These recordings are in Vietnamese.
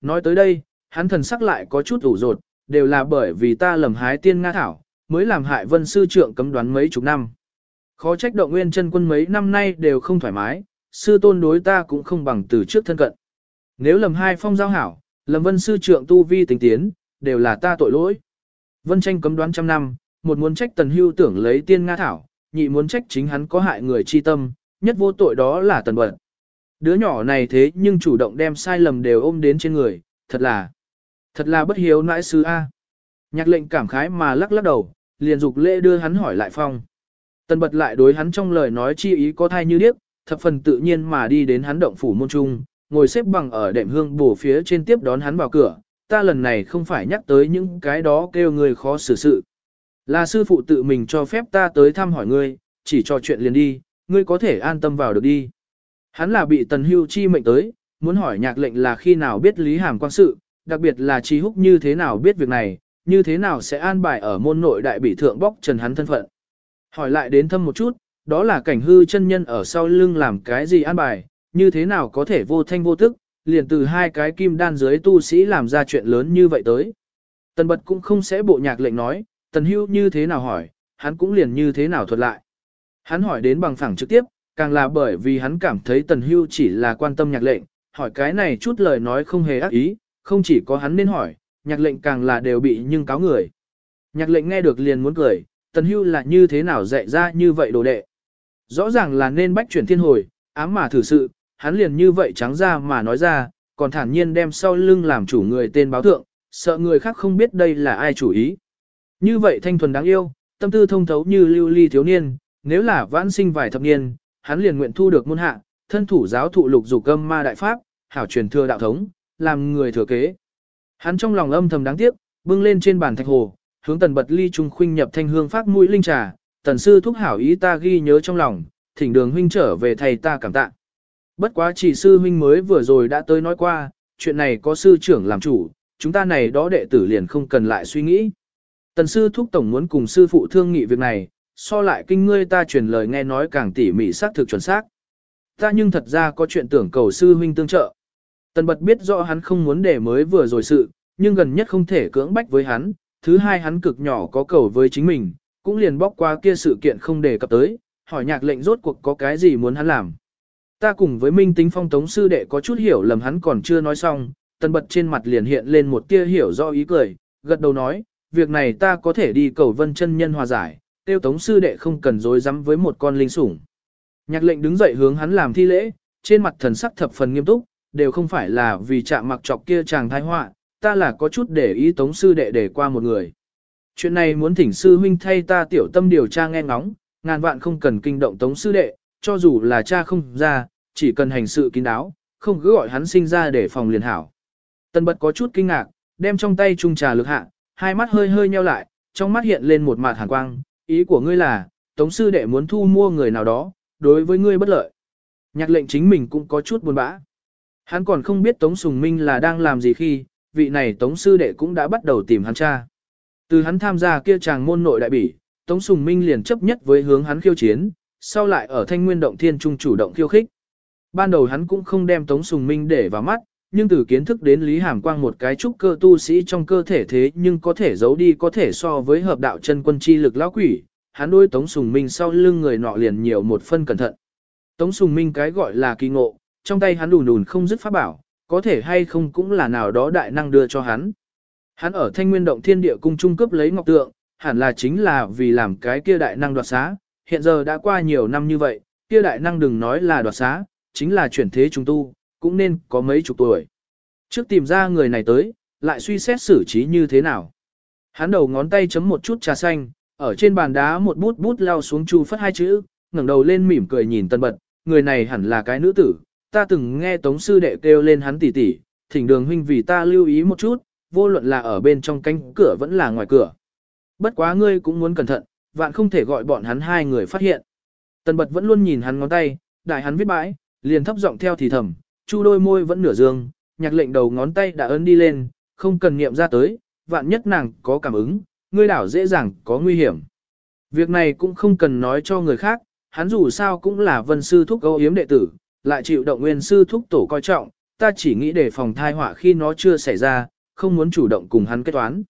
nói tới đây, hắn thần sắc lại có chút ủ rột, đều là bởi vì ta lầm hái tiên Nga Thảo, mới làm hại vân sư trưởng cấm đoán mấy chục năm. Khó trách động nguyên chân quân mấy năm nay đều không thoải mái, sư tôn đối ta cũng không bằng từ trước thân cận. Nếu lầm hai phong giao hảo, lầm vân sư trưởng tu vi tính tiến, đều là ta tội lỗi. Vân tranh cấm đoán trăm năm, một muốn trách tần hưu tưởng lấy tiên Nga Thảo, nhị muốn trách chính hắn có hại người chi tâm, nhất vô tội đó là tần bận. Đứa nhỏ này thế nhưng chủ động đem sai lầm đều ôm đến trên người, thật là, thật là bất hiếu nãi sư A. Nhạc lệnh cảm khái mà lắc lắc đầu, liền dục lễ đưa hắn hỏi lại phong. Tần bật lại đối hắn trong lời nói chi ý có thai như điếc, thập phần tự nhiên mà đi đến hắn động phủ môn trung, ngồi xếp bằng ở đệm hương bổ phía trên tiếp đón hắn vào cửa. Ta lần này không phải nhắc tới những cái đó kêu người khó xử sự. Là sư phụ tự mình cho phép ta tới thăm hỏi ngươi, chỉ cho chuyện liền đi, ngươi có thể an tâm vào được đi. Hắn là bị tần hưu chi mệnh tới, muốn hỏi nhạc lệnh là khi nào biết lý hàm quan sự, đặc biệt là trí húc như thế nào biết việc này, như thế nào sẽ an bài ở môn nội đại bị thượng bóc trần hắn thân phận. Hỏi lại đến thâm một chút, đó là cảnh hư chân nhân ở sau lưng làm cái gì an bài, như thế nào có thể vô thanh vô tức, liền từ hai cái kim đan dưới tu sĩ làm ra chuyện lớn như vậy tới. Tần bật cũng không sẽ bộ nhạc lệnh nói, tần hưu như thế nào hỏi, hắn cũng liền như thế nào thuật lại. Hắn hỏi đến bằng phẳng trực tiếp, càng là bởi vì hắn cảm thấy tần hưu chỉ là quan tâm nhạc lệnh, hỏi cái này chút lời nói không hề ác ý, không chỉ có hắn nên hỏi, nhạc lệnh càng là đều bị nhưng cáo người. Nhạc lệnh nghe được liền muốn cười, tần hưu là như thế nào dạy ra như vậy đồ đệ. Rõ ràng là nên bách chuyển thiên hồi, ám mà thử sự, hắn liền như vậy trắng ra mà nói ra, còn thản nhiên đem sau lưng làm chủ người tên báo thượng, sợ người khác không biết đây là ai chủ ý. Như vậy thanh thuần đáng yêu, tâm tư thông thấu như lưu ly thiếu niên, nếu là vãn sinh vài thập niên, hắn liền nguyện thu được môn hạ, thân thủ giáo thụ lục dục âm ma đại pháp, hảo truyền thừa đạo thống, làm người thừa kế. Hắn trong lòng âm thầm đáng tiếc, bưng lên trên bàn thạch hồ, hướng tần bật ly trung khuynh nhập thanh hương phát mũi linh trà, tần sư thúc hảo ý ta ghi nhớ trong lòng, thỉnh đường huynh trở về thầy ta cảm tạ. Bất quá chỉ sư huynh mới vừa rồi đã tới nói qua, chuyện này có sư trưởng làm chủ, chúng ta này đó đệ tử liền không cần lại suy nghĩ. Tần sư thúc tổng muốn cùng sư phụ thương nghị việc này, so lại kinh ngươi ta truyền lời nghe nói càng tỉ mỉ xác thực chuẩn xác. Ta nhưng thật ra có chuyện tưởng cầu sư huynh tương trợ. Tần bật biết rõ hắn không muốn để mới vừa rồi sự, nhưng gần nhất không thể cưỡng bách với hắn, thứ hai hắn cực nhỏ có cầu với chính mình, cũng liền bóc qua kia sự kiện không đề cập tới, hỏi nhạc lệnh rốt cuộc có cái gì muốn hắn làm. Ta cùng với Minh Tính Phong Tống sư đệ có chút hiểu lầm hắn còn chưa nói xong, tần bật trên mặt liền hiện lên một tia hiểu do ý cười, gật đầu nói, việc này ta có thể đi cầu vân chân nhân hòa giải, tiêu tống sư đệ không cần dối rắm với một con linh sủng. Nhạc lệnh đứng dậy hướng hắn làm thi lễ, trên mặt thần sắc thập phần nghiêm túc, đều không phải là vì chạm mặc trọc kia chàng thai họa, ta là có chút để ý tống sư đệ để qua một người. Chuyện này muốn thỉnh sư huynh thay ta tiểu tâm điều tra nghe ngóng, ngàn vạn không cần kinh động tống sư đệ, cho dù là cha không ra, chỉ cần hành sự kín đáo, không cứ gọi hắn sinh ra để phòng liền hảo. Tân bật có chút kinh ngạc, đem trong tay chung trà lực hạ, hai mắt hơi hơi nheo lại, trong mắt hiện lên một mặt hàn quang, ý của ngươi là, tống sư đệ muốn thu mua người nào đó, đối với ngươi bất lợi. Nhạc lệnh chính mình cũng có chút buồn bã. Hắn còn không biết Tống Sùng Minh là đang làm gì khi, vị này Tống Sư Đệ cũng đã bắt đầu tìm hắn cha. Từ hắn tham gia kia chàng môn nội đại bỉ, Tống Sùng Minh liền chấp nhất với hướng hắn khiêu chiến, sau lại ở Thanh Nguyên Động Thiên Trung chủ động khiêu khích. Ban đầu hắn cũng không đem Tống Sùng Minh để vào mắt, nhưng từ kiến thức đến Lý Hàm Quang một cái trúc cơ tu sĩ trong cơ thể thế nhưng có thể giấu đi có thể so với hợp đạo chân quân chi lực lão quỷ, hắn đôi Tống Sùng Minh sau lưng người nọ liền nhiều một phân cẩn thận. Tống Sùng Minh cái gọi là kỳ ngộ, trong tay hắn đùn đùn không dứt pháp bảo, có thể hay không cũng là nào đó đại năng đưa cho hắn. Hắn ở thanh nguyên động thiên địa cung trung cấp lấy ngọc tượng, hẳn là chính là vì làm cái kia đại năng đoạt xá, hiện giờ đã qua nhiều năm như vậy, kia đại năng đừng nói là đoạt xá, chính là chuyển thế trung tu, cũng nên có mấy chục tuổi. Trước tìm ra người này tới, lại suy xét xử trí như thế nào. Hắn đầu ngón tay chấm một chút trà xanh, ở trên bàn đá một bút bút lao xuống chu phất hai chữ, ngẩng đầu lên mỉm cười nhìn tân bật, người này hẳn là cái nữ tử, ta từng nghe tống sư đệ kêu lên hắn tỉ tỉ, thỉnh đường huynh vì ta lưu ý một chút, vô luận là ở bên trong cánh cửa vẫn là ngoài cửa. Bất quá ngươi cũng muốn cẩn thận, vạn không thể gọi bọn hắn hai người phát hiện. Tần bật vẫn luôn nhìn hắn ngón tay, đại hắn viết bãi, liền thấp giọng theo thì thầm, chu đôi môi vẫn nửa dương, nhạc lệnh đầu ngón tay đã ấn đi lên, không cần niệm ra tới, vạn nhất nàng có cảm ứng, ngươi đảo dễ dàng có nguy hiểm. Việc này cũng không cần nói cho người khác, hắn dù sao cũng là vân sư thúc âu yếm đệ tử, lại chịu động nguyên sư thúc tổ coi trọng, ta chỉ nghĩ để phòng thai họa khi nó chưa xảy ra, không muốn chủ động cùng hắn kết toán.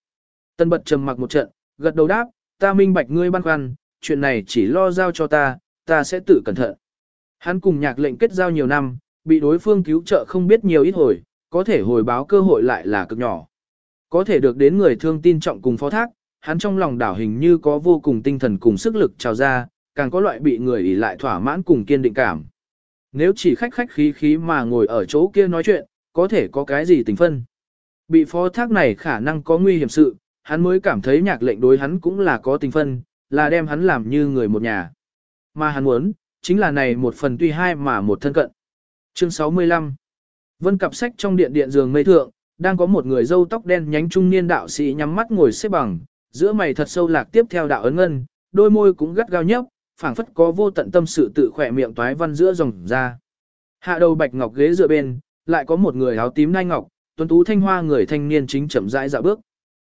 Tân bật trầm mặc một trận, gật đầu đáp, ta minh bạch ngươi băn khoăn, chuyện này chỉ lo giao cho ta, ta sẽ tự cẩn thận. Hắn cùng nhạc lệnh kết giao nhiều năm, bị đối phương cứu trợ không biết nhiều ít hồi, có thể hồi báo cơ hội lại là cực nhỏ. Có thể được đến người thương tin trọng cùng phó thác, hắn trong lòng đảo hình như có vô cùng tinh thần cùng sức lực trào ra, càng có loại bị người ỷ lại thỏa mãn cùng kiên định cảm. Nếu chỉ khách khách khí khí mà ngồi ở chỗ kia nói chuyện, có thể có cái gì tình phân. Bị phó thác này khả năng có nguy hiểm sự, hắn mới cảm thấy nhạc lệnh đối hắn cũng là có tình phân, là đem hắn làm như người một nhà. Mà hắn muốn, chính là này một phần tuy hai mà một thân cận. Chương 65 Vân cặp sách trong điện điện giường mây thượng, đang có một người dâu tóc đen nhánh trung niên đạo sĩ nhắm mắt ngồi xếp bằng, giữa mày thật sâu lạc tiếp theo đạo ấn ngân, đôi môi cũng gắt gao nhấp, phảng phất có vô tận tâm sự tự khỏe miệng toái văn giữa dòng ra. Hạ đầu bạch ngọc ghế dựa bên, lại có một người áo tím nai ngọc, tuấn tú thanh hoa người thanh niên chính chậm rãi dạo bước.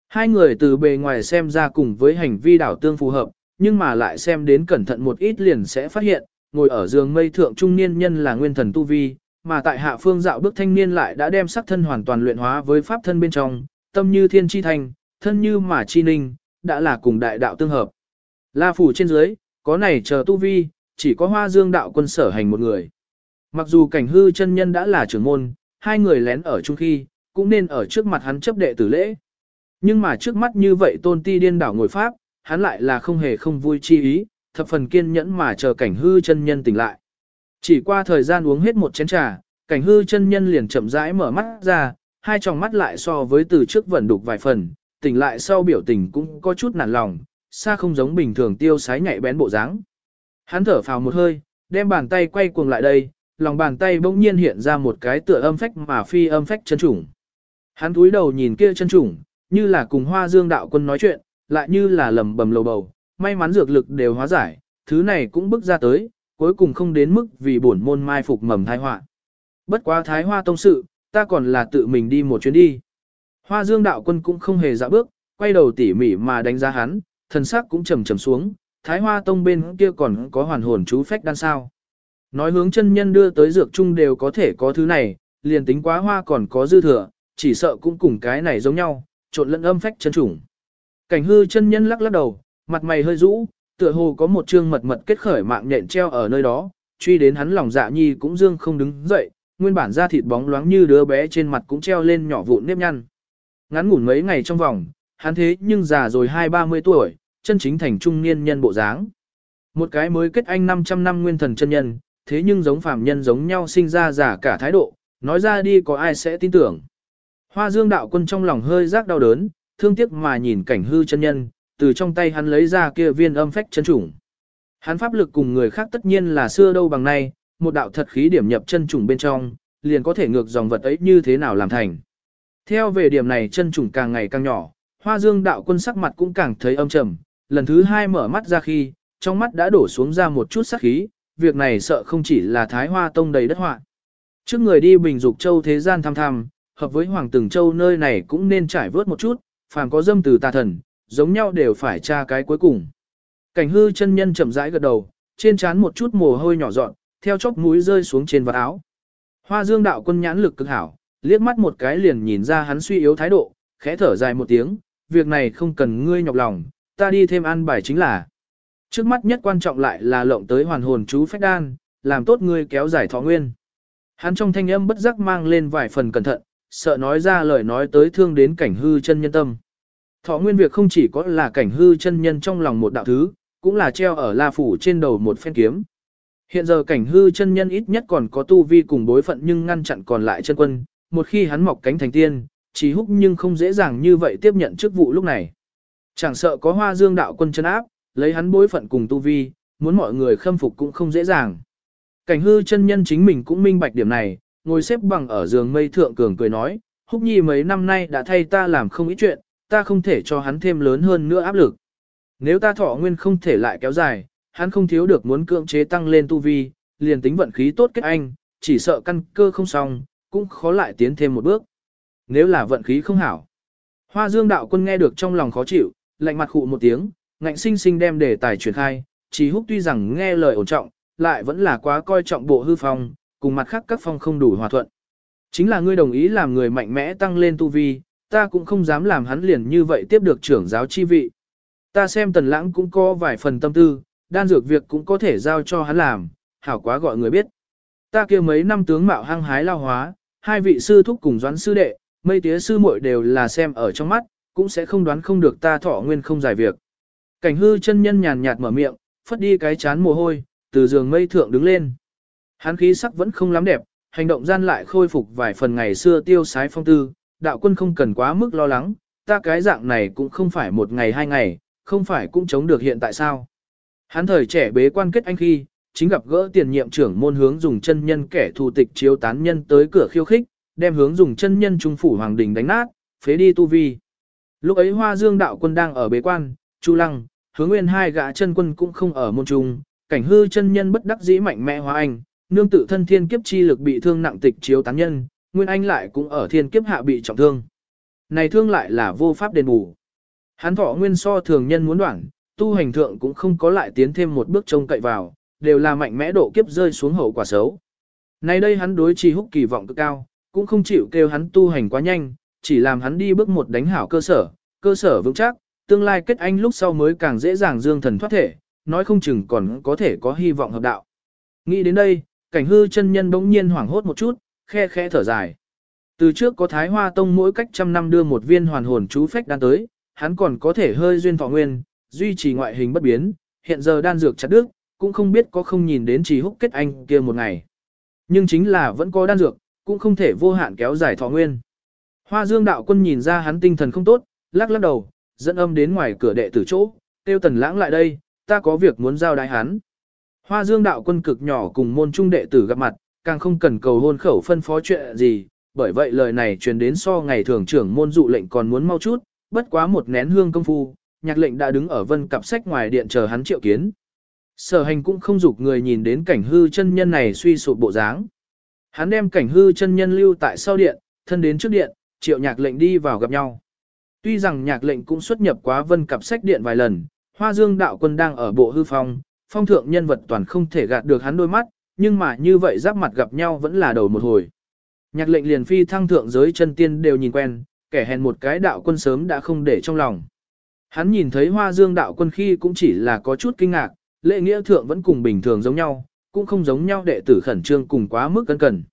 Hai người từ bề ngoài xem ra cùng với hành vi đảo tương phù hợp, nhưng mà lại xem đến cẩn thận một ít liền sẽ phát hiện, ngồi ở giường mây thượng trung niên nhân là nguyên thần tu vi, mà tại hạ phương dạo bước thanh niên lại đã đem sắc thân hoàn toàn luyện hóa với pháp thân bên trong, tâm như thiên chi thành, thân như mà chi ninh, đã là cùng đại đạo tương hợp. La phủ trên dưới, có này chờ tu vi, chỉ có hoa dương đạo quân sở hành một người. Mặc dù cảnh hư chân nhân đã là trưởng môn, hai người lén ở chung khi, cũng nên ở trước mặt hắn chấp đệ tử lễ. Nhưng mà trước mắt như vậy tôn ti điên đảo ngồi pháp, hắn lại là không hề không vui chi ý, thập phần kiên nhẫn mà chờ cảnh hư chân nhân tỉnh lại. Chỉ qua thời gian uống hết một chén trà, cảnh hư chân nhân liền chậm rãi mở mắt ra, hai tròng mắt lại so với từ trước vẫn đục vài phần, tỉnh lại sau biểu tình cũng có chút nản lòng, xa không giống bình thường tiêu sái nhạy bén bộ dáng. Hắn thở phào một hơi, đem bàn tay quay cuồng lại đây, lòng bàn tay bỗng nhiên hiện ra một cái tựa âm phách mà phi âm phách chân trùng. Hắn cúi đầu nhìn kia chân trùng, như là cùng hoa dương đạo quân nói chuyện, lại như là lầm bầm lầu bầu, may mắn dược lực đều hóa giải, thứ này cũng bước ra tới, cuối cùng không đến mức vì bổn môn mai phục mầm thai họa. Bất quá thái hoa tông sự, ta còn là tự mình đi một chuyến đi. Hoa dương đạo quân cũng không hề dạ bước, quay đầu tỉ mỉ mà đánh giá hắn, thần sắc cũng trầm trầm xuống, thái hoa tông bên kia còn có hoàn hồn chú phách đan sao. Nói hướng chân nhân đưa tới dược chung đều có thể có thứ này, liền tính quá hoa còn có dư thừa, chỉ sợ cũng cùng cái này giống nhau, trộn lẫn âm phách chân chủng. Cảnh hư chân nhân lắc lắc đầu, mặt mày hơi rũ, tựa hồ có một trương mật mật kết khởi mạng nhện treo ở nơi đó, truy đến hắn lòng dạ nhi cũng dương không đứng dậy, nguyên bản da thịt bóng loáng như đứa bé trên mặt cũng treo lên nhỏ vụn nếp nhăn. Ngắn ngủn mấy ngày trong vòng, hắn thế nhưng già rồi hai ba mươi tuổi, chân chính thành trung niên nhân bộ dáng. Một cái mới kết anh 500 năm nguyên thần chân nhân, thế nhưng giống phàm nhân giống nhau sinh ra giả cả thái độ, nói ra đi có ai sẽ tin tưởng. Hoa dương đạo quân trong lòng hơi rác đau đớn, thương tiếc mà nhìn cảnh hư chân nhân, từ trong tay hắn lấy ra kia viên âm phách chân trùng. Hắn pháp lực cùng người khác tất nhiên là xưa đâu bằng nay, một đạo thật khí điểm nhập chân trùng bên trong, liền có thể ngược dòng vật ấy như thế nào làm thành. Theo về điểm này chân trùng càng ngày càng nhỏ, hoa dương đạo quân sắc mặt cũng càng thấy âm trầm, lần thứ hai mở mắt ra khi, trong mắt đã đổ xuống ra một chút sắc khí, việc này sợ không chỉ là thái hoa tông đầy đất họa. Trước người đi bình dục châu thế gian thăm thăm, hợp với hoàng từng châu nơi này cũng nên trải vớt một chút, phàm có dâm từ tà thần, giống nhau đều phải tra cái cuối cùng. Cảnh hư chân nhân chậm rãi gật đầu, trên trán một chút mồ hôi nhỏ dọn, theo chốc mũi rơi xuống trên vạt áo. Hoa dương đạo quân nhãn lực cực hảo, liếc mắt một cái liền nhìn ra hắn suy yếu thái độ, khẽ thở dài một tiếng, việc này không cần ngươi nhọc lòng, ta đi thêm ăn bài chính là. Trước mắt nhất quan trọng lại là lộng tới hoàn hồn chú phách đan, làm tốt ngươi kéo dài thọ nguyên. Hắn trong thanh âm bất giác mang lên vài phần cẩn thận, sợ nói ra lời nói tới thương đến cảnh hư chân nhân tâm. Thọ nguyên việc không chỉ có là cảnh hư chân nhân trong lòng một đạo thứ, cũng là treo ở la phủ trên đầu một phen kiếm. Hiện giờ cảnh hư chân nhân ít nhất còn có tu vi cùng bối phận nhưng ngăn chặn còn lại chân quân, một khi hắn mọc cánh thành tiên, chỉ húc nhưng không dễ dàng như vậy tiếp nhận chức vụ lúc này. Chẳng sợ có hoa dương đạo quân chân áp, lấy hắn bối phận cùng tu vi, muốn mọi người khâm phục cũng không dễ dàng. Cảnh hư chân nhân chính mình cũng minh bạch điểm này, ngồi xếp bằng ở giường mây thượng cường cười nói, húc nhi mấy năm nay đã thay ta làm không ít chuyện, ta không thể cho hắn thêm lớn hơn nữa áp lực. Nếu ta thọ nguyên không thể lại kéo dài, hắn không thiếu được muốn cưỡng chế tăng lên tu vi, liền tính vận khí tốt kết anh, chỉ sợ căn cơ không xong, cũng khó lại tiến thêm một bước. Nếu là vận khí không hảo. Hoa dương đạo quân nghe được trong lòng khó chịu, lạnh mặt khụ một tiếng, ngạnh sinh sinh đem đề tài truyền khai, chỉ húc tuy rằng nghe lời ổn trọng, lại vẫn là quá coi trọng bộ hư phong, cùng mặt khác các phong không đủ hòa thuận. Chính là ngươi đồng ý làm người mạnh mẽ tăng lên tu vi, ta cũng không dám làm hắn liền như vậy tiếp được trưởng giáo chi vị. Ta xem tần lãng cũng có vài phần tâm tư, đan dược việc cũng có thể giao cho hắn làm, hảo quá gọi người biết. Ta kia mấy năm tướng mạo hăng hái lao hóa, hai vị sư thúc cùng doãn sư đệ, mây tía sư muội đều là xem ở trong mắt, cũng sẽ không đoán không được ta thọ nguyên không giải việc. Cảnh hư chân nhân nhàn nhạt mở miệng, phất đi cái chán mồ hôi, từ giường mây thượng đứng lên. Hắn khí sắc vẫn không lắm đẹp, hành động gian lại khôi phục vài phần ngày xưa tiêu sái phong tư, đạo quân không cần quá mức lo lắng, ta cái dạng này cũng không phải một ngày hai ngày, không phải cũng chống được hiện tại sao. Hắn thời trẻ bế quan kết anh khi, chính gặp gỡ tiền nhiệm trưởng môn hướng dùng chân nhân kẻ thù tịch chiếu tán nhân tới cửa khiêu khích, đem hướng dùng chân nhân trung phủ hoàng đình đánh nát, phế đi tu vi. Lúc ấy Hoa Dương đạo quân đang ở bế quan, Chu Lăng, hướng nguyên hai gã chân quân cũng không ở môn trung, cảnh hư chân nhân bất đắc dĩ mạnh mẽ hóa anh, nương tự thân thiên kiếp chi lực bị thương nặng tịch chiếu tán nhân, nguyên anh lại cũng ở thiên kiếp hạ bị trọng thương. Này thương lại là vô pháp đền bù. Hắn thọ nguyên so thường nhân muốn đoạn, tu hành thượng cũng không có lại tiến thêm một bước trông cậy vào, đều là mạnh mẽ độ kiếp rơi xuống hậu quả xấu. Nay đây hắn đối trì húc kỳ vọng cực cao, cũng không chịu kêu hắn tu hành quá nhanh, chỉ làm hắn đi bước một đánh hảo cơ sở, cơ sở vững chắc, tương lai kết anh lúc sau mới càng dễ dàng dương thần thoát thể, nói không chừng còn có thể có hy vọng hợp đạo. Nghĩ đến đây, cảnh hư chân nhân bỗng nhiên hoảng hốt một chút, khe khẽ thở dài. Từ trước có Thái Hoa Tông mỗi cách trăm năm đưa một viên hoàn hồn chú phách đan tới, hắn còn có thể hơi duyên thọ nguyên, duy trì ngoại hình bất biến, hiện giờ đan dược chặt đứt, cũng không biết có không nhìn đến trì húc kết anh kia một ngày. Nhưng chính là vẫn có đan dược, cũng không thể vô hạn kéo dài thọ nguyên. Hoa Dương đạo quân nhìn ra hắn tinh thần không tốt, lắc lắc đầu, dẫn âm đến ngoài cửa đệ tử chỗ, tiêu tần lãng lại đây, ta có việc muốn giao đái hắn. Hoa Dương đạo quân cực nhỏ cùng môn trung đệ tử gặp mặt, càng không cần cầu hôn khẩu phân phó chuyện gì, bởi vậy lời này truyền đến so ngày thường trưởng môn dụ lệnh còn muốn mau chút, bất quá một nén hương công phu, nhạc lệnh đã đứng ở vân cặp sách ngoài điện chờ hắn triệu kiến. Sở hành cũng không dục người nhìn đến cảnh hư chân nhân này suy sụp bộ dáng. Hắn đem cảnh hư chân nhân lưu tại sau điện, thân đến trước điện, triệu nhạc lệnh đi vào gặp nhau. Tuy rằng nhạc lệnh cũng xuất nhập quá vân cặp sách điện vài lần, hoa dương đạo quân đang ở bộ hư phong, phong thượng nhân vật toàn không thể gạt được hắn đôi mắt, nhưng mà như vậy giáp mặt gặp nhau vẫn là đầu một hồi. Nhạc lệnh liền phi thăng thượng giới chân tiên đều nhìn quen, kẻ hèn một cái đạo quân sớm đã không để trong lòng. Hắn nhìn thấy hoa dương đạo quân khi cũng chỉ là có chút kinh ngạc, lệ nghĩa thượng vẫn cùng bình thường giống nhau, cũng không giống nhau đệ tử khẩn trương cùng quá mức cân cần.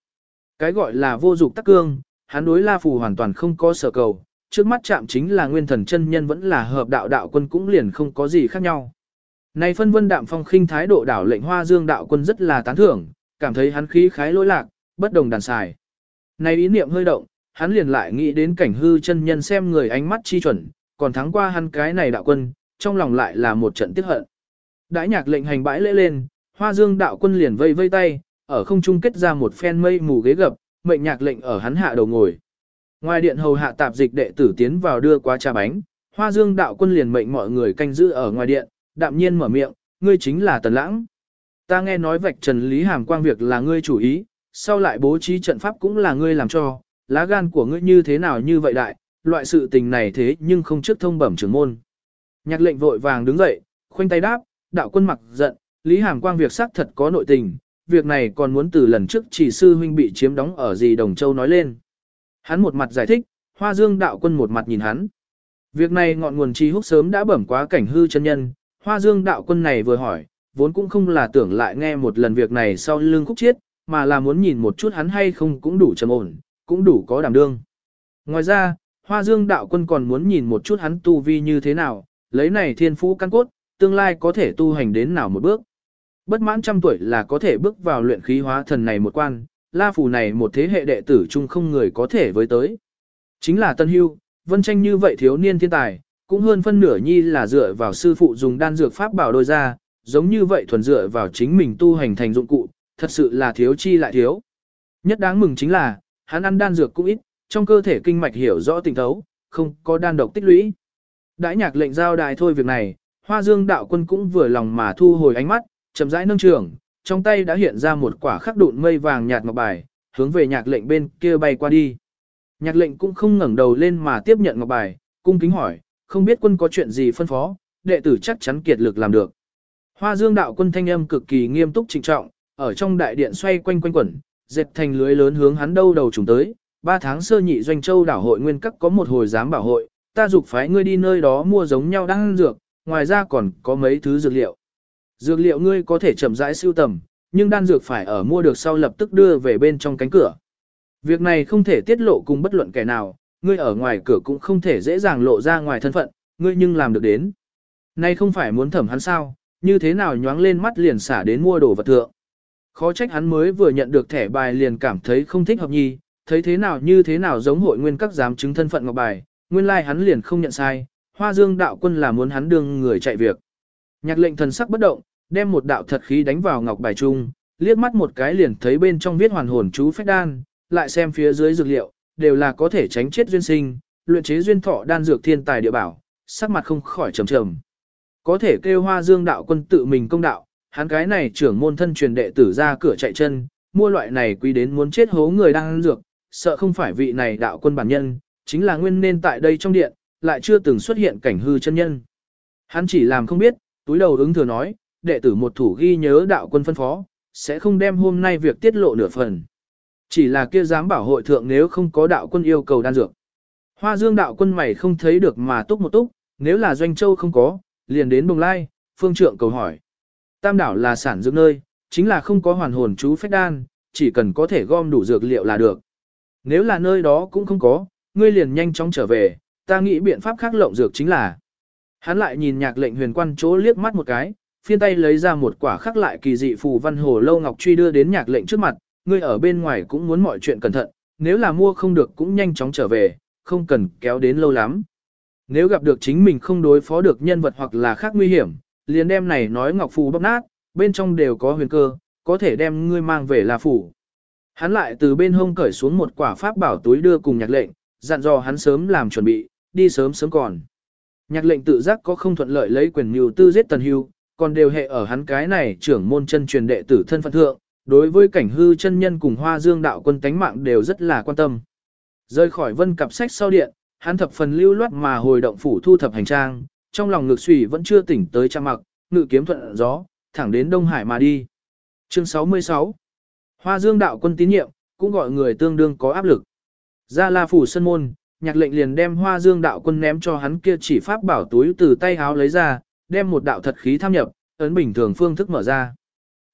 Cái gọi là vô dục tắc cương, hắn đối La Phù hoàn toàn không có sở cầu, trước mắt chạm chính là nguyên thần chân nhân vẫn là hợp đạo đạo quân cũng liền không có gì khác nhau. Này phân vân đạm phong khinh thái độ đảo lệnh hoa dương đạo quân rất là tán thưởng, cảm thấy hắn khí khái lỗi lạc, bất đồng đàn xài. Này ý niệm hơi động, hắn liền lại nghĩ đến cảnh hư chân nhân xem người ánh mắt chi chuẩn, còn thắng qua hắn cái này đạo quân, trong lòng lại là một trận tiếc hận. Đãi nhạc lệnh hành bãi lễ lên, hoa dương đạo quân liền vây vây tay, ở không trung kết ra một phen mây mù ghế gập, mệnh nhạc lệnh ở hắn hạ đầu ngồi. Ngoài điện hầu hạ tạp dịch đệ tử tiến vào đưa qua trà bánh, hoa dương đạo quân liền mệnh mọi người canh giữ ở ngoài điện, đạm nhiên mở miệng, ngươi chính là tần lãng. Ta nghe nói vạch trần lý hàm quang việc là ngươi chủ ý, sau lại bố trí trận pháp cũng là ngươi làm cho, lá gan của ngươi như thế nào như vậy đại, loại sự tình này thế nhưng không trước thông bẩm trưởng môn. Nhạc lệnh vội vàng đứng dậy, khoanh tay đáp, đạo quân mặc giận, Lý Hàm Quang việc xác thật có nội tình, việc này còn muốn từ lần trước chỉ sư huynh bị chiếm đóng ở gì Đồng Châu nói lên. Hắn một mặt giải thích, Hoa Dương đạo quân một mặt nhìn hắn. Việc này ngọn nguồn chi húc sớm đã bẩm quá cảnh hư chân nhân, Hoa Dương đạo quân này vừa hỏi, vốn cũng không là tưởng lại nghe một lần việc này sau lưng khúc chiết, mà là muốn nhìn một chút hắn hay không cũng đủ trầm ổn, cũng đủ có đảm đương. Ngoài ra, Hoa Dương đạo quân còn muốn nhìn một chút hắn tu vi như thế nào, lấy này thiên phú căn cốt, tương lai có thể tu hành đến nào một bước. Bất mãn trăm tuổi là có thể bước vào luyện khí hóa thần này một quan, la phù này một thế hệ đệ tử chung không người có thể với tới. Chính là Tân Hưu, Vân Tranh như vậy thiếu niên thiên tài, cũng hơn phân nửa nhi là dựa vào sư phụ dùng đan dược pháp bảo đôi ra, giống như vậy thuần dựa vào chính mình tu hành thành dụng cụ, thật sự là thiếu chi lại thiếu. Nhất đáng mừng chính là, hắn ăn đan dược cũng ít, trong cơ thể kinh mạch hiểu rõ tình thấu, không có đan độc tích lũy. Đãi nhạc lệnh giao đài thôi việc này, Hoa Dương đạo quân cũng vừa lòng mà thu hồi ánh mắt, chậm rãi nâng trường, trong tay đã hiện ra một quả khắc đụn mây vàng nhạt ngọc bài, hướng về nhạc lệnh bên kia bay qua đi. Nhạc lệnh cũng không ngẩng đầu lên mà tiếp nhận ngọc bài, cung kính hỏi, không biết quân có chuyện gì phân phó, đệ tử chắc chắn kiệt lực làm được. Hoa Dương đạo quân thanh âm cực kỳ nghiêm túc trịnh trọng, ở trong đại điện xoay quanh quanh quẩn, dệt thành lưới lớn hướng hắn đâu đầu trùng tới, ba tháng sơ nhị doanh châu đảo hội nguyên các có một hồi giám bảo hội, ta dục phái ngươi đi nơi đó mua giống nhau đang dược, ngoài ra còn có mấy thứ dược liệu. Dược liệu ngươi có thể chậm rãi siêu tầm, nhưng đan dược phải ở mua được sau lập tức đưa về bên trong cánh cửa. Việc này không thể tiết lộ cùng bất luận kẻ nào, ngươi ở ngoài cửa cũng không thể dễ dàng lộ ra ngoài thân phận, ngươi nhưng làm được đến. Nay không phải muốn thẩm hắn sao, như thế nào nhoáng lên mắt liền xả đến mua đồ vật thượng. Khó trách hắn mới vừa nhận được thẻ bài liền cảm thấy không thích hợp nhi, thấy thế nào như thế nào giống hội nguyên các giám chứng thân phận ngọc bài, nguyên lai like hắn liền không nhận sai, hoa dương đạo quân là muốn hắn đương người chạy việc. Nhạc lệnh thần sắc bất động, đem một đạo thật khí đánh vào ngọc bài trung, liếc mắt một cái liền thấy bên trong viết hoàn hồn chú phách đan, lại xem phía dưới dược liệu, đều là có thể tránh chết duyên sinh, luyện chế duyên thọ đan dược thiên tài địa bảo, sắc mặt không khỏi trầm trầm. Có thể kêu hoa dương đạo quân tự mình công đạo, hắn cái này trưởng môn thân truyền đệ tử ra cửa chạy chân, mua loại này quý đến muốn chết hố người đang ăn dược, sợ không phải vị này đạo quân bản nhân, chính là nguyên nên tại đây trong điện, lại chưa từng xuất hiện cảnh hư chân nhân. Hắn chỉ làm không biết, túi đầu ứng thừa nói, đệ tử một thủ ghi nhớ đạo quân phân phó, sẽ không đem hôm nay việc tiết lộ nửa phần. Chỉ là kia dám bảo hội thượng nếu không có đạo quân yêu cầu đan dược. Hoa dương đạo quân mày không thấy được mà túc một túc, nếu là doanh châu không có, liền đến bồng lai, phương trượng cầu hỏi. Tam đảo là sản dược nơi, chính là không có hoàn hồn chú phách đan, chỉ cần có thể gom đủ dược liệu là được. Nếu là nơi đó cũng không có, ngươi liền nhanh chóng trở về, ta nghĩ biện pháp khác lộng dược chính là. Hắn lại nhìn nhạc lệnh huyền quan chỗ liếc mắt một cái, phiên tay lấy ra một quả khắc lại kỳ dị phù văn hồ lâu ngọc truy đưa đến nhạc lệnh trước mặt, ngươi ở bên ngoài cũng muốn mọi chuyện cẩn thận, nếu là mua không được cũng nhanh chóng trở về, không cần kéo đến lâu lắm. Nếu gặp được chính mình không đối phó được nhân vật hoặc là khác nguy hiểm, liền đem này nói ngọc phù bóc nát, bên trong đều có huyền cơ, có thể đem ngươi mang về là phủ. Hắn lại từ bên hông cởi xuống một quả pháp bảo túi đưa cùng nhạc lệnh, dặn dò hắn sớm làm chuẩn bị, đi sớm sớm còn. Nhạc lệnh tự giác có không thuận lợi lấy quyền mưu tư giết tần hưu, còn đều hệ ở hắn cái này trưởng môn chân truyền đệ tử thân phận thượng, đối với cảnh hư chân nhân cùng hoa dương đạo quân tánh mạng đều rất là quan tâm. Rơi khỏi vân cặp sách sau điện, hắn thập phần lưu loát mà hồi động phủ thu thập hành trang, trong lòng ngực sủy vẫn chưa tỉnh tới trang mặc, ngự kiếm thuận gió, thẳng đến Đông Hải mà đi. Chương 66 Hoa dương đạo quân tín nhiệm, cũng gọi người tương đương có áp lực. Ra la phủ sân môn, nhạc lệnh liền đem hoa dương đạo quân ném cho hắn kia chỉ pháp bảo túi từ tay háo lấy ra, đem một đạo thật khí tham nhập, ấn bình thường phương thức mở ra.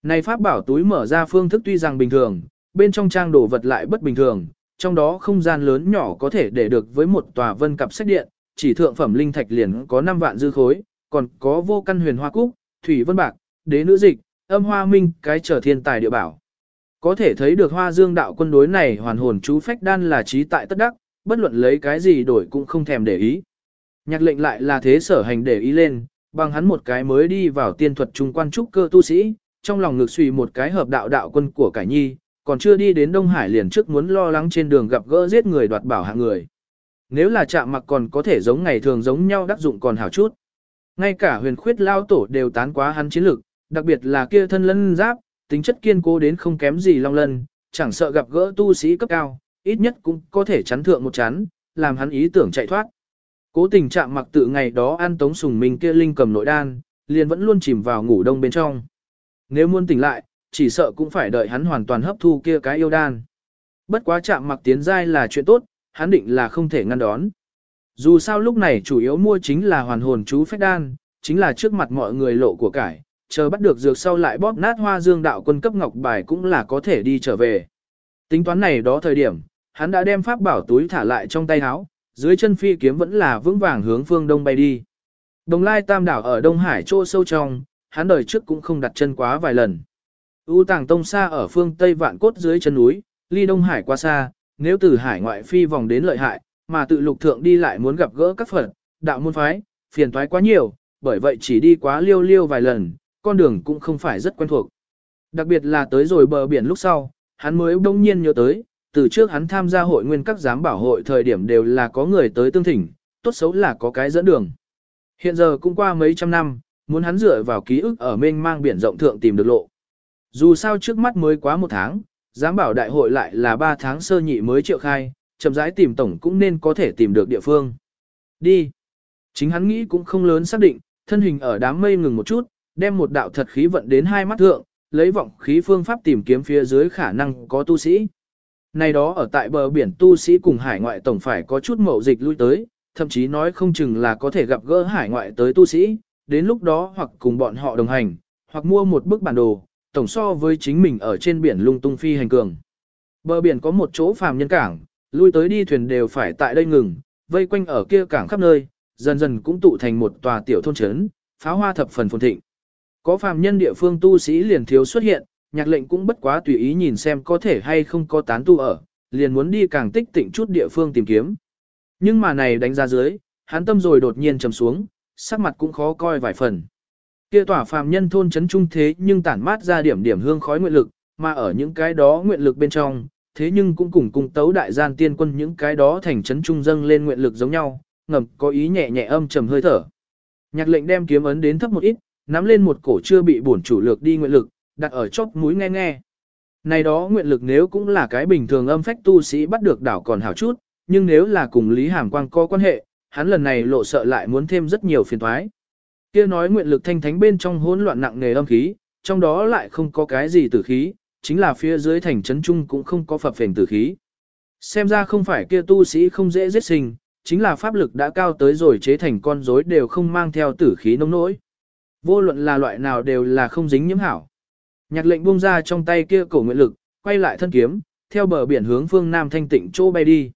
Này pháp bảo túi mở ra phương thức tuy rằng bình thường, bên trong trang đồ vật lại bất bình thường, trong đó không gian lớn nhỏ có thể để được với một tòa vân cặp sách điện, chỉ thượng phẩm linh thạch liền có 5 vạn dư khối, còn có vô căn huyền hoa cúc, thủy vân bạc, đế nữ dịch, âm hoa minh, cái trở thiên tài địa bảo. Có thể thấy được hoa dương đạo quân đối này hoàn hồn chú phách đan là trí tại tất đắc, bất luận lấy cái gì đổi cũng không thèm để ý. Nhạc lệnh lại là thế sở hành để ý lên, bằng hắn một cái mới đi vào tiên thuật trung quan trúc cơ tu sĩ, trong lòng ngực suy một cái hợp đạo đạo quân của cải nhi, còn chưa đi đến Đông Hải liền trước muốn lo lắng trên đường gặp gỡ giết người đoạt bảo hạng người. Nếu là chạm mặc còn có thể giống ngày thường giống nhau đắc dụng còn hảo chút. Ngay cả huyền khuyết lao tổ đều tán quá hắn chiến lực, đặc biệt là kia thân lân giáp, tính chất kiên cố đến không kém gì long lân, chẳng sợ gặp gỡ tu sĩ cấp cao, ít nhất cũng có thể chắn thượng một chắn, làm hắn ý tưởng chạy thoát. Cố tình chạm mặc tự ngày đó ăn tống sùng mình kia linh cầm nội đan, liền vẫn luôn chìm vào ngủ đông bên trong. Nếu muốn tỉnh lại, chỉ sợ cũng phải đợi hắn hoàn toàn hấp thu kia cái yêu đan. Bất quá chạm mặc tiến giai là chuyện tốt, hắn định là không thể ngăn đón. Dù sao lúc này chủ yếu mua chính là hoàn hồn chú phách đan, chính là trước mặt mọi người lộ của cải, chờ bắt được dược sau lại bóp nát hoa dương đạo quân cấp ngọc bài cũng là có thể đi trở về. Tính toán này đó thời điểm, hắn đã đem pháp bảo túi thả lại trong tay áo, dưới chân phi kiếm vẫn là vững vàng hướng phương đông bay đi. Đồng lai tam đảo ở Đông Hải chỗ sâu trong, hắn đời trước cũng không đặt chân quá vài lần. U tàng tông xa ở phương Tây vạn cốt dưới chân núi, ly Đông Hải qua xa, nếu từ hải ngoại phi vòng đến lợi hại, mà tự lục thượng đi lại muốn gặp gỡ các Phật, đạo môn phái, phiền toái quá nhiều, bởi vậy chỉ đi quá liêu liêu vài lần, con đường cũng không phải rất quen thuộc. Đặc biệt là tới rồi bờ biển lúc sau, hắn mới đông nhiên nhớ tới, từ trước hắn tham gia hội nguyên các giám bảo hội thời điểm đều là có người tới tương thỉnh, tốt xấu là có cái dẫn đường. Hiện giờ cũng qua mấy trăm năm, muốn hắn dựa vào ký ức ở mênh mang biển rộng thượng tìm được lộ. Dù sao trước mắt mới quá một tháng, giám bảo đại hội lại là ba tháng sơ nhị mới triệu khai, chậm rãi tìm tổng cũng nên có thể tìm được địa phương. Đi. Chính hắn nghĩ cũng không lớn xác định, thân hình ở đám mây ngừng một chút, đem một đạo thật khí vận đến hai mắt thượng, lấy vọng khí phương pháp tìm kiếm phía dưới khả năng có tu sĩ. Này đó ở tại bờ biển tu sĩ cùng hải ngoại tổng phải có chút mậu dịch lui tới, thậm chí nói không chừng là có thể gặp gỡ hải ngoại tới tu sĩ, đến lúc đó hoặc cùng bọn họ đồng hành, hoặc mua một bức bản đồ, tổng so với chính mình ở trên biển lung tung phi hành cường. Bờ biển có một chỗ phàm nhân cảng, lui tới đi thuyền đều phải tại đây ngừng, vây quanh ở kia cảng khắp nơi, dần dần cũng tụ thành một tòa tiểu thôn trấn, pháo hoa thập phần phồn thịnh. Có phàm nhân địa phương tu sĩ liền thiếu xuất hiện, nhạc lệnh cũng bất quá tùy ý nhìn xem có thể hay không có tán tu ở, liền muốn đi càng tích tịnh chút địa phương tìm kiếm. Nhưng mà này đánh ra dưới, hắn tâm rồi đột nhiên trầm xuống, sắc mặt cũng khó coi vài phần. Kia tỏa phàm nhân thôn chấn trung thế nhưng tản mát ra điểm điểm hương khói nguyện lực, mà ở những cái đó nguyện lực bên trong, thế nhưng cũng cùng cùng tấu đại gian tiên quân những cái đó thành chấn trung dâng lên nguyện lực giống nhau, ngầm có ý nhẹ nhẹ âm trầm hơi thở. Nhạc lệnh đem kiếm ấn đến thấp một ít, nắm lên một cổ chưa bị bổn chủ lược đi nguyện lực, đặt ở chóp mũi nghe nghe. Này đó nguyện lực nếu cũng là cái bình thường âm phách tu sĩ bắt được đảo còn hảo chút, nhưng nếu là cùng Lý Hàm Quang có quan hệ, hắn lần này lộ sợ lại muốn thêm rất nhiều phiền toái. Kia nói nguyện lực thanh thánh bên trong hỗn loạn nặng nề âm khí, trong đó lại không có cái gì tử khí, chính là phía dưới thành trấn trung cũng không có phập phền tử khí. Xem ra không phải kia tu sĩ không dễ giết sinh, chính là pháp lực đã cao tới rồi chế thành con rối đều không mang theo tử khí nông nỗi. Vô luận là loại nào đều là không dính nhiễm hảo. Nhạc lệnh buông ra trong tay kia cổ nguyện lực, quay lại thân kiếm, theo bờ biển hướng phương Nam thanh tịnh chỗ bay đi.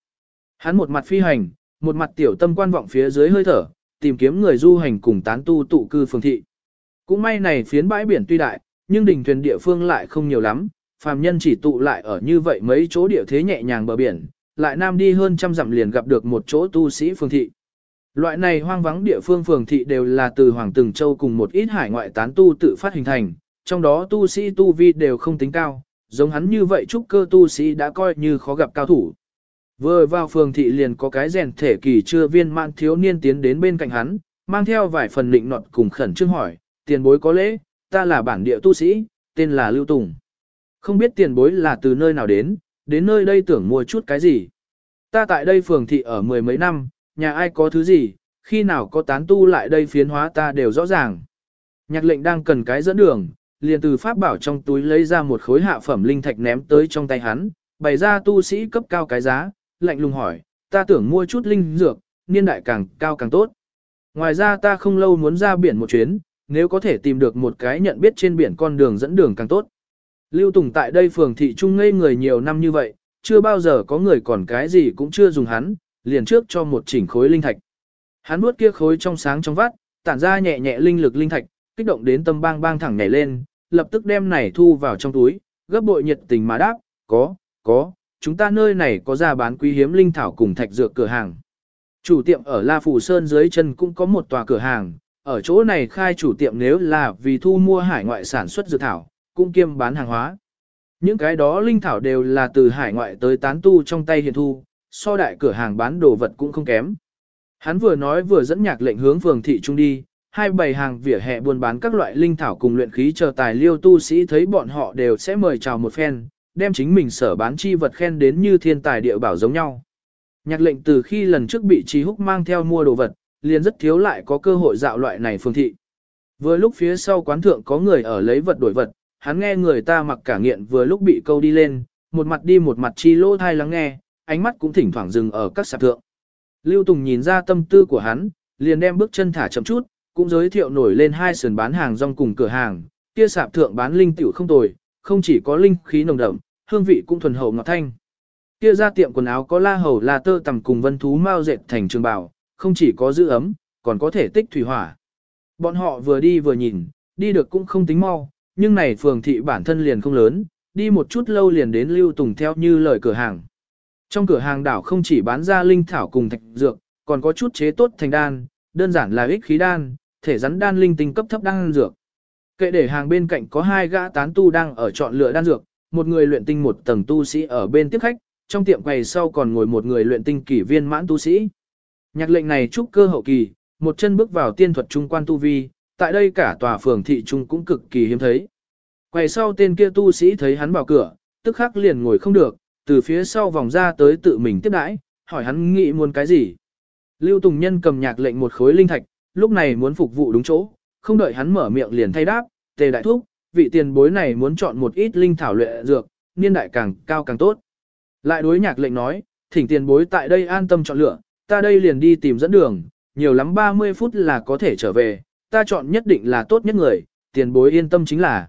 Hắn một mặt phi hành, một mặt tiểu tâm quan vọng phía dưới hơi thở, tìm kiếm người du hành cùng tán tu tụ cư phường thị. Cũng may này phiến bãi biển tuy đại, nhưng đỉnh thuyền địa phương lại không nhiều lắm, phàm nhân chỉ tụ lại ở như vậy mấy chỗ địa thế nhẹ nhàng bờ biển, lại nam đi hơn trăm dặm liền gặp được một chỗ tu sĩ phường thị. Loại này hoang vắng địa phương phường thị đều là từ Hoàng Từng Châu cùng một ít hải ngoại tán tu tự phát hình thành, trong đó tu sĩ tu vi đều không tính cao, giống hắn như vậy trúc cơ tu sĩ đã coi như khó gặp cao thủ. Vừa vào phường thị liền có cái rèn thể kỳ chưa viên mãn thiếu niên tiến đến bên cạnh hắn, mang theo vài phần định nọt cùng khẩn trương hỏi, tiền bối có lễ, ta là bản địa tu sĩ, tên là Lưu Tùng. Không biết tiền bối là từ nơi nào đến, đến nơi đây tưởng mua chút cái gì. Ta tại đây phường thị ở mười mấy năm, nhà ai có thứ gì, khi nào có tán tu lại đây phiến hóa ta đều rõ ràng. Nhạc lệnh đang cần cái dẫn đường, liền từ pháp bảo trong túi lấy ra một khối hạ phẩm linh thạch ném tới trong tay hắn, bày ra tu sĩ cấp cao cái giá, lạnh lùng hỏi, ta tưởng mua chút linh dược, niên đại càng cao càng tốt. Ngoài ra ta không lâu muốn ra biển một chuyến, nếu có thể tìm được một cái nhận biết trên biển con đường dẫn đường càng tốt. Lưu Tùng tại đây phường thị trung ngây người nhiều năm như vậy, chưa bao giờ có người còn cái gì cũng chưa dùng hắn, liền trước cho một chỉnh khối linh thạch. Hắn nuốt kia khối trong sáng trong vắt, tản ra nhẹ nhẹ linh lực linh thạch, kích động đến tâm bang bang thẳng nhảy lên, lập tức đem này thu vào trong túi, gấp bội nhiệt tình mà đáp, có, có, chúng ta nơi này có ra bán quý hiếm linh thảo cùng thạch dược cửa hàng. Chủ tiệm ở La Phủ Sơn dưới chân cũng có một tòa cửa hàng, ở chỗ này khai chủ tiệm nếu là vì thu mua hải ngoại sản xuất dược thảo, cũng kiêm bán hàng hóa. Những cái đó linh thảo đều là từ hải ngoại tới tán tu trong tay hiền thu, so đại cửa hàng bán đồ vật cũng không kém. Hắn vừa nói vừa dẫn nhạc lệnh hướng phường thị trung đi, hai bầy hàng vỉa hè buôn bán các loại linh thảo cùng luyện khí chờ tài liêu tu sĩ thấy bọn họ đều sẽ mời chào một phen, đem chính mình sở bán chi vật khen đến như thiên tài địa bảo giống nhau. Nhạc lệnh từ khi lần trước bị Trí Húc mang theo mua đồ vật, liền rất thiếu lại có cơ hội dạo loại này phương thị. Vừa lúc phía sau quán thượng có người ở lấy vật đổi vật, hắn nghe người ta mặc cả nghiện vừa lúc bị câu đi lên, một mặt đi một mặt chi lỗ thai lắng nghe, ánh mắt cũng thỉnh thoảng dừng ở các sạp thượng. Lưu Tùng nhìn ra tâm tư của hắn, liền đem bước chân thả chậm chút, cũng giới thiệu nổi lên hai sườn bán hàng rong cùng cửa hàng, kia sạp thượng bán linh tiểu không tồi, không chỉ có linh khí nồng đậm, hương vị cũng thuần hậu ngọt thanh. Kia ra tiệm quần áo có la hầu là tơ tầm cùng vân thú mau dệt thành trường bào, không chỉ có giữ ấm, còn có thể tích thủy hỏa. Bọn họ vừa đi vừa nhìn, đi được cũng không tính mau, nhưng này phường thị bản thân liền không lớn, đi một chút lâu liền đến Lưu Tùng theo như lời cửa hàng. Trong cửa hàng đảo không chỉ bán ra linh thảo cùng thạch dược, còn có chút chế tốt thành đan, đơn giản là ích khí đan, thể rắn đan linh tinh cấp thấp đan dược. Kệ để hàng bên cạnh có hai gã tán tu đang ở chọn lựa đan dược, một người luyện tinh một tầng tu sĩ ở bên tiếp khách, trong tiệm quầy sau còn ngồi một người luyện tinh kỷ viên mãn tu sĩ. Nhạc lệnh này trúc cơ hậu kỳ, một chân bước vào tiên thuật trung quan tu vi, tại đây cả tòa phường thị trung cũng cực kỳ hiếm thấy. Quầy sau tên kia tu sĩ thấy hắn vào cửa, tức khắc liền ngồi không được, từ phía sau vòng ra tới tự mình tiếp đãi, hỏi hắn nghĩ muốn cái gì. Lưu Tùng Nhân cầm nhạc lệnh một khối linh thạch, lúc này muốn phục vụ đúng chỗ, không đợi hắn mở miệng liền thay đáp, tề đại thúc, vị tiền bối này muốn chọn một ít linh thảo luyện dược, niên đại càng cao càng tốt. Lại đối nhạc lệnh nói, thỉnh tiền bối tại đây an tâm chọn lựa, ta đây liền đi tìm dẫn đường, nhiều lắm 30 phút là có thể trở về, ta chọn nhất định là tốt nhất người, tiền bối yên tâm chính là.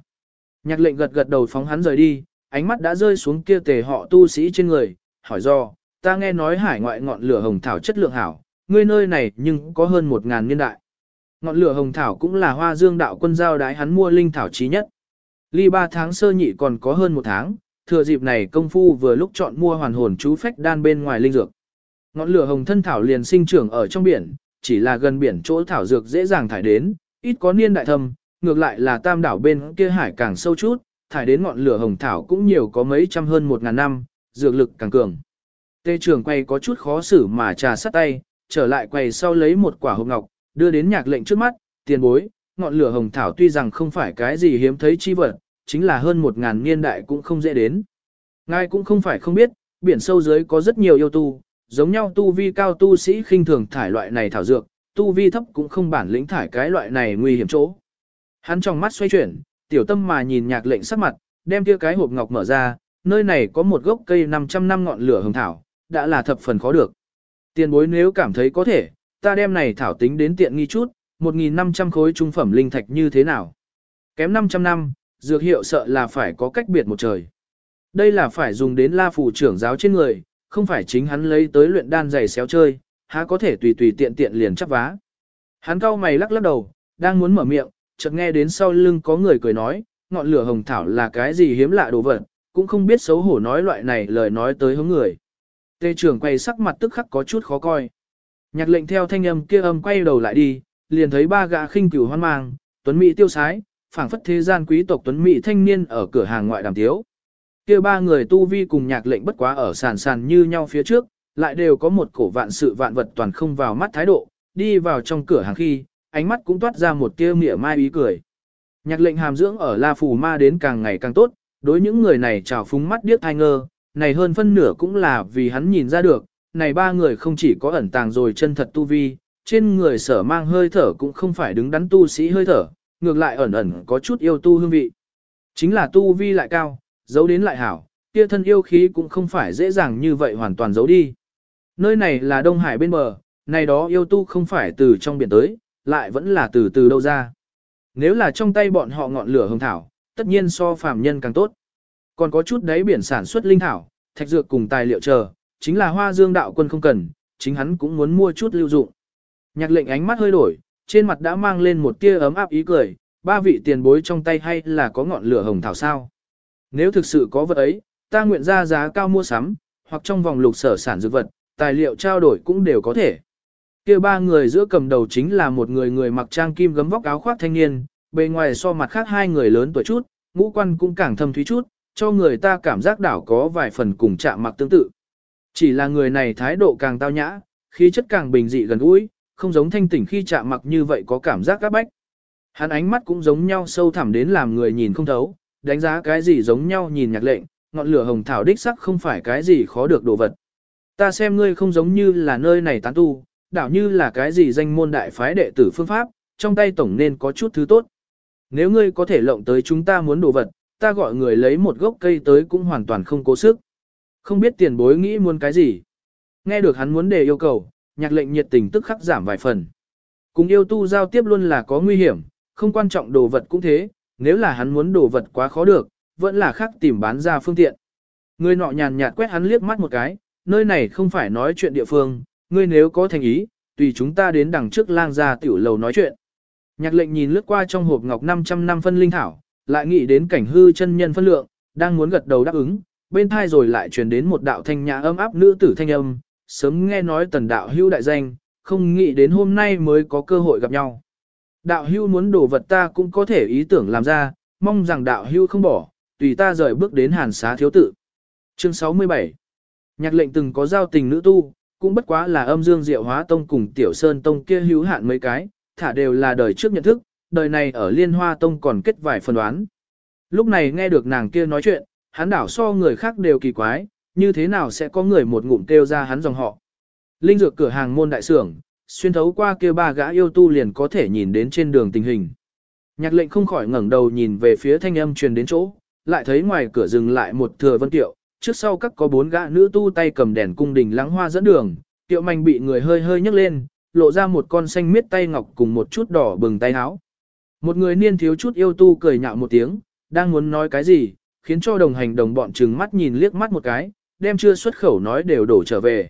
Nhạc lệnh gật gật đầu phóng hắn rời đi, ánh mắt đã rơi xuống kia tề họ tu sĩ trên người, hỏi do, ta nghe nói hải ngoại ngọn lửa hồng thảo chất lượng hảo, ngươi nơi này nhưng có hơn một ngàn niên đại. Ngọn lửa hồng thảo cũng là hoa dương đạo quân giao đái hắn mua linh thảo trí nhất. Ly ba tháng sơ nhị còn có hơn một tháng, thừa dịp này công phu vừa lúc chọn mua hoàn hồn chú phách đan bên ngoài linh dược. Ngọn lửa hồng thân thảo liền sinh trưởng ở trong biển, chỉ là gần biển chỗ thảo dược dễ dàng thải đến, ít có niên đại thâm, ngược lại là tam đảo bên kia hải càng sâu chút, thải đến ngọn lửa hồng thảo cũng nhiều có mấy trăm hơn một ngàn năm, dược lực càng cường. Tê trưởng quay có chút khó xử mà trà sắt tay, trở lại quầy sau lấy một quả hộp ngọc, đưa đến nhạc lệnh trước mắt, tiền bối, ngọn lửa hồng thảo tuy rằng không phải cái gì hiếm thấy chi vật, chính là hơn một ngàn niên đại cũng không dễ đến. Ngài cũng không phải không biết, biển sâu dưới có rất nhiều yêu tu, giống nhau tu vi cao tu sĩ khinh thường thải loại này thảo dược, tu vi thấp cũng không bản lĩnh thải cái loại này nguy hiểm chỗ. Hắn trong mắt xoay chuyển, tiểu tâm mà nhìn nhạc lệnh sắc mặt, đem kia cái hộp ngọc mở ra, nơi này có một gốc cây 500 năm ngọn lửa hồng thảo, đã là thập phần khó được. Tiền bối nếu cảm thấy có thể, ta đem này thảo tính đến tiện nghi chút, 1.500 khối trung phẩm linh thạch như thế nào? Kém 500 năm, dược hiệu sợ là phải có cách biệt một trời. Đây là phải dùng đến la phủ trưởng giáo trên người, không phải chính hắn lấy tới luyện đan giày xéo chơi, há có thể tùy tùy tiện tiện liền chắp vá. Hắn cau mày lắc lắc đầu, đang muốn mở miệng, chợt nghe đến sau lưng có người cười nói, ngọn lửa hồng thảo là cái gì hiếm lạ đồ vật, cũng không biết xấu hổ nói loại này lời nói tới hướng người. Tê trưởng quay sắc mặt tức khắc có chút khó coi. Nhạc lệnh theo thanh âm kia âm quay đầu lại đi, liền thấy ba gã khinh cửu hoan mang, tuấn mỹ tiêu sái, phảng phất thế gian quý tộc tuấn mỹ thanh niên ở cửa hàng ngoại đàm tiếu. Kia ba người tu vi cùng nhạc lệnh bất quá ở sàn sàn như nhau phía trước, lại đều có một cổ vạn sự vạn vật toàn không vào mắt thái độ, đi vào trong cửa hàng khi, ánh mắt cũng toát ra một tia mỉa mai ý cười. Nhạc lệnh hàm dưỡng ở La Phù Ma đến càng ngày càng tốt, đối những người này trào phúng mắt điếc thai ngơ, này hơn phân nửa cũng là vì hắn nhìn ra được, này ba người không chỉ có ẩn tàng rồi chân thật tu vi, trên người sở mang hơi thở cũng không phải đứng đắn tu sĩ hơi thở, ngược lại ẩn ẩn có chút yêu tu hương vị. Chính là tu vi lại cao, giấu đến lại hảo, kia thân yêu khí cũng không phải dễ dàng như vậy hoàn toàn giấu đi. Nơi này là Đông Hải bên bờ, này đó yêu tu không phải từ trong biển tới, lại vẫn là từ từ đâu ra. Nếu là trong tay bọn họ ngọn lửa hồng thảo, tất nhiên so phàm nhân càng tốt. Còn có chút đấy biển sản xuất linh thảo, thạch dược cùng tài liệu chờ, chính là hoa dương đạo quân không cần, chính hắn cũng muốn mua chút lưu dụng. Nhạc lệnh ánh mắt hơi đổi, trên mặt đã mang lên một tia ấm áp ý cười, ba vị tiền bối trong tay hay là có ngọn lửa hồng thảo sao. Nếu thực sự có vật ấy, ta nguyện ra giá cao mua sắm, hoặc trong vòng lục sở sản dược vật, tài liệu trao đổi cũng đều có thể. kia ba người giữa cầm đầu chính là một người người mặc trang kim gấm vóc áo khoác thanh niên, bề ngoài so mặt khác hai người lớn tuổi chút, ngũ quan cũng càng thâm thúy chút, cho người ta cảm giác đảo có vài phần cùng chạm mặc tương tự. Chỉ là người này thái độ càng tao nhã, khí chất càng bình dị gần gũi, không giống thanh tỉnh khi chạm mặc như vậy có cảm giác các bách. Hắn ánh mắt cũng giống nhau sâu thẳm đến làm người nhìn không thấu, đánh giá cái gì giống nhau nhìn nhạc lệnh, ngọn lửa hồng thảo đích sắc không phải cái gì khó được đồ vật. Ta xem ngươi không giống như là nơi này tán tu, đảo như là cái gì danh môn đại phái đệ tử phương pháp, trong tay tổng nên có chút thứ tốt. Nếu ngươi có thể lộng tới chúng ta muốn đồ vật, ta gọi người lấy một gốc cây tới cũng hoàn toàn không cố sức. Không biết tiền bối nghĩ muốn cái gì. Nghe được hắn muốn đề yêu cầu, nhạc lệnh nhiệt tình tức khắc giảm vài phần. Cùng yêu tu giao tiếp luôn là có nguy hiểm, không quan trọng đồ vật cũng thế, nếu là hắn muốn đồ vật quá khó được, vẫn là khác tìm bán ra phương tiện. Người nọ nhàn nhạt quét hắn liếc mắt một cái, nơi này không phải nói chuyện địa phương, ngươi nếu có thành ý, tùy chúng ta đến đằng trước lang ra tiểu lầu nói chuyện. Nhạc lệnh nhìn lướt qua trong hộp ngọc 500 năm phân linh thảo, lại nghĩ đến cảnh hư chân nhân phân lượng, đang muốn gật đầu đáp ứng, bên thai rồi lại truyền đến một đạo thanh nhã ấm áp nữ tử thanh âm, sớm nghe nói tần đạo hưu đại danh, không nghĩ đến hôm nay mới có cơ hội gặp nhau. Đạo hưu muốn đổ vật ta cũng có thể ý tưởng làm ra, mong rằng đạo hưu không bỏ, tùy ta rời bước đến hàn xá thiếu tự. Chương 67 Nhạc lệnh từng có giao tình nữ tu, cũng bất quá là âm dương diệu hóa tông cùng tiểu sơn tông kia hữu hạn mấy cái, thả đều là đời trước nhận thức, đời này ở liên hoa tông còn kết vài phần đoán. Lúc này nghe được nàng kia nói chuyện, hắn đảo so người khác đều kỳ quái, như thế nào sẽ có người một ngụm kêu ra hắn dòng họ. Linh dược cửa hàng môn đại sưởng xuyên thấu qua kia ba gã yêu tu liền có thể nhìn đến trên đường tình hình. Nhạc lệnh không khỏi ngẩng đầu nhìn về phía thanh âm truyền đến chỗ, lại thấy ngoài cửa dừng lại một thừa vân tiệu, trước sau các có bốn gã nữ tu tay cầm đèn cung đình lắng hoa dẫn đường, tiệu manh bị người hơi hơi nhấc lên, lộ ra một con xanh miết tay ngọc cùng một chút đỏ bừng tay áo. Một người niên thiếu chút yêu tu cười nhạo một tiếng, đang muốn nói cái gì, khiến cho đồng hành đồng bọn trừng mắt nhìn liếc mắt một cái, đem chưa xuất khẩu nói đều đổ trở về.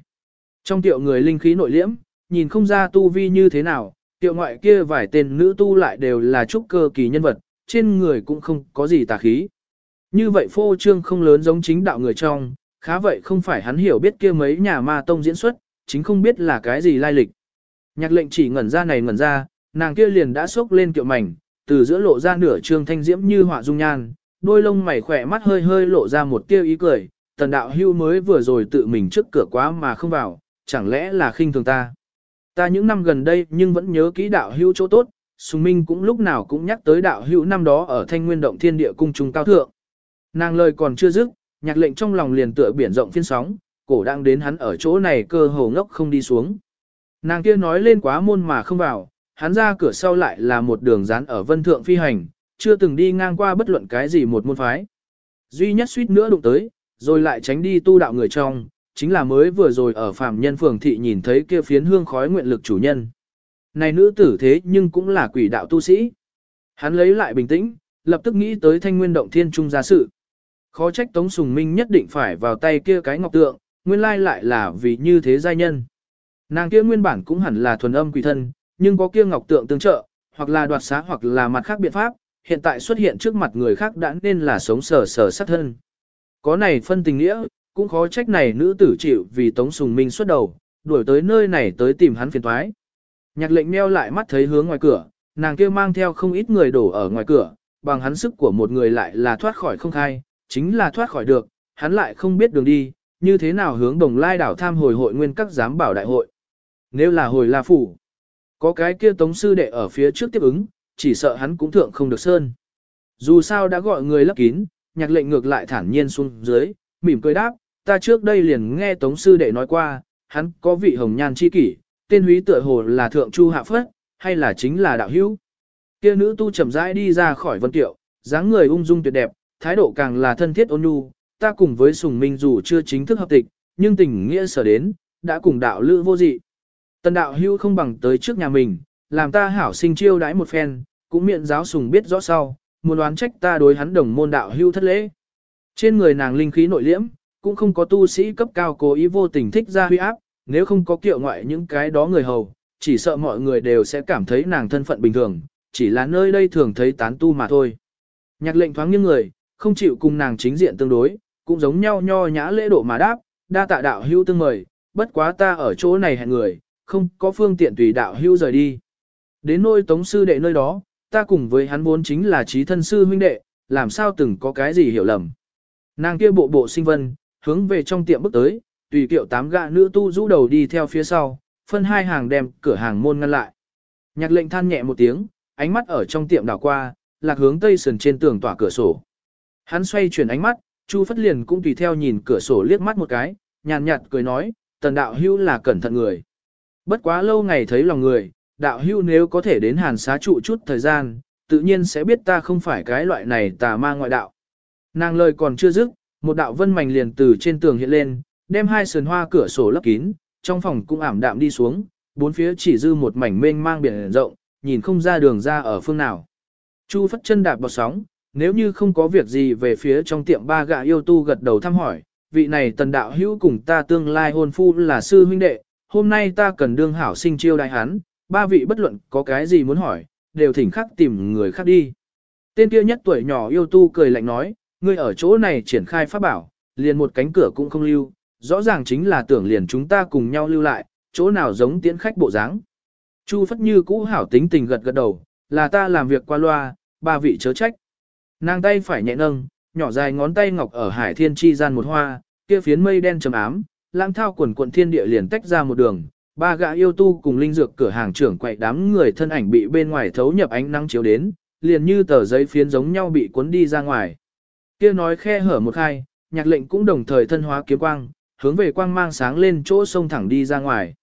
Trong tiệu người linh khí nội liễm, nhìn không ra tu vi như thế nào, tiệu ngoại kia vài tên nữ tu lại đều là trúc cơ kỳ nhân vật, trên người cũng không có gì tà khí. Như vậy phô trương không lớn giống chính đạo người trong, khá vậy không phải hắn hiểu biết kia mấy nhà ma tông diễn xuất, chính không biết là cái gì lai lịch. Nhạc lệnh chỉ ngẩn ra này ngẩn ra, nàng kia liền đã sốc lên kiệu mảnh, từ giữa lộ ra nửa trương thanh diễm như họa dung nhan, đôi lông mày khỏe mắt hơi hơi lộ ra một tia ý cười, tần đạo hưu mới vừa rồi tự mình trước cửa quá mà không vào, chẳng lẽ là khinh thường ta. Ta những năm gần đây nhưng vẫn nhớ kỹ đạo hưu chỗ tốt, Sùng Minh cũng lúc nào cũng nhắc tới đạo hưu năm đó ở thanh nguyên động thiên địa cung trung cao thượng. Nàng lời còn chưa dứt, nhạc lệnh trong lòng liền tựa biển rộng phiên sóng, cổ đang đến hắn ở chỗ này cơ hồ ngốc không đi xuống. Nàng kia nói lên quá môn mà không vào, hắn ra cửa sau lại là một đường dán ở vân thượng phi hành, chưa từng đi ngang qua bất luận cái gì một môn phái. Duy nhất suýt nữa đụng tới, rồi lại tránh đi tu đạo người trong, chính là mới vừa rồi ở phạm nhân phường thị nhìn thấy kia phiến hương khói nguyện lực chủ nhân. Này nữ tử thế nhưng cũng là quỷ đạo tu sĩ. Hắn lấy lại bình tĩnh, lập tức nghĩ tới thanh nguyên động thiên trung gia sự. Khó trách Tống Sùng Minh nhất định phải vào tay kia cái ngọc tượng, nguyên lai lại là vì như thế giai nhân. Nàng kia nguyên bản cũng hẳn là thuần âm quỷ thân, nhưng có kia ngọc tượng tương trợ, hoặc là đoạt xá hoặc là mặt khác biện pháp, hiện tại xuất hiện trước mặt người khác đã nên là sống sờ sờ sát thân. Có này phân tình nghĩa, cũng khó trách này nữ tử chịu vì Tống Sùng Minh xuất đầu, đuổi tới nơi này tới tìm hắn phiền toái. Nhạc lệnh meo lại mắt thấy hướng ngoài cửa, nàng kia mang theo không ít người đổ ở ngoài cửa, bằng hắn sức của một người lại là thoát khỏi không khai, chính là thoát khỏi được, hắn lại không biết đường đi, như thế nào hướng đồng lai đảo tham hồi hội nguyên các giám bảo đại hội. Nếu là hồi la phủ, có cái kia tống sư đệ ở phía trước tiếp ứng, chỉ sợ hắn cũng thượng không được sơn. Dù sao đã gọi người lấp kín, nhạc lệnh ngược lại thản nhiên xuống dưới, mỉm cười đáp, ta trước đây liền nghe tống sư đệ nói qua, hắn có vị hồng nhan chi kỷ, tên húy tựa hồ là thượng chu hạ phất, hay là chính là đạo hữu. Kia nữ tu chậm rãi đi ra khỏi vân tiệu, dáng người ung dung tuyệt đẹp, thái độ càng là thân thiết ôn nhu, ta cùng với sùng minh dù chưa chính thức hợp tịch, nhưng tình nghĩa sở đến, đã cùng đạo lữ vô dị. Tần đạo hưu không bằng tới trước nhà mình, làm ta hảo sinh chiêu đãi một phen, cũng miệng giáo sùng biết rõ sau, muốn đoán trách ta đối hắn đồng môn đạo hưu thất lễ. Trên người nàng linh khí nội liễm, cũng không có tu sĩ cấp cao cố ý vô tình thích ra huy áp, nếu không có kiệu ngoại những cái đó người hầu, chỉ sợ mọi người đều sẽ cảm thấy nàng thân phận bình thường, chỉ là nơi đây thường thấy tán tu mà thôi. Nhạc lệnh thoáng những người, không chịu cùng nàng chính diện tương đối, cũng giống nhau nho nhã lễ độ mà đáp, đa tạ đạo hưu tương mời, bất quá ta ở chỗ này hẹn người, không có phương tiện tùy đạo hưu rời đi. Đến nôi tống sư đệ nơi đó, ta cùng với hắn vốn chính là trí thân sư huynh đệ, làm sao từng có cái gì hiểu lầm. Nàng kia bộ bộ sinh vân, hướng về trong tiệm bước tới, tùy kiệu tám gạ nữ tu rũ đầu đi theo phía sau, phân hai hàng đem cửa hàng môn ngăn lại. Nhạc lệnh than nhẹ một tiếng, ánh mắt ở trong tiệm đảo qua, lạc hướng tây sườn trên tường tỏa cửa sổ. Hắn xoay chuyển ánh mắt, Chu Phất liền cũng tùy theo nhìn cửa sổ liếc mắt một cái, nhàn nhạt cười nói, tần đạo hưu là cẩn thận người. Bất quá lâu ngày thấy lòng người, đạo hưu nếu có thể đến hàn xá trụ chút thời gian, tự nhiên sẽ biết ta không phải cái loại này tà ma ngoại đạo. Nàng lời còn chưa dứt, một đạo vân mảnh liền từ trên tường hiện lên, đem hai sườn hoa cửa sổ lấp kín, trong phòng cũng ảm đạm đi xuống, bốn phía chỉ dư một mảnh mênh mang biển rộng, nhìn không ra đường ra ở phương nào. Chu phất chân đạp bọt sóng, nếu như không có việc gì về phía trong tiệm ba gạ yêu tu gật đầu thăm hỏi, vị này tần đạo hữu cùng ta tương lai hôn phu là sư huynh đệ, hôm nay ta cần đương hảo sinh chiêu đại hắn, ba vị bất luận có cái gì muốn hỏi, đều thỉnh khắc tìm người khác đi. Tên kia nhất tuổi nhỏ yêu tu cười lạnh nói, ngươi ở chỗ này triển khai pháp bảo, liền một cánh cửa cũng không lưu, rõ ràng chính là tưởng liền chúng ta cùng nhau lưu lại, chỗ nào giống tiễn khách bộ dáng. Chu Phất Như cũ hảo tính tình gật gật đầu, là ta làm việc qua loa, ba vị chớ trách. Nàng tay phải nhẹ nâng, nhỏ dài ngón tay ngọc ở hải thiên chi gian một hoa, kia phiến mây đen trầm ám, lang thao quần quận thiên địa liền tách ra một đường. Ba gã yêu tu cùng linh dược cửa hàng trưởng quậy đám người thân ảnh bị bên ngoài thấu nhập ánh nắng chiếu đến, liền như tờ giấy phiến giống nhau bị cuốn đi ra ngoài. Kia nói khe hở một khai, nhạc lệnh cũng đồng thời thân hóa kiếm quang, hướng về quang mang sáng lên chỗ sông thẳng đi ra ngoài.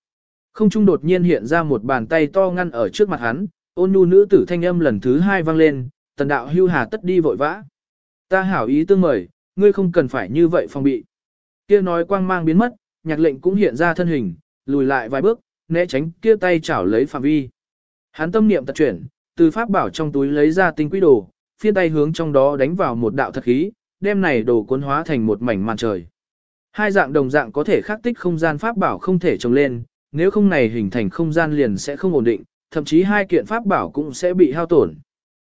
Không trung đột nhiên hiện ra một bàn tay to ngăn ở trước mặt hắn, ôn nhu nữ tử thanh âm lần thứ hai vang lên, tần đạo hưu hà tất đi vội vã. Ta hảo ý tương mời, ngươi không cần phải như vậy phòng bị. Kia nói quang mang biến mất, nhạc lệnh cũng hiện ra thân hình, lùi lại vài bước, né tránh kia tay chảo lấy phạm vi. Hắn tâm niệm tật chuyển, từ pháp bảo trong túi lấy ra tinh quý đồ, phiên tay hướng trong đó đánh vào một đạo thật khí, đem này đồ cuốn hóa thành một mảnh màn trời. Hai dạng đồng dạng có thể khắc tích không gian pháp bảo không thể trồng lên, nếu không này hình thành không gian liền sẽ không ổn định, thậm chí hai kiện pháp bảo cũng sẽ bị hao tổn.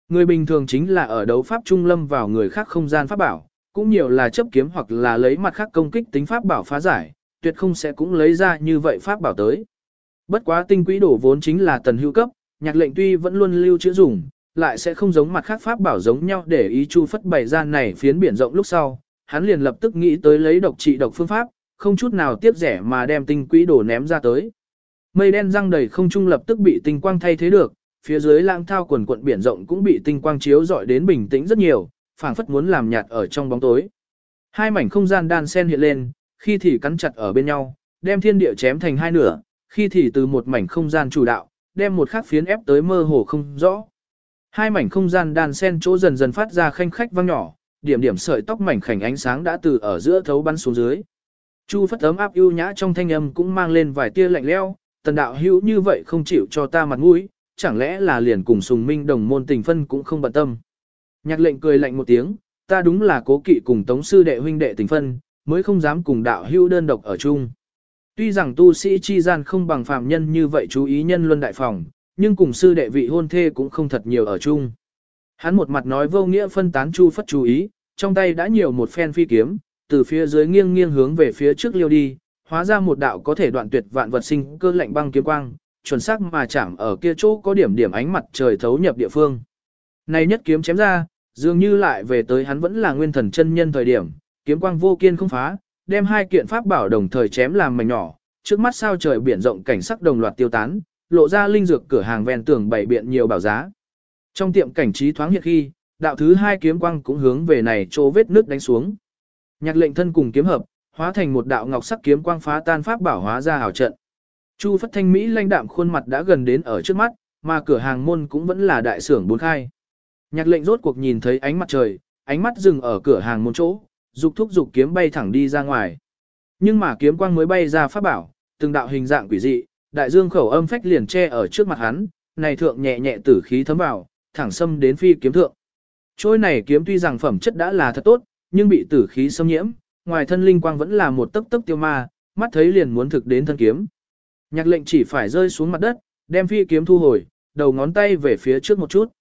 Người bình thường chính là ở đấu pháp trung lâm vào người khác không gian pháp bảo, cũng nhiều là chấp kiếm hoặc là lấy mặt khác công kích tính pháp bảo phá giải, tuyệt không sẽ cũng lấy ra như vậy pháp bảo tới. Bất quá tinh quỹ đổ vốn chính là tần hữu cấp, nhạc lệnh tuy vẫn luôn lưu trữ dùng, lại sẽ không giống mặt khác pháp bảo giống nhau để ý chu phất bày ra này phiến biển rộng lúc sau, hắn liền lập tức nghĩ tới lấy độc trị độc phương pháp, không chút nào tiếc rẻ mà đem tinh quỹ đổ ném ra tới. Mây đen răng đầy không trung lập tức bị tinh quang thay thế được, phía dưới lãng thao quần quận biển rộng cũng bị tinh quang chiếu rọi đến bình tĩnh rất nhiều, phảng phất muốn làm nhạt ở trong bóng tối. Hai mảnh không gian đan sen hiện lên, khi thì cắn chặt ở bên nhau, đem thiên địa chém thành hai nửa, khi thì từ một mảnh không gian chủ đạo, đem một khắc phiến ép tới mơ hồ không rõ. Hai mảnh không gian đan sen chỗ dần dần phát ra khanh khách vang nhỏ, điểm điểm sợi tóc mảnh khảnh ánh sáng đã từ ở giữa thấu bắn xuống dưới. Chu phất ấm áp ưu nhã trong thanh âm cũng mang lên vài tia lạnh leo, tần đạo hữu như vậy không chịu cho ta mặt mũi, chẳng lẽ là liền cùng sùng minh đồng môn tình phân cũng không bận tâm. Nhạc lệnh cười lạnh một tiếng, ta đúng là cố kỵ cùng tống sư đệ huynh đệ tình phân, mới không dám cùng đạo hưu đơn độc ở chung. Tuy rằng tu sĩ chi gian không bằng phạm nhân như vậy chú ý nhân luân đại phòng, nhưng cùng sư đệ vị hôn thê cũng không thật nhiều ở chung. Hắn một mặt nói vô nghĩa phân tán chu phất chú ý, trong tay đã nhiều một phen phi kiếm, từ phía dưới nghiêng nghiêng hướng về phía trước liêu đi, hóa ra một đạo có thể đoạn tuyệt vạn vật sinh cơ lạnh băng kiếm quang, chuẩn xác mà chạm ở kia chỗ có điểm điểm ánh mặt trời thấu nhập địa phương. Này nhất kiếm chém ra, dường như lại về tới hắn vẫn là nguyên thần chân nhân thời điểm, kiếm quang vô kiên không phá, đem hai kiện pháp bảo đồng thời chém làm mảnh nhỏ, trước mắt sao trời biển rộng cảnh sắc đồng loạt tiêu tán, lộ ra linh dược cửa hàng ven tường bày biện nhiều bảo giá. Trong tiệm cảnh trí thoáng hiện khi, đạo thứ hai kiếm quang cũng hướng về này chỗ vết nước đánh xuống. Nhạc lệnh thân cùng kiếm hợp, hóa thành một đạo ngọc sắc kiếm quang phá tan pháp bảo hóa ra hảo trận. Chu Phất Thanh Mỹ lãnh đạm khuôn mặt đã gần đến ở trước mắt, mà cửa hàng môn cũng vẫn là đại sưởng bốn khai. Nhạc lệnh rốt cuộc nhìn thấy ánh mặt trời, ánh mắt dừng ở cửa hàng môn chỗ, dục thúc dục kiếm bay thẳng đi ra ngoài. Nhưng mà kiếm quang mới bay ra pháp bảo, từng đạo hình dạng quỷ dị, đại dương khẩu âm phách liền che ở trước mặt hắn, này thượng nhẹ nhẹ tử khí thấm vào, thẳng xâm đến phi kiếm thượng. Trôi này kiếm tuy rằng phẩm chất đã là thật tốt, nhưng bị tử khí xâm nhiễm, ngoài thân linh quang vẫn là một tấc tấc tiêu ma, mắt thấy liền muốn thực đến thân kiếm. Nhạc lệnh chỉ phải rơi xuống mặt đất, đem phi kiếm thu hồi, đầu ngón tay về phía trước một chút.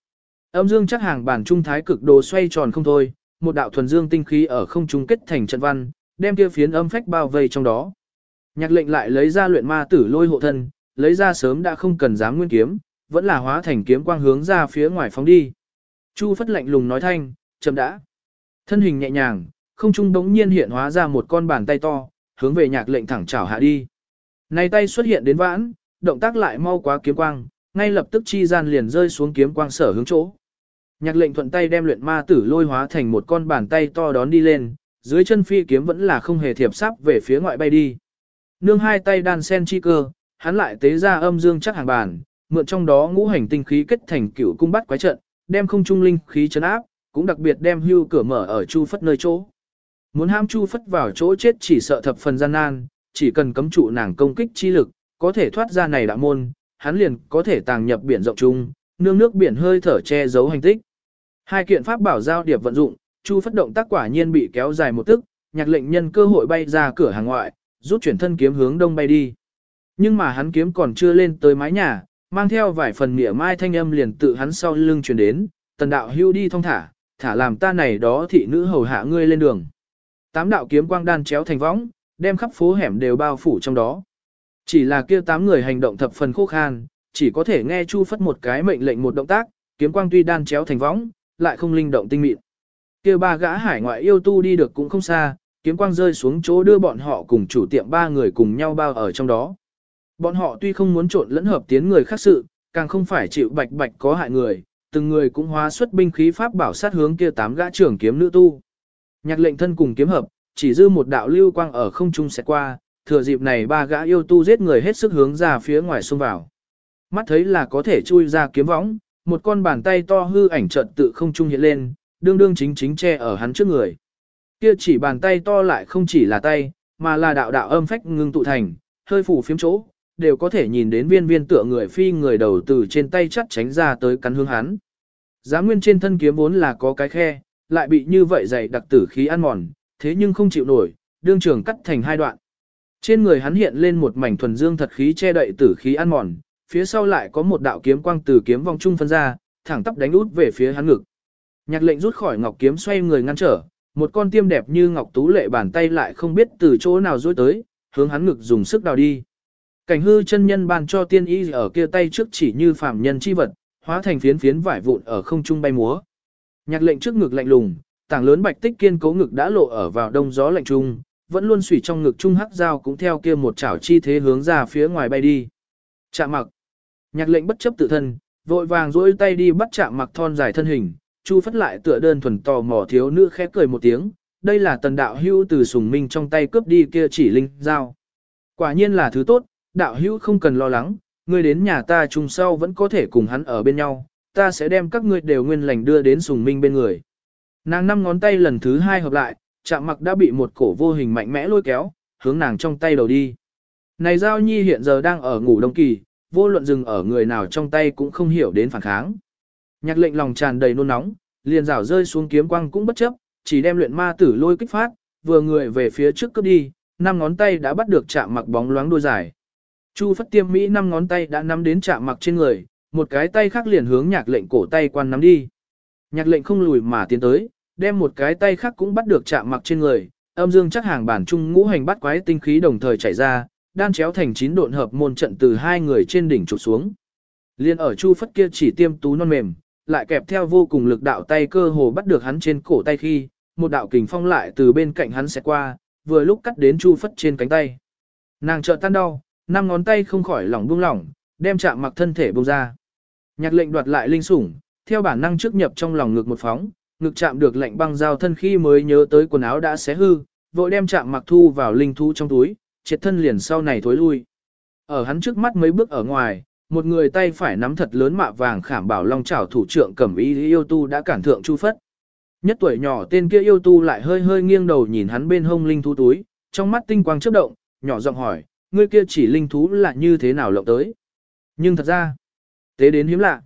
Âm dương chắc hàng bản trung thái cực đồ xoay tròn không thôi, một đạo thuần dương tinh khí ở không trung kết thành trận văn, đem kia phiến âm phách bao vây trong đó. Nhạc lệnh lại lấy ra luyện ma tử lôi hộ thân, lấy ra sớm đã không cần dám nguyên kiếm, vẫn là hóa thành kiếm quang hướng ra phía ngoài phóng đi. Chu phất lạnh lùng nói thanh, chậm đã. Thân hình nhẹ nhàng, không trung đống nhiên hiện hóa ra một con bàn tay to, hướng về nhạc lệnh thẳng chảo hạ đi. Này tay xuất hiện đến vãn, động tác lại mau quá kiếm quang, ngay lập tức chi gian liền rơi xuống kiếm quang sở hướng chỗ. Nhạc lệnh thuận tay đem luyện ma tử lôi hóa thành một con bàn tay to đón đi lên, dưới chân phi kiếm vẫn là không hề thiệp sắp về phía ngoại bay đi. Nương hai tay đan sen chi cơ, hắn lại tế ra âm dương chắc hàng bàn, mượn trong đó ngũ hành tinh khí kết thành cửu cung bắt quái trận, đem không trung linh khí chấn áp, cũng đặc biệt đem hưu cửa mở ở chu phất nơi chỗ. Muốn ham chu phất vào chỗ chết chỉ sợ thập phần gian nan, chỉ cần cấm trụ nàng công kích chi lực, có thể thoát ra này đạo môn, hắn liền có thể tàng nhập biển rộng chung, nương nước biển hơi thở che giấu hành tích. Hai kiện pháp bảo giao điệp vận dụng, Chu Phất động tác quả nhiên bị kéo dài một tức, nhạc lệnh nhân cơ hội bay ra cửa hàng ngoại, rút chuyển thân kiếm hướng đông bay đi. Nhưng mà hắn kiếm còn chưa lên tới mái nhà, mang theo vài phần mỉa mai thanh âm liền tự hắn sau lưng truyền đến, tần đạo hưu đi thong thả, thả làm ta này đó thị nữ hầu hạ ngươi lên đường. Tám đạo kiếm quang đan chéo thành võng, đem khắp phố hẻm đều bao phủ trong đó. Chỉ là kia tám người hành động thập phần khô khan, chỉ có thể nghe Chu Phất một cái mệnh lệnh một động tác, kiếm quang tuy đan chéo thành võng, lại không linh động tinh mịn. Kia ba gã hải ngoại yêu tu đi được cũng không xa, kiếm quang rơi xuống chỗ đưa bọn họ cùng chủ tiệm ba người cùng nhau bao ở trong đó. Bọn họ tuy không muốn trộn lẫn hợp tiến người khác sự, càng không phải chịu bạch bạch có hại người, từng người cũng hóa xuất binh khí pháp bảo sát hướng kia tám gã trưởng kiếm nữ tu. Nhạc lệnh thân cùng kiếm hợp, chỉ dư một đạo lưu quang ở không trung sẽ qua, thừa dịp này ba gã yêu tu giết người hết sức hướng ra phía ngoài xông vào. mắt thấy là có thể chui ra kiếm võng, một con bàn tay to hư ảnh trận tự không trung hiện lên, đương đương chính chính che ở hắn trước người. Kia chỉ bàn tay to lại không chỉ là tay, mà là đạo đạo âm phách ngưng tụ thành, hơi phủ phiếm chỗ, đều có thể nhìn đến viên viên tựa người phi người đầu từ trên tay chắt tránh ra tới cắn hướng hắn. Giá nguyên trên thân kiếm vốn là có cái khe, lại bị như vậy dày đặc tử khí ăn mòn, thế nhưng không chịu nổi, đương trường cắt thành hai đoạn. Trên người hắn hiện lên một mảnh thuần dương thật khí che đậy tử khí ăn mòn, phía sau lại có một đạo kiếm quang từ kiếm vòng trung phân ra, thẳng tắp đánh út về phía hắn ngực. Nhạc lệnh rút khỏi ngọc kiếm xoay người ngăn trở, một con tiêm đẹp như ngọc tú lệ bàn tay lại không biết từ chỗ nào rối tới, hướng hắn ngực dùng sức đào đi. Cảnh hư chân nhân ban cho tiên y ở kia tay trước chỉ như phàm nhân chi vật, hóa thành phiến phiến vải vụn ở không trung bay múa. Nhạc lệnh trước ngực lạnh lùng, tảng lớn bạch tích kiên cố ngực đã lộ ở vào đông gió lạnh trung, vẫn luôn xủy trong ngực trung hắc dao cũng theo kia một chảo chi thế hướng ra phía ngoài bay đi. Chạm mặc. Nhạc lệnh bất chấp tự thân, vội vàng duỗi tay đi bắt chạm mặc thon dài thân hình, chu phất lại tựa đơn thuần tò mò thiếu nữ khẽ cười một tiếng, đây là tần đạo hưu từ sùng minh trong tay cướp đi kia chỉ linh dao. Quả nhiên là thứ tốt, đạo hưu không cần lo lắng, ngươi đến nhà ta chung sau vẫn có thể cùng hắn ở bên nhau, ta sẽ đem các ngươi đều nguyên lành đưa đến sùng minh bên người. Nàng năm ngón tay lần thứ hai hợp lại, chạm mặc đã bị một cổ vô hình mạnh mẽ lôi kéo, hướng nàng trong tay đầu đi. Này giao nhi hiện giờ đang ở ngủ đông kỳ, vô luận dừng ở người nào trong tay cũng không hiểu đến phản kháng. Nhạc lệnh lòng tràn đầy nôn nóng, liền rảo rơi xuống kiếm quang cũng bất chấp, chỉ đem luyện ma tử lôi kích phát, vừa người về phía trước cướp đi, năm ngón tay đã bắt được chạm mặc bóng loáng đuôi dài. Chu phất tiêm Mỹ năm ngón tay đã nắm đến chạm mặc trên người, một cái tay khác liền hướng nhạc lệnh cổ tay quan nắm đi. Nhạc lệnh không lùi mà tiến tới, đem một cái tay khác cũng bắt được chạm mặc trên người, âm dương chắc hàng bản trung ngũ hành bắt quái tinh khí đồng thời chảy ra, đan chéo thành chín độn hợp môn trận từ hai người trên đỉnh trục xuống. Liên ở chu phất kia chỉ tiêm tú non mềm, lại kẹp theo vô cùng lực đạo tay cơ hồ bắt được hắn trên cổ tay khi, một đạo kình phong lại từ bên cạnh hắn sẽ qua, vừa lúc cắt đến chu phất trên cánh tay. Nàng trợ tan đau, năm ngón tay không khỏi lỏng buông lỏng, đem chạm mặc thân thể buông ra. Nhạc lệnh đoạt lại linh sủng, theo bản năng trước nhập trong lòng ngực một phóng, ngực chạm được lệnh băng giao thân khi mới nhớ tới quần áo đã xé hư, vội đem chạm mặc thu vào linh thú trong túi, triệt thân liền sau này thối lui. Ở hắn trước mắt mấy bước ở ngoài, một người tay phải nắm thật lớn mạ vàng khảm bảo long chảo thủ trưởng cẩm y yêu tu đã cản thượng chu phất. Nhất tuổi nhỏ tên kia yêu tu lại hơi hơi nghiêng đầu nhìn hắn bên hông linh thú túi, trong mắt tinh quang chớp động, nhỏ giọng hỏi, ngươi kia chỉ linh thú là như thế nào lộng tới. Nhưng thật ra, tế đến hiếm lạ.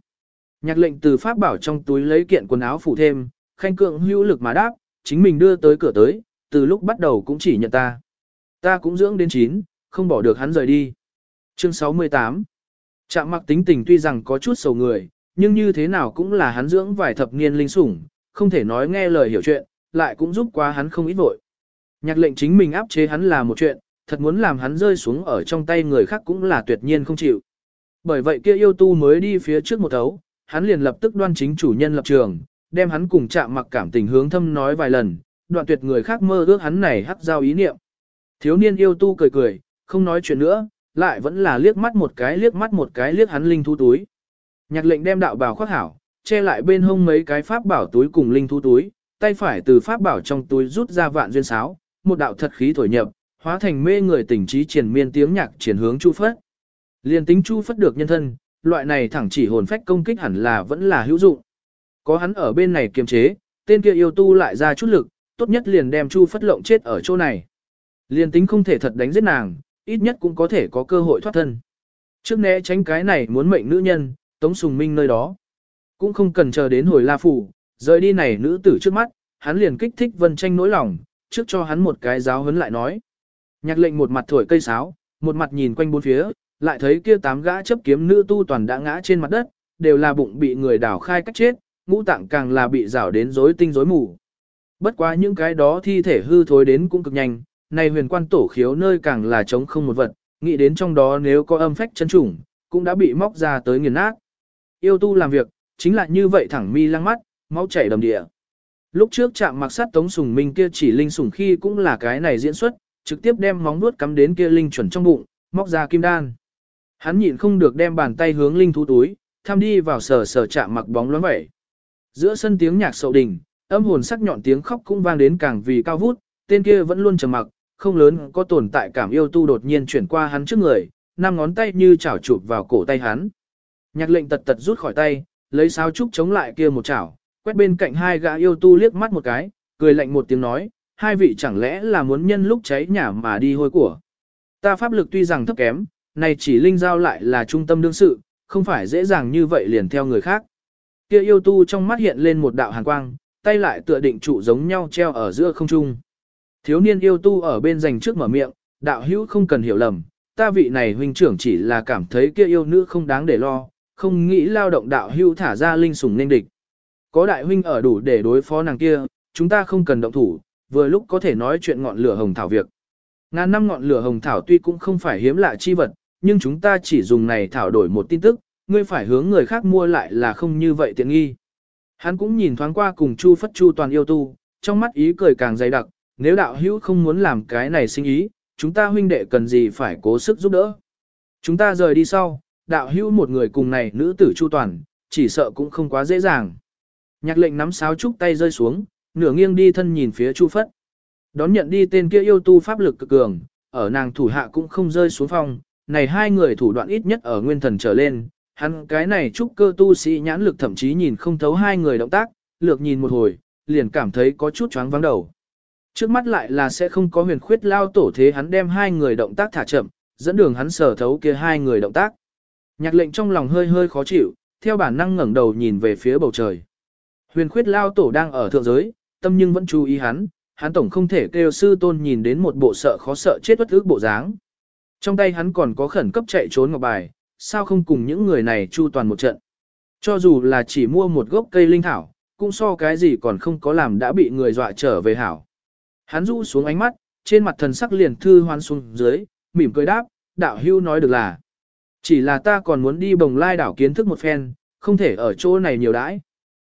Nhạc lệnh từ pháp bảo trong túi lấy kiện quần áo phủ thêm, khanh cưỡng hữu lực mà đáp, chính mình đưa tới cửa tới, từ lúc bắt đầu cũng chỉ nhận ta. Ta cũng dưỡng đến chín, không bỏ được hắn rời đi. Chương 68 Trạm mặc tính tình tuy rằng có chút sầu người, nhưng như thế nào cũng là hắn dưỡng vài thập niên linh sủng, không thể nói nghe lời hiểu chuyện, lại cũng giúp quá hắn không ít vội. Nhạc lệnh chính mình áp chế hắn là một chuyện, thật muốn làm hắn rơi xuống ở trong tay người khác cũng là tuyệt nhiên không chịu. Bởi vậy kia yêu tu mới đi phía trước một thấu, hắn liền lập tức đoan chính chủ nhân lập trường, đem hắn cùng chạm mặc cảm tình hướng thâm nói vài lần, đoạn tuyệt người khác mơ ước hắn này hắc giao ý niệm. Thiếu niên yêu tu cười cười, không nói chuyện nữa, lại vẫn là liếc mắt một cái liếc mắt một cái liếc hắn linh thú túi. Nhạc lệnh đem đạo bào khoác hảo, che lại bên hông mấy cái pháp bảo túi cùng linh thú túi, tay phải từ pháp bảo trong túi rút ra vạn duyên sáo, một đạo thật khí thổi nhập, hóa thành mê người tỉnh trí triển miên tiếng nhạc triển hướng Chu Phất. Liên tính Chu Phất được nhân thân, loại này thẳng chỉ hồn phách công kích hẳn là vẫn là hữu dụng. Có hắn ở bên này kiềm chế, tên kia yêu tu lại ra chút lực, tốt nhất liền đem Chu Phất lộng chết ở chỗ này. Liên tính không thể thật đánh giết nàng, ít nhất cũng có thể có cơ hội thoát thân. Trước né tránh cái này muốn mệnh nữ nhân, Tống Sùng Minh nơi đó. Cũng không cần chờ đến hồi la phủ, rời đi này nữ tử trước mắt, hắn liền kích thích vân tranh nỗi lòng, trước cho hắn một cái giáo huấn lại nói. Nhạc lệnh một mặt thổi cây sáo, một mặt nhìn quanh bốn phía, lại thấy kia tám gã chấp kiếm nữ tu toàn đã ngã trên mặt đất, đều là bụng bị người đảo khai cách chết, ngũ tạng càng là bị rào đến rối tinh rối mù. Bất quá những cái đó thi thể hư thối đến cũng cực nhanh, này huyền quan tổ khiếu nơi càng là trống không một vật, nghĩ đến trong đó nếu có âm phách chân trùng, cũng đã bị móc ra tới nghiền nát. Yêu tu làm việc, chính là như vậy thẳng mi lăng mắt, máu chảy đầm địa. Lúc trước chạm mặc sát tống sùng minh kia chỉ linh sùng khi cũng là cái này diễn xuất, trực tiếp đem móng nuốt cắm đến kia linh chuẩn trong bụng, móc ra kim đan. Hắn nhịn không được đem bàn tay hướng linh thú túi, tham đi vào sờ sờ chạm mặc bóng loáng vậy. Giữa sân tiếng nhạc sậu đình, âm hồn sắc nhọn tiếng khóc cũng vang đến càng vì cao vút, tên kia vẫn luôn trầm mặc, không lớn có tồn tại cảm yêu tu đột nhiên chuyển qua hắn trước người, năm ngón tay như chảo chụp vào cổ tay hắn. Nhạc lệnh tật tật rút khỏi tay, lấy sáo trúc chống lại kia một chảo, quét bên cạnh hai gã yêu tu liếc mắt một cái, cười lạnh một tiếng nói, hai vị chẳng lẽ là muốn nhân lúc cháy nhà mà đi hôi của. Ta pháp lực tuy rằng thấp kém, này chỉ linh giao lại là trung tâm đương sự, không phải dễ dàng như vậy liền theo người khác. Kia yêu tu trong mắt hiện lên một đạo hàn quang, tay lại tựa định trụ giống nhau treo ở giữa không trung. Thiếu niên yêu tu ở bên dành trước mở miệng, đạo hữu không cần hiểu lầm, ta vị này huynh trưởng chỉ là cảm thấy kia yêu nữ không đáng để lo, không nghĩ lao động đạo hữu thả ra linh sủng nên địch. Có đại huynh ở đủ để đối phó nàng kia, chúng ta không cần động thủ, vừa lúc có thể nói chuyện ngọn lửa hồng thảo việc. Ngàn năm ngọn lửa hồng thảo tuy cũng không phải hiếm lạ chi vật, nhưng chúng ta chỉ dùng này thảo đổi một tin tức, ngươi phải hướng người khác mua lại là không như vậy tiện nghi. Hắn cũng nhìn thoáng qua cùng Chu Phất Chu toàn yêu tu, trong mắt ý cười càng dày đặc, nếu đạo hữu không muốn làm cái này sinh ý, chúng ta huynh đệ cần gì phải cố sức giúp đỡ. Chúng ta rời đi sau, đạo hữu một người cùng này nữ tử Chu toàn, chỉ sợ cũng không quá dễ dàng. Nhạc lệnh nắm sáo trúc tay rơi xuống, nửa nghiêng đi thân nhìn phía Chu Phất. Đón nhận đi tên kia yêu tu pháp lực cực cường, ở nàng thủ hạ cũng không rơi xuống phong, này hai người thủ đoạn ít nhất ở nguyên thần trở lên, hắn cái này trúc cơ tu sĩ nhãn lực thậm chí nhìn không thấu hai người động tác, lược nhìn một hồi, liền cảm thấy có chút choáng vắng đầu. Trước mắt lại là sẽ không có huyền khuyết lao tổ thế hắn đem hai người động tác thả chậm, dẫn đường hắn sở thấu kia hai người động tác. Nhạc lệnh trong lòng hơi hơi khó chịu, theo bản năng ngẩng đầu nhìn về phía bầu trời. Huyền khuyết lao tổ đang ở thượng giới, tâm nhưng vẫn chú ý hắn, hắn tổng không thể kêu sư tôn nhìn đến một bộ sợ khó sợ chết bất ước bộ dáng. Trong tay hắn còn có khẩn cấp chạy trốn ngọc bài, sao không cùng những người này chu toàn một trận. Cho dù là chỉ mua một gốc cây linh thảo, cũng so cái gì còn không có làm đã bị người dọa trở về hảo. Hắn rũ xuống ánh mắt, trên mặt thần sắc liền thư hoan xuống dưới, mỉm cười đáp, đạo hưu nói được là. Chỉ là ta còn muốn đi bồng lai đảo kiến thức một phen, không thể ở chỗ này nhiều đãi.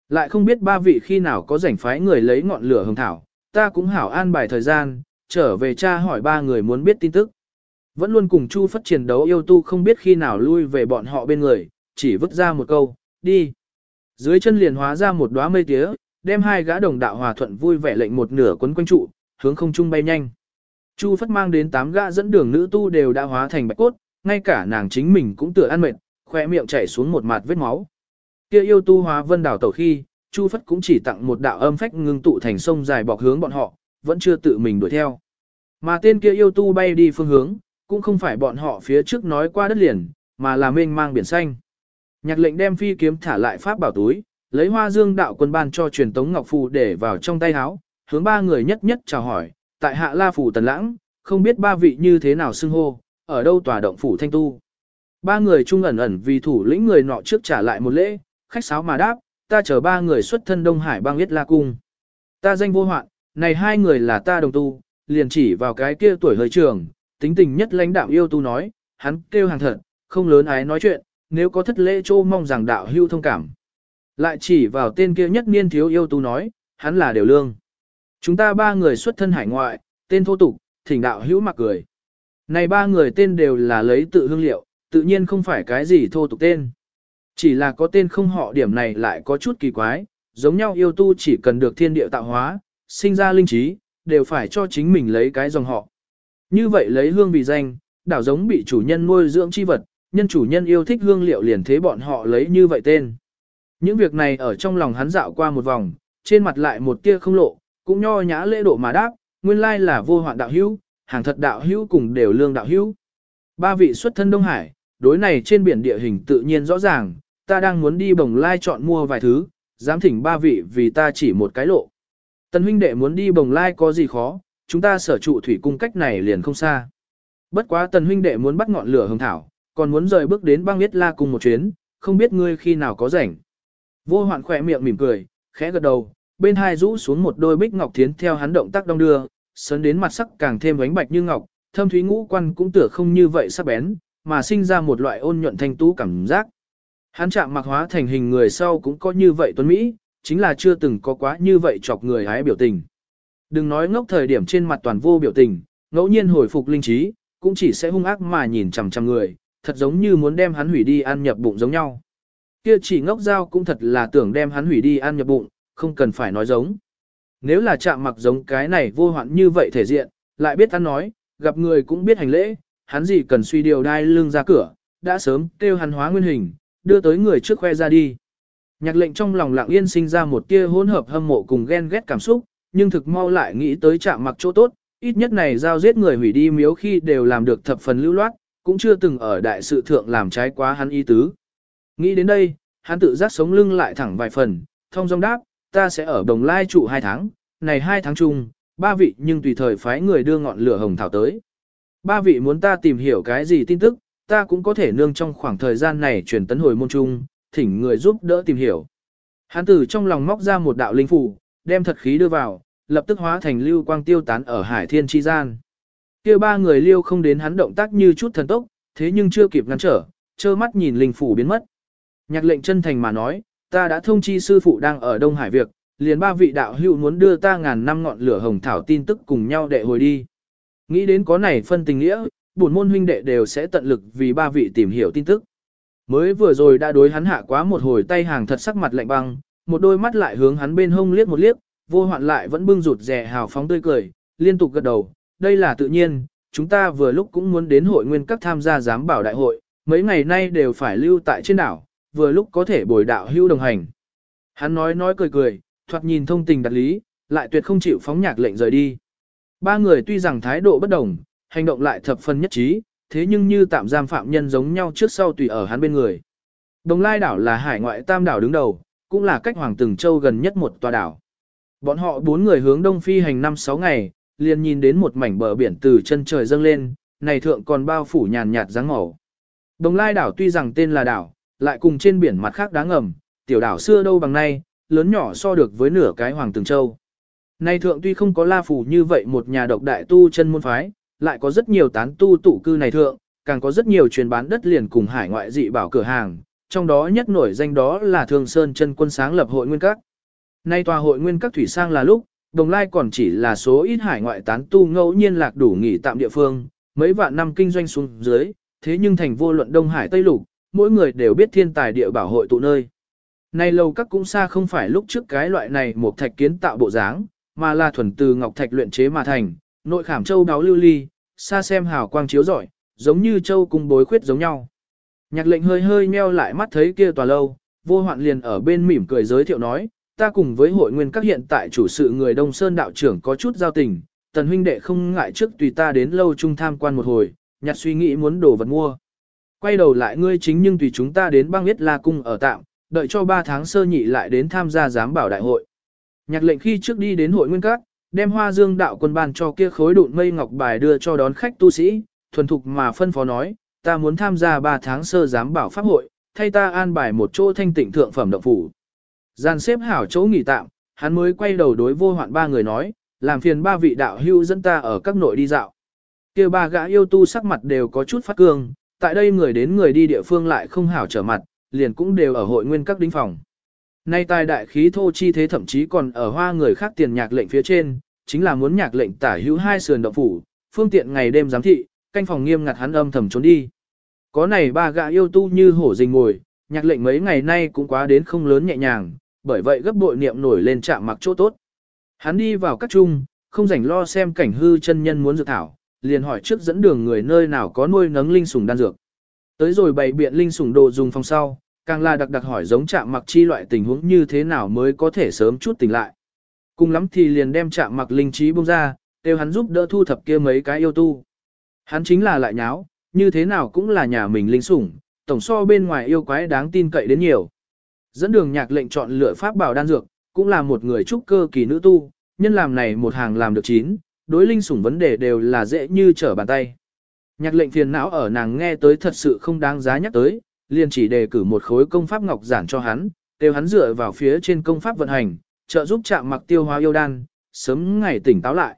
Lại không biết ba vị khi nào có rảnh phái người lấy ngọn lửa hồng thảo, ta cũng hảo an bài thời gian, trở về cha hỏi ba người muốn biết tin tức. Vẫn luôn cùng Chu Phất chiến đấu yêu tu không biết khi nào lui về bọn họ bên người, chỉ vứt ra một câu, đi. Dưới chân liền hóa ra một đóa mây tía, đem hai gã đồng đạo hòa thuận vui vẻ lệnh một nửa quấn quanh trụ, hướng không trung bay nhanh. Chu Phất mang đến tám gã dẫn đường nữ tu đều đã hóa thành bạch cốt, ngay cả nàng chính mình cũng tựa ăn mệt, khoe miệng chảy xuống một mặt vết máu. Kia yêu tu hóa vân đảo tẩu khi, Chu Phất cũng chỉ tặng một đạo âm phách ngưng tụ thành sông dài bọc hướng bọn họ, vẫn chưa tự mình đuổi theo. Mà tên kia yêu tu bay đi phương hướng, cũng không phải bọn họ phía trước nói qua đất liền, mà là mênh mang biển xanh. Nhạc lệnh đem phi kiếm thả lại pháp bảo túi, lấy hoa dương đạo quân ban cho truyền tống ngọc phù để vào trong tay áo, hướng ba người nhất nhất chào hỏi, tại hạ la phủ tần lãng, không biết ba vị như thế nào xưng hô, ở đâu tòa động phủ thanh tu. Ba người trung ẩn ẩn vì thủ lĩnh người nọ trước trả lại một lễ, khách sáo mà đáp, ta chờ ba người xuất thân Đông Hải bang yết la cung. Ta danh vô hoạn, này hai người là ta đồng tu, liền chỉ vào cái kia tuổi hơi trường, tính tình nhất lãnh đạo yêu tu nói, hắn kêu hàng thật, không lớn ái nói chuyện, nếu có thất lễ chô mong rằng đạo hưu thông cảm. Lại chỉ vào tên kia nhất niên thiếu yêu tu nói, hắn là đều lương. Chúng ta ba người xuất thân hải ngoại, tên thô tục, thỉnh đạo hữu mặc cười. Này ba người tên đều là lấy tự hương liệu, tự nhiên không phải cái gì thô tục tên. Chỉ là có tên không họ điểm này lại có chút kỳ quái, giống nhau yêu tu chỉ cần được thiên địa tạo hóa, sinh ra linh trí, đều phải cho chính mình lấy cái dòng họ. Như vậy lấy hương vì danh, đảo giống bị chủ nhân nuôi dưỡng chi vật, nhân chủ nhân yêu thích hương liệu liền thế bọn họ lấy như vậy tên. Những việc này ở trong lòng hắn dạo qua một vòng, trên mặt lại một tia không lộ, cũng nho nhã lễ độ mà đáp, nguyên lai là vô hoạn đạo hữu, hàng thật đạo hữu cùng đều lương đạo hữu. Ba vị xuất thân Đông Hải, đối này trên biển địa hình tự nhiên rõ ràng, ta đang muốn đi bồng lai chọn mua vài thứ, dám thỉnh ba vị vì ta chỉ một cái lộ. Tần huynh đệ muốn đi bồng lai có gì khó, chúng ta sở trụ thủy cung cách này liền không xa. Bất quá tần huynh đệ muốn bắt ngọn lửa hồng thảo, còn muốn rời bước đến băng biết la cùng một chuyến, không biết ngươi khi nào có rảnh. Vô hoạn khỏe miệng mỉm cười, khẽ gật đầu, bên hai rũ xuống một đôi bích ngọc thiến theo hắn động tác đong đưa, sấn đến mặt sắc càng thêm ánh bạch như ngọc, thâm thúy ngũ quan cũng tựa không như vậy sắc bén, mà sinh ra một loại ôn nhuận thanh tú cảm giác. Hắn chạm mặc hóa thành hình người sau cũng có như vậy tuấn Mỹ, chính là chưa từng có quá như vậy chọc người hái biểu tình. Đừng nói ngốc thời điểm trên mặt toàn vô biểu tình, ngẫu nhiên hồi phục linh trí, cũng chỉ sẽ hung ác mà nhìn chằm chằm người, thật giống như muốn đem hắn hủy đi ăn nhập bụng giống nhau. Kia chỉ ngốc dao cũng thật là tưởng đem hắn hủy đi ăn nhập bụng, không cần phải nói giống. Nếu là chạm mặc giống cái này vô hoạn như vậy thể diện, lại biết ăn nói, gặp người cũng biết hành lễ, hắn gì cần suy điều đai lưng ra cửa, đã sớm kêu hắn hóa nguyên hình, đưa tới người trước khoe ra đi. Nhạc lệnh trong lòng lặng yên sinh ra một tia hỗn hợp hâm mộ cùng ghen ghét cảm xúc, nhưng thực mau lại nghĩ tới chạm mặc chỗ tốt, ít nhất này giao giết người hủy đi miếu khi đều làm được thập phần lưu loát, cũng chưa từng ở đại sự thượng làm trái quá hắn ý tứ. Nghĩ đến đây, hắn tự giác sống lưng lại thẳng vài phần, thông dong đáp, ta sẽ ở đồng lai trụ hai tháng, này hai tháng chung, ba vị nhưng tùy thời phái người đưa ngọn lửa hồng thảo tới. Ba vị muốn ta tìm hiểu cái gì tin tức, ta cũng có thể nương trong khoảng thời gian này truyền tấn hồi môn trung, thỉnh người giúp đỡ tìm hiểu. Hắn từ trong lòng móc ra một đạo linh phủ, đem thật khí đưa vào, lập tức hóa thành lưu quang tiêu tán ở hải thiên chi gian. kia ba người liêu không đến hắn động tác như chút thần tốc, thế nhưng chưa kịp ngăn trở, trơ mắt nhìn linh phủ biến mất. Nhạc lệnh chân thành mà nói, ta đã thông chi sư phụ đang ở Đông Hải việc, liền ba vị đạo hữu muốn đưa ta ngàn năm ngọn lửa hồng thảo tin tức cùng nhau đệ hồi đi. Nghĩ đến có này phân tình nghĩa, bổn môn huynh đệ đều sẽ tận lực vì ba vị tìm hiểu tin tức. Mới vừa rồi đã đối hắn hạ quá một hồi tay hàng thật sắc mặt lạnh băng, một đôi mắt lại hướng hắn bên hông liếc một liếc, vô hoạn lại vẫn bưng rụt rè hào phóng tươi cười, liên tục gật đầu, đây là tự nhiên, chúng ta vừa lúc cũng muốn đến hội nguyên các tham gia giám bảo đại hội, mấy ngày nay đều phải lưu tại trên đảo, vừa lúc có thể bồi đạo hưu đồng hành. Hắn nói nói cười cười, thoạt nhìn thông tình đặt lý, lại tuyệt không chịu phóng nhạc lệnh rời đi. Ba người tuy rằng thái độ bất đồng, hành động lại thập phần nhất trí, thế nhưng như tạm giam phạm nhân giống nhau trước sau tùy ở hắn bên người. Đồng Lai đảo là hải ngoại tam đảo đứng đầu, cũng là cách Hoàng Từng Châu gần nhất một tòa đảo. Bọn họ bốn người hướng đông phi hành năm sáu ngày, liền nhìn đến một mảnh bờ biển từ chân trời dâng lên, này thượng còn bao phủ nhàn nhạt dáng màu. Đồng Lai đảo tuy rằng tên là đảo, lại cùng trên biển mặt khác đáng ngầm, tiểu đảo xưa đâu bằng nay, lớn nhỏ so được với nửa cái Hoàng Từng Châu. Nay thượng tuy không có la phủ như vậy một nhà độc đại tu chân môn phái, lại có rất nhiều tán tu tụ cư này thượng, càng có rất nhiều truyền bán đất liền cùng hải ngoại dị bảo cửa hàng, trong đó nhất nổi danh đó là Thường Sơn chân quân sáng lập hội nguyên các. Nay tòa hội nguyên các thủy sang là lúc, đồng lai còn chỉ là số ít hải ngoại tán tu ngẫu nhiên lạc đủ nghỉ tạm địa phương, mấy vạn năm kinh doanh xuống dưới, thế nhưng thành vô luận Đông Hải Tây Lục, mỗi người đều biết thiên tài địa bảo hội tụ nơi. Nay lâu các cũng xa không phải lúc trước cái loại này một thạch kiến tạo bộ dáng, mà là thuần từ ngọc thạch luyện chế mà thành, nội khảm châu đáo lưu ly, xa xem hào quang chiếu rọi, giống như châu cung bối khuyết giống nhau. Nhạc lệnh hơi hơi meo lại mắt thấy kia tòa lâu, vô hoạn liền ở bên mỉm cười giới thiệu nói, ta cùng với hội nguyên các hiện tại chủ sự người Đông Sơn đạo trưởng có chút giao tình, tần huynh đệ không ngại trước tùy ta đến lâu trung tham quan một hồi, nhạc suy nghĩ muốn đồ vật mua. Quay đầu lại ngươi chính nhưng tùy chúng ta đến băng biết la cung ở tạm, đợi cho 3 tháng sơ nhị lại đến tham gia giám bảo đại hội. Nhạc lệnh khi trước đi đến hội nguyên các, đem hoa dương đạo quân ban cho kia khối đụn mây ngọc bài đưa cho đón khách tu sĩ, thuần thục mà phân phó nói, ta muốn tham gia 3 tháng sơ giám bảo pháp hội, thay ta an bài một chỗ thanh tịnh thượng phẩm động phủ. Gian xếp hảo chỗ nghỉ tạm, hắn mới quay đầu đối vô hoạn ba người nói, làm phiền ba vị đạo hưu dẫn ta ở các nội đi dạo. kia ba gã yêu tu sắc mặt đều có chút phát cương, tại đây người đến người đi địa phương lại không hảo trở mặt, liền cũng đều ở hội nguyên các đính phòng. Nay tài đại khí thô chi thế thậm chí còn ở hoa người khác tiền nhạc lệnh phía trên, chính là muốn nhạc lệnh tả hữu hai sườn động phủ, phương tiện ngày đêm giám thị, canh phòng nghiêm ngặt hắn âm thầm trốn đi. Có này ba gã yêu tu như hổ rình ngồi, nhạc lệnh mấy ngày nay cũng quá đến không lớn nhẹ nhàng, bởi vậy gấp bội niệm nổi lên chạm mặc chỗ tốt. Hắn đi vào các trung, không rảnh lo xem cảnh hư chân nhân muốn dự thảo, liền hỏi trước dẫn đường người nơi nào có nuôi nấng linh sủng đan dược. Tới rồi bày biện linh sủng đồ dùng phòng sau, càng là đặc đặc hỏi giống chạm mặc chi loại tình huống như thế nào mới có thể sớm chút tỉnh lại. Cùng lắm thì liền đem chạm mặc linh trí bông ra, đều hắn giúp đỡ thu thập kia mấy cái yêu tu. Hắn chính là lại nháo, như thế nào cũng là nhà mình linh sủng, tổng so bên ngoài yêu quái đáng tin cậy đến nhiều. Dẫn đường nhạc lệnh chọn lựa pháp bảo đan dược, cũng là một người trúc cơ kỳ nữ tu, nhân làm này một hàng làm được chín, đối linh sủng vấn đề đều là dễ như trở bàn tay. Nhạc lệnh phiền não ở nàng nghe tới thật sự không đáng giá nhắc tới, liền chỉ đề cử một khối công pháp ngọc giản cho hắn, đều hắn dựa vào phía trên công pháp vận hành, trợ giúp chạm mặc tiêu hóa yêu đan, sớm ngày tỉnh táo lại.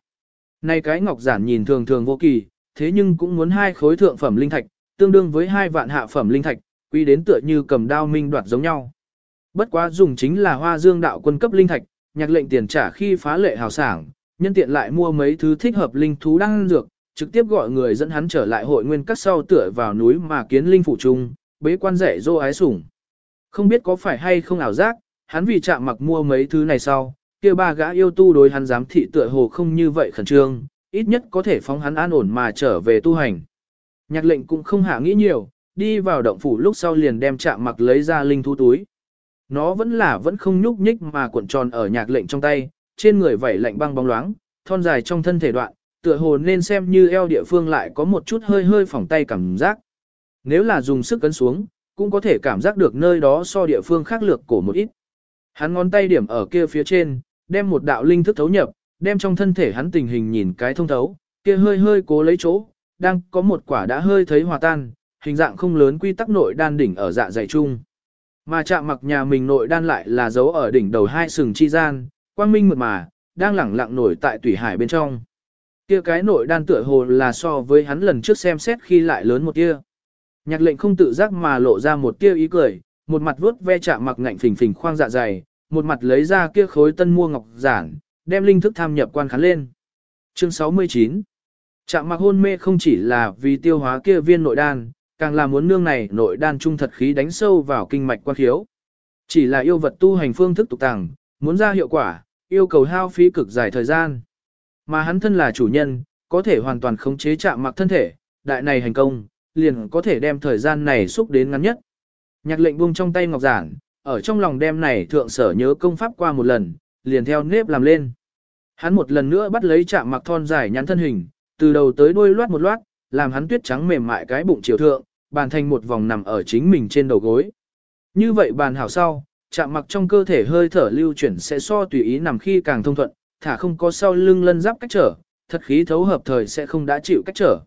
Nay cái ngọc giản nhìn thường thường vô kỳ, thế nhưng cũng muốn hai khối thượng phẩm linh thạch, tương đương với hai vạn hạ phẩm linh thạch, quy đến tựa như cầm đao minh đoạt giống nhau. Bất quá dùng chính là hoa dương đạo quân cấp linh thạch, nhạc lệnh tiền trả khi phá lệ hào sảng, nhân tiện lại mua mấy thứ thích hợp linh thú đang dược, trực tiếp gọi người dẫn hắn trở lại hội nguyên các sau tựa vào núi mà kiến linh phủ trung, bế quan rẻ dô ái sủng. Không biết có phải hay không ảo giác, hắn vì chạm mặc mua mấy thứ này sau, kia ba gã yêu tu đối hắn dám thị tựa hồ không như vậy khẩn trương, ít nhất có thể phóng hắn an ổn mà trở về tu hành. Nhạc lệnh cũng không hạ nghĩ nhiều, đi vào động phủ lúc sau liền đem chạm mặc lấy ra linh thú túi. Nó vẫn là vẫn không nhúc nhích mà cuộn tròn ở nhạc lệnh trong tay, trên người vảy lạnh băng bóng loáng, thon dài trong thân thể đoạn, tựa hồ nên xem như eo địa phương lại có một chút hơi hơi phỏng tay cảm giác. Nếu là dùng sức cấn xuống, cũng có thể cảm giác được nơi đó so địa phương khác lược cổ một ít. Hắn ngón tay điểm ở kia phía trên, đem một đạo linh thức thấu nhập, đem trong thân thể hắn tình hình nhìn cái thông thấu, kia hơi hơi cố lấy chỗ, đang có một quả đã hơi thấy hòa tan, hình dạng không lớn quy tắc nội đan đỉnh ở dạ dày chung. Mà chạm mặc nhà mình nội đan lại là dấu ở đỉnh đầu hai sừng chi gian, quang minh mượt mà, đang lẳng lặng nổi tại tủy hải bên trong. Kia cái nội đan tựa hồ là so với hắn lần trước xem xét khi lại lớn một tia. Nhạc lệnh không tự giác mà lộ ra một tia ý cười, một mặt vuốt ve chạm mặc ngạnh phình phình khoang dạ dày, một mặt lấy ra kia khối tân mua ngọc giản, đem linh thức tham nhập quan khán lên. Chương 69 Chạm mặc hôn mê không chỉ là vì tiêu hóa kia viên nội đan, càng là muốn nương này nội đan trung thật khí đánh sâu vào kinh mạch quan khiếu. Chỉ là yêu vật tu hành phương thức tục tàng, muốn ra hiệu quả, yêu cầu hao phí cực dài thời gian. Mà hắn thân là chủ nhân, có thể hoàn toàn khống chế chạm mặc thân thể, đại này hành công, liền có thể đem thời gian này xúc đến ngắn nhất. Nhạc lệnh buông trong tay ngọc giản, ở trong lòng đem này thượng sở nhớ công pháp qua một lần, liền theo nếp làm lên. Hắn một lần nữa bắt lấy chạm mặc thon dài nhắn thân hình, từ đầu tới đuôi loát một loát, làm hắn tuyết trắng mềm mại cái bụng chiều thượng, bàn thành một vòng nằm ở chính mình trên đầu gối. Như vậy bàn hảo sau, chạm mặc trong cơ thể hơi thở lưu chuyển sẽ so tùy ý nằm khi càng thông thuận, thả không có sau lưng lân giáp cách trở, thật khí thấu hợp thời sẽ không đã chịu cách trở.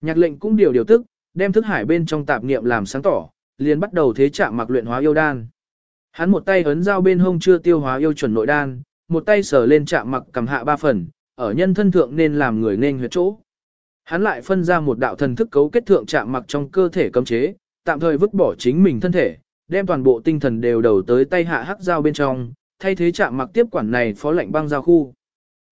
Nhạc lệnh cũng điều điều tức, đem thức hải bên trong tạp niệm làm sáng tỏ, liền bắt đầu thế chạm mặc luyện hóa yêu đan. Hắn một tay ấn dao bên hông chưa tiêu hóa yêu chuẩn nội đan, một tay sờ lên chạm mặc cầm hạ ba phần, ở nhân thân thượng nên làm người nên huyệt chỗ. Hắn lại phân ra một đạo thần thức cấu kết thượng chạm mặc trong cơ thể cấm chế, tạm thời vứt bỏ chính mình thân thể, đem toàn bộ tinh thần đều đầu tới tay hạ hắc dao bên trong, thay thế chạm mặc tiếp quản này phó lệnh băng giao khu.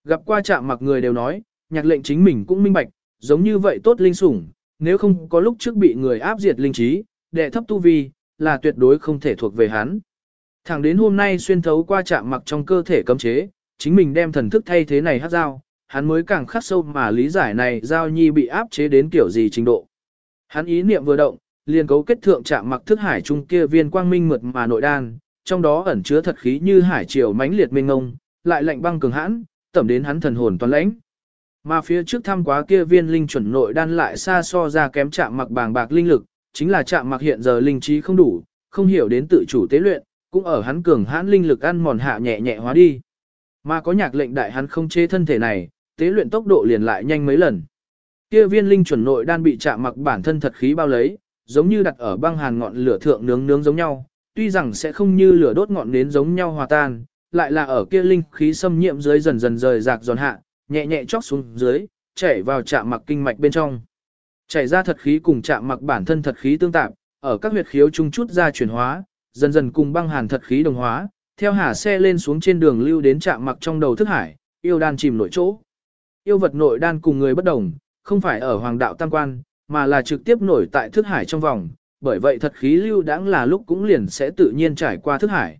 Gặp qua chạm mặc người đều nói, nhạc lệnh chính mình cũng minh bạch, giống như vậy tốt linh sủng, nếu không có lúc trước bị người áp diệt linh trí, đệ thấp tu vi, là tuyệt đối không thể thuộc về hắn. Thẳng đến hôm nay xuyên thấu qua chạm mặc trong cơ thể cấm chế, chính mình đem thần thức thay thế này hát dao, hắn mới càng khắc sâu mà lý giải này giao nhi bị áp chế đến kiểu gì trình độ. Hắn ý niệm vừa động, liền cấu kết thượng chạm mặc thức hải trung kia viên quang minh mượt mà nội đan, trong đó ẩn chứa thật khí như hải triều mãnh liệt mênh ngông, lại lạnh băng cường hãn, tẩm đến hắn thần hồn toàn lãnh. Mà phía trước thăm quá kia viên linh chuẩn nội đan lại xa so ra kém chạm mặc bàng bạc linh lực, chính là chạm mặc hiện giờ linh trí không đủ, không hiểu đến tự chủ tế luyện, cũng ở hắn cường hãn linh lực ăn mòn hạ nhẹ nhẹ hóa đi. Mà có nhạc lệnh đại hắn không chế thân thể này, tế luyện tốc độ liền lại nhanh mấy lần. Kia viên linh chuẩn nội đan bị chạm mặc bản thân thật khí bao lấy, giống như đặt ở băng hàn ngọn lửa thượng nướng nướng giống nhau, tuy rằng sẽ không như lửa đốt ngọn nến giống nhau hòa tan, lại là ở kia linh khí xâm nhiễm dưới dần dần rời rạc giòn hạ, nhẹ nhẹ chóc xuống dưới, chảy vào chạm mặc kinh mạch bên trong. Chảy ra thật khí cùng chạm mặc bản thân thật khí tương tạp, ở các huyệt khiếu chung chút ra chuyển hóa, dần dần cùng băng hàn thật khí đồng hóa, theo hà xe lên xuống trên đường lưu đến chạm mặc trong đầu thức hải, yêu đan chìm nội chỗ. Yêu vật nội đan cùng người bất đồng, không phải ở hoàng đạo tam quan, mà là trực tiếp nổi tại thức hải trong vòng, bởi vậy thật khí lưu đãng là lúc cũng liền sẽ tự nhiên trải qua thức hải.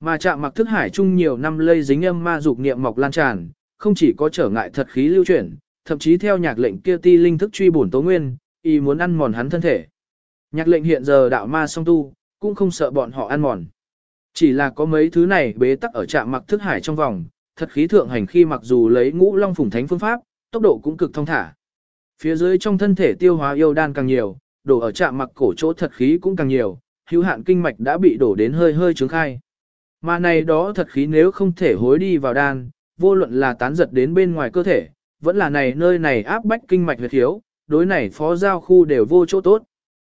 Mà chạm mặc thức hải chung nhiều năm lây dính âm ma dục niệm mọc lan tràn, không chỉ có trở ngại thật khí lưu chuyển, thậm chí theo nhạc lệnh kia ti linh thức truy bổn tố nguyên, y muốn ăn mòn hắn thân thể. Nhạc lệnh hiện giờ đạo ma song tu, cũng không sợ bọn họ ăn mòn. Chỉ là có mấy thứ này bế tắc ở trạm mặc thức hải trong vòng, thật khí thượng hành khi mặc dù lấy ngũ long phùng thánh phương pháp, tốc độ cũng cực thông thả. Phía dưới trong thân thể tiêu hóa yêu đan càng nhiều, đổ ở trạm mặc cổ chỗ thật khí cũng càng nhiều, hữu hạn kinh mạch đã bị đổ đến hơi hơi trướng khai. Mà này đó thật khí nếu không thể hối đi vào đan, vô luận là tán giật đến bên ngoài cơ thể, vẫn là này nơi này áp bách kinh mạch huyệt thiếu, đối này phó giao khu đều vô chỗ tốt.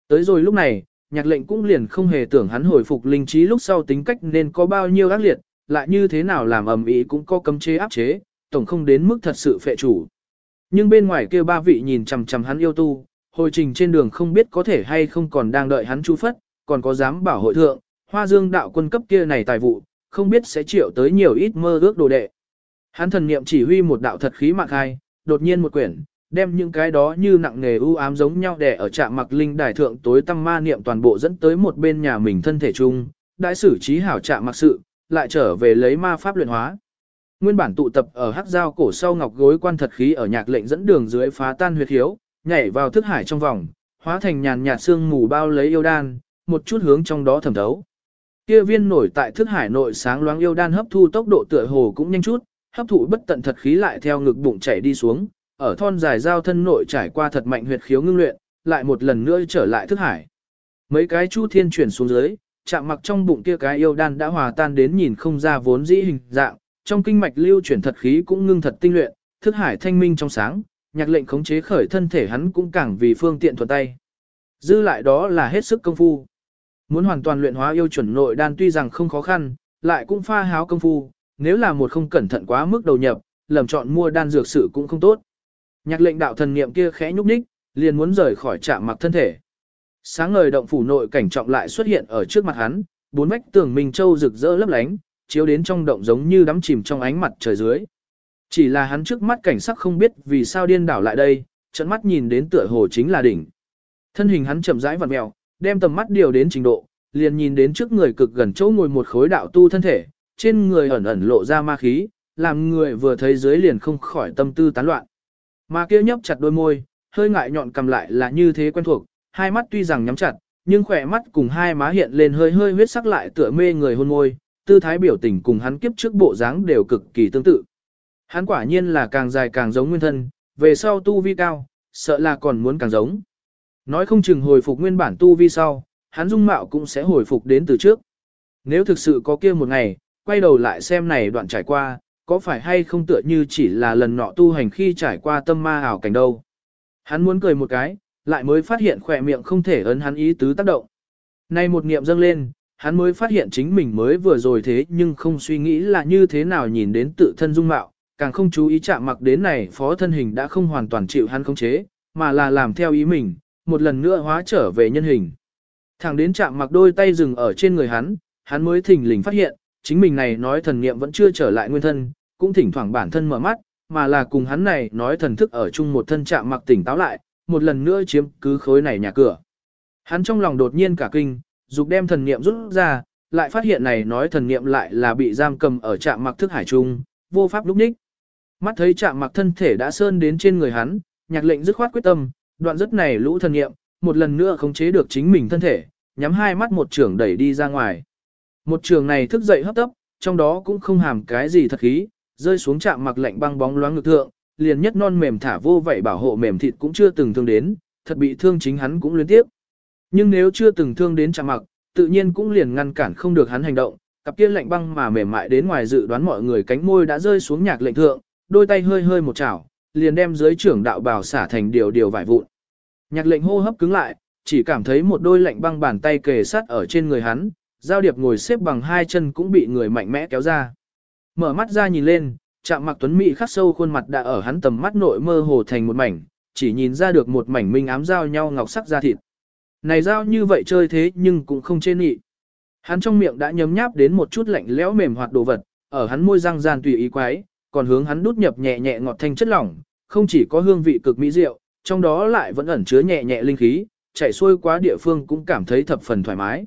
Tới rồi lúc này, nhạc lệnh cũng liền không hề tưởng hắn hồi phục linh trí lúc sau tính cách nên có bao nhiêu ác liệt, lại như thế nào làm ầm ĩ cũng có cấm chế áp chế, tổng không đến mức thật sự phệ chủ. Nhưng bên ngoài kia ba vị nhìn chằm chằm hắn yêu tu, hồi trình trên đường không biết có thể hay không còn đang đợi hắn chu phất, còn có dám bảo hội thượng, hoa dương đạo quân cấp kia này tài vụ, không biết sẽ triệu tới nhiều ít mơ ước đồ đệ. Hắn thần niệm chỉ huy một đạo thật khí mạc hai, đột nhiên một quyển, đem những cái đó như nặng nghề u ám giống nhau đè ở trạm mặc linh đài thượng tối tâm ma niệm toàn bộ dẫn tới một bên nhà mình thân thể chung, đại sử trí hảo trạm mặc sự, lại trở về lấy ma pháp luyện hóa. Nguyên bản tụ tập ở hắc giao cổ sau ngọc gối quan thật khí ở nhạc lệnh dẫn đường dưới phá tan huyệt hiếu, nhảy vào thức hải trong vòng, hóa thành nhàn nhạt xương mù bao lấy yêu đan, một chút hướng trong đó thẩm thấu. Kia viên nổi tại thức hải nội sáng loáng yêu đan hấp thu tốc độ tựa hồ cũng nhanh chút, hấp thụ bất tận thật khí lại theo ngực bụng chảy đi xuống, ở thon dài giao thân nội trải qua thật mạnh huyệt khiếu ngưng luyện, lại một lần nữa trở lại thức hải. Mấy cái chu thiên chuyển xuống dưới, chạm mặc trong bụng kia cái yêu đan đã hòa tan đến nhìn không ra vốn dĩ hình dạng, trong kinh mạch lưu chuyển thật khí cũng ngưng thật tinh luyện, thức hải thanh minh trong sáng, nhạc lệnh khống chế khởi thân thể hắn cũng càng vì phương tiện thuận tay. Dư lại đó là hết sức công phu. Muốn hoàn toàn luyện hóa yêu chuẩn nội đan tuy rằng không khó khăn, lại cũng pha háo công phu, nếu là một không cẩn thận quá mức đầu nhập, lầm chọn mua đan dược sự cũng không tốt. Nhạc lệnh đạo thần niệm kia khẽ nhúc nhích, liền muốn rời khỏi chạm mặc thân thể. Sáng ngời động phủ nội cảnh trọng lại xuất hiện ở trước mặt hắn, bốn vách tường Minh Châu rực rỡ lấp lánh, chiếu đến trong động giống như đắm chìm trong ánh mặt trời dưới. Chỉ là hắn trước mắt cảnh sắc không biết vì sao điên đảo lại đây, trận mắt nhìn đến tựa hồ chính là đỉnh. Thân hình hắn chậm rãi vặn mèo, đem tầm mắt điều đến trình độ, liền nhìn đến trước người cực gần chỗ ngồi một khối đạo tu thân thể, trên người ẩn ẩn lộ ra ma khí, làm người vừa thấy dưới liền không khỏi tâm tư tán loạn. Mà kia nhấp chặt đôi môi, hơi ngại nhọn cầm lại là như thế quen thuộc, hai mắt tuy rằng nhắm chặt, nhưng khỏe mắt cùng hai má hiện lên hơi hơi huyết sắc lại tựa mê người hôn môi, tư thái biểu tình cùng hắn kiếp trước bộ dáng đều cực kỳ tương tự. Hắn quả nhiên là càng dài càng giống nguyên thân, về sau tu vi cao, sợ là còn muốn càng giống. Nói không chừng hồi phục nguyên bản tu vi sau, hắn dung mạo cũng sẽ hồi phục đến từ trước. Nếu thực sự có kia một ngày, quay đầu lại xem này đoạn trải qua, có phải hay không tựa như chỉ là lần nọ tu hành khi trải qua tâm ma ảo cảnh đâu. Hắn muốn cười một cái, lại mới phát hiện khỏe miệng không thể ấn hắn ý tứ tác động. Nay một niệm dâng lên, hắn mới phát hiện chính mình mới vừa rồi thế nhưng không suy nghĩ là như thế nào nhìn đến tự thân dung mạo, càng không chú ý chạm mặc đến này phó thân hình đã không hoàn toàn chịu hắn khống chế, mà là làm theo ý mình, một lần nữa hóa trở về nhân hình. Thẳng đến chạm mặc đôi tay dừng ở trên người hắn, hắn mới thỉnh lình phát hiện, chính mình này nói thần niệm vẫn chưa trở lại nguyên thân, cũng thỉnh thoảng bản thân mở mắt, mà là cùng hắn này nói thần thức ở chung một thân chạm mặc tỉnh táo lại, một lần nữa chiếm cứ khối này nhà cửa. Hắn trong lòng đột nhiên cả kinh, dục đem thần niệm rút ra, lại phát hiện này nói thần niệm lại là bị giam cầm ở trạm mặc thức hải trung, vô pháp lúc ních. Mắt thấy trạm mặc thân thể đã sơn đến trên người hắn, nhạc lệnh dứt khoát quyết tâm, đoạn rất này lũ thần niệm, một lần nữa khống chế được chính mình thân thể, nhắm hai mắt một trường đẩy đi ra ngoài. Một trường này thức dậy hấp tấp, trong đó cũng không hàm cái gì thật khí, rơi xuống trạm mặc lạnh băng bóng loáng ngực thượng, liền nhất non mềm thả vô vậy bảo hộ mềm thịt cũng chưa từng thương đến, thật bị thương chính hắn cũng liên tiếp. Nhưng nếu chưa từng thương đến chạm mặc, tự nhiên cũng liền ngăn cản không được hắn hành động, cặp kia lạnh băng mà mềm mại đến ngoài dự đoán mọi người cánh môi đã rơi xuống nhạc lệnh thượng, đôi tay hơi hơi một chảo, liền đem dưới trưởng đạo bào xả thành điều điều vải vụn. Nhạc lệnh hô hấp cứng lại, chỉ cảm thấy một đôi lạnh băng bàn tay kề sát ở trên người hắn, giao điệp ngồi xếp bằng hai chân cũng bị người mạnh mẽ kéo ra. Mở mắt ra nhìn lên, chạm mặc tuấn mỹ khắc sâu khuôn mặt đã ở hắn tầm mắt nội mơ hồ thành một mảnh, chỉ nhìn ra được một mảnh minh ám giao nhau ngọc sắc da thịt. Này giao như vậy chơi thế nhưng cũng không chê nhị. Hắn trong miệng đã nhấm nháp đến một chút lạnh lẽo mềm hoạt đồ vật, ở hắn môi răng gian tùy ý quái, còn hướng hắn đút nhập nhẹ nhẹ ngọt thanh chất lỏng, không chỉ có hương vị cực mỹ rượu, trong đó lại vẫn ẩn chứa nhẹ nhẹ linh khí, chảy xuôi qua địa phương cũng cảm thấy thập phần thoải mái.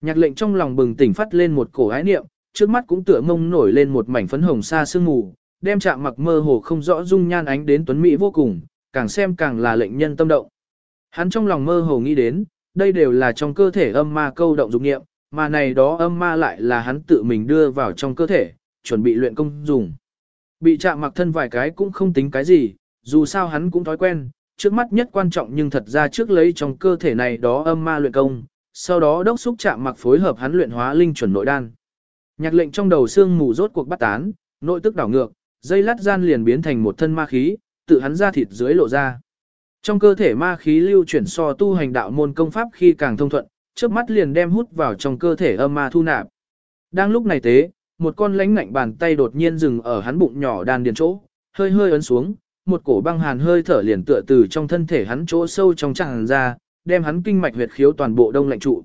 Nhạc lệnh trong lòng bừng tỉnh phát lên một cổ ái niệm, trước mắt cũng tựa mông nổi lên một mảnh phấn hồng xa sương mù, đem chạm mặc mơ hồ không rõ dung nhan ánh đến tuấn mỹ vô cùng, càng xem càng là lệnh nhân tâm động. Hắn trong lòng mơ hồ nghĩ đến, đây đều là trong cơ thể âm ma câu động dục nghiệm, mà này đó âm ma lại là hắn tự mình đưa vào trong cơ thể, chuẩn bị luyện công dùng. Bị chạm mặc thân vài cái cũng không tính cái gì, dù sao hắn cũng thói quen, trước mắt nhất quan trọng nhưng thật ra trước lấy trong cơ thể này đó âm ma luyện công, sau đó đốc xúc chạm mặc phối hợp hắn luyện hóa linh chuẩn nội đan. Nhạc lệnh trong đầu xương mù rốt cuộc bắt tán, nội tức đảo ngược, dây lát gian liền biến thành một thân ma khí, tự hắn ra thịt dưới lộ ra. Trong cơ thể ma khí lưu chuyển so tu hành đạo môn công pháp khi càng thông thuận, trước mắt liền đem hút vào trong cơ thể âm ma thu nạp. Đang lúc này tế, một con lánh ngạnh bàn tay đột nhiên dừng ở hắn bụng nhỏ đan điền chỗ, hơi hơi ấn xuống, một cổ băng hàn hơi thở liền tựa từ trong thân thể hắn chỗ sâu trong tràn ra, đem hắn kinh mạch huyệt khiếu toàn bộ đông lạnh trụ.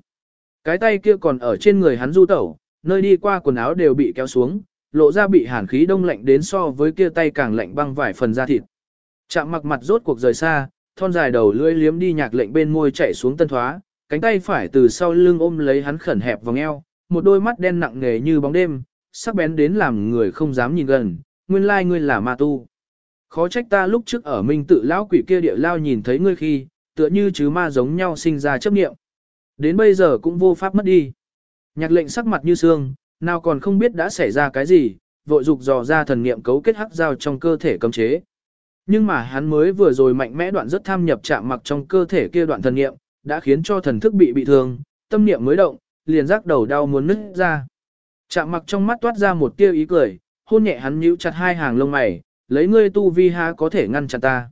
Cái tay kia còn ở trên người hắn du tẩu, nơi đi qua quần áo đều bị kéo xuống, lộ ra bị hàn khí đông lạnh đến so với kia tay càng lạnh băng vài phần da thịt. Chạm mặc mặt rốt cuộc rời xa, thon dài đầu lưỡi liếm đi nhạc lệnh bên môi chạy xuống tân thoá, cánh tay phải từ sau lưng ôm lấy hắn khẩn hẹp vòng eo, một đôi mắt đen nặng nề như bóng đêm, sắc bén đến làm người không dám nhìn gần, nguyên lai ngươi là ma tu. Khó trách ta lúc trước ở minh tự lão quỷ kia địa lao nhìn thấy ngươi khi, tựa như chứ ma giống nhau sinh ra chấp niệm. Đến bây giờ cũng vô pháp mất đi. Nhạc lệnh sắc mặt như xương, nào còn không biết đã xảy ra cái gì, vội dục dò ra thần niệm cấu kết hắc giao trong cơ thể cấm chế. Nhưng mà hắn mới vừa rồi mạnh mẽ đoạn rất tham nhập chạm mặc trong cơ thể kia đoạn thần niệm, đã khiến cho thần thức bị bị thương, tâm niệm mới động, liền rắc đầu đau muốn nứt ra. Chạm mặc trong mắt toát ra một tia ý cười, hôn nhẹ hắn nhíu chặt hai hàng lông mày, lấy ngươi tu vi ha có thể ngăn chặn ta.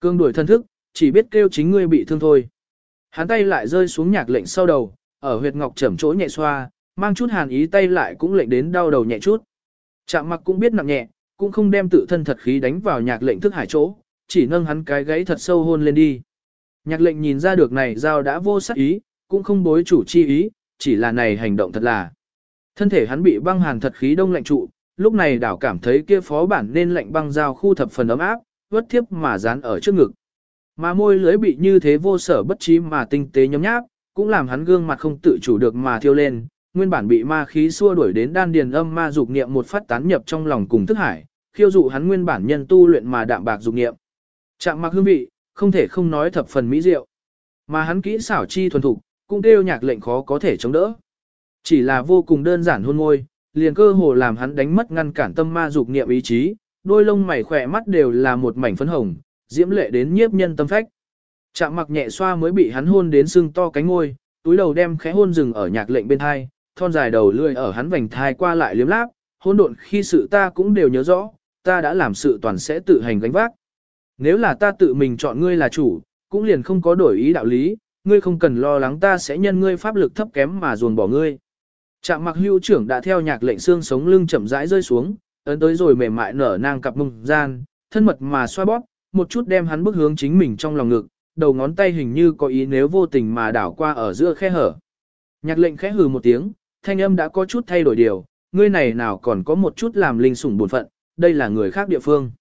Cương đuổi thân thức, chỉ biết kêu chính ngươi bị thương thôi. Hắn tay lại rơi xuống nhạc lệnh sau đầu, ở huyệt ngọc trầm chỗ nhẹ xoa, mang chút hàn ý tay lại cũng lệnh đến đau đầu nhẹ chút. Chạm mặc cũng biết nặng nhẹ, cũng không đem tự thân thật khí đánh vào nhạc lệnh thức hải chỗ, chỉ nâng hắn cái gáy thật sâu hôn lên đi. Nhạc lệnh nhìn ra được này giao đã vô sắc ý, cũng không bối chủ chi ý, chỉ là này hành động thật là. Thân thể hắn bị băng hàn thật khí đông lạnh trụ, lúc này đảo cảm thấy kia phó bản nên lạnh băng giao khu thập phần ấm áp, vớt thiếp mà dán ở trước ngực. Mà môi lưới bị như thế vô sở bất trí mà tinh tế nhóm nháp, cũng làm hắn gương mặt không tự chủ được mà thiêu lên, nguyên bản bị ma khí xua đuổi đến đan điền âm ma dục niệm một phát tán nhập trong lòng cùng thức hải, khiêu dụ hắn nguyên bản nhân tu luyện mà đạm bạc dục niệm. Trạng mặc hương vị, không thể không nói thập phần mỹ diệu. Mà hắn kỹ xảo chi thuần thục, cũng kêu nhạc lệnh khó có thể chống đỡ. Chỉ là vô cùng đơn giản hôn môi, liền cơ hồ làm hắn đánh mất ngăn cản tâm ma dục niệm ý chí, đôi lông mày khỏe mắt đều là một mảnh phấn hồng, diễm lệ đến nhiếp nhân tâm phách. Chạm mặc nhẹ xoa mới bị hắn hôn đến sưng to cánh ngôi, túi đầu đem khẽ hôn rừng ở nhạc lệnh bên hai thon dài đầu lươi ở hắn vành thai qua lại liếm láp, hôn độn khi sự ta cũng đều nhớ rõ, ta đã làm sự toàn sẽ tự hành gánh vác. Nếu là ta tự mình chọn ngươi là chủ, cũng liền không có đổi ý đạo lý, ngươi không cần lo lắng ta sẽ nhân ngươi pháp lực thấp kém mà ruồn bỏ ngươi. Trạm mặc hưu trưởng đã theo nhạc lệnh xương sống lưng chậm rãi rơi xuống, ấn tới rồi mềm mại nở nang cặp mông gian, thân mật mà xoa bóp, một chút đem hắn bước hướng chính mình trong lòng ngực, đầu ngón tay hình như có ý nếu vô tình mà đảo qua ở giữa khe hở. Nhạc lệnh khẽ hừ một tiếng, thanh âm đã có chút thay đổi điều, ngươi này nào còn có một chút làm linh sủng buồn phận, đây là người khác địa phương.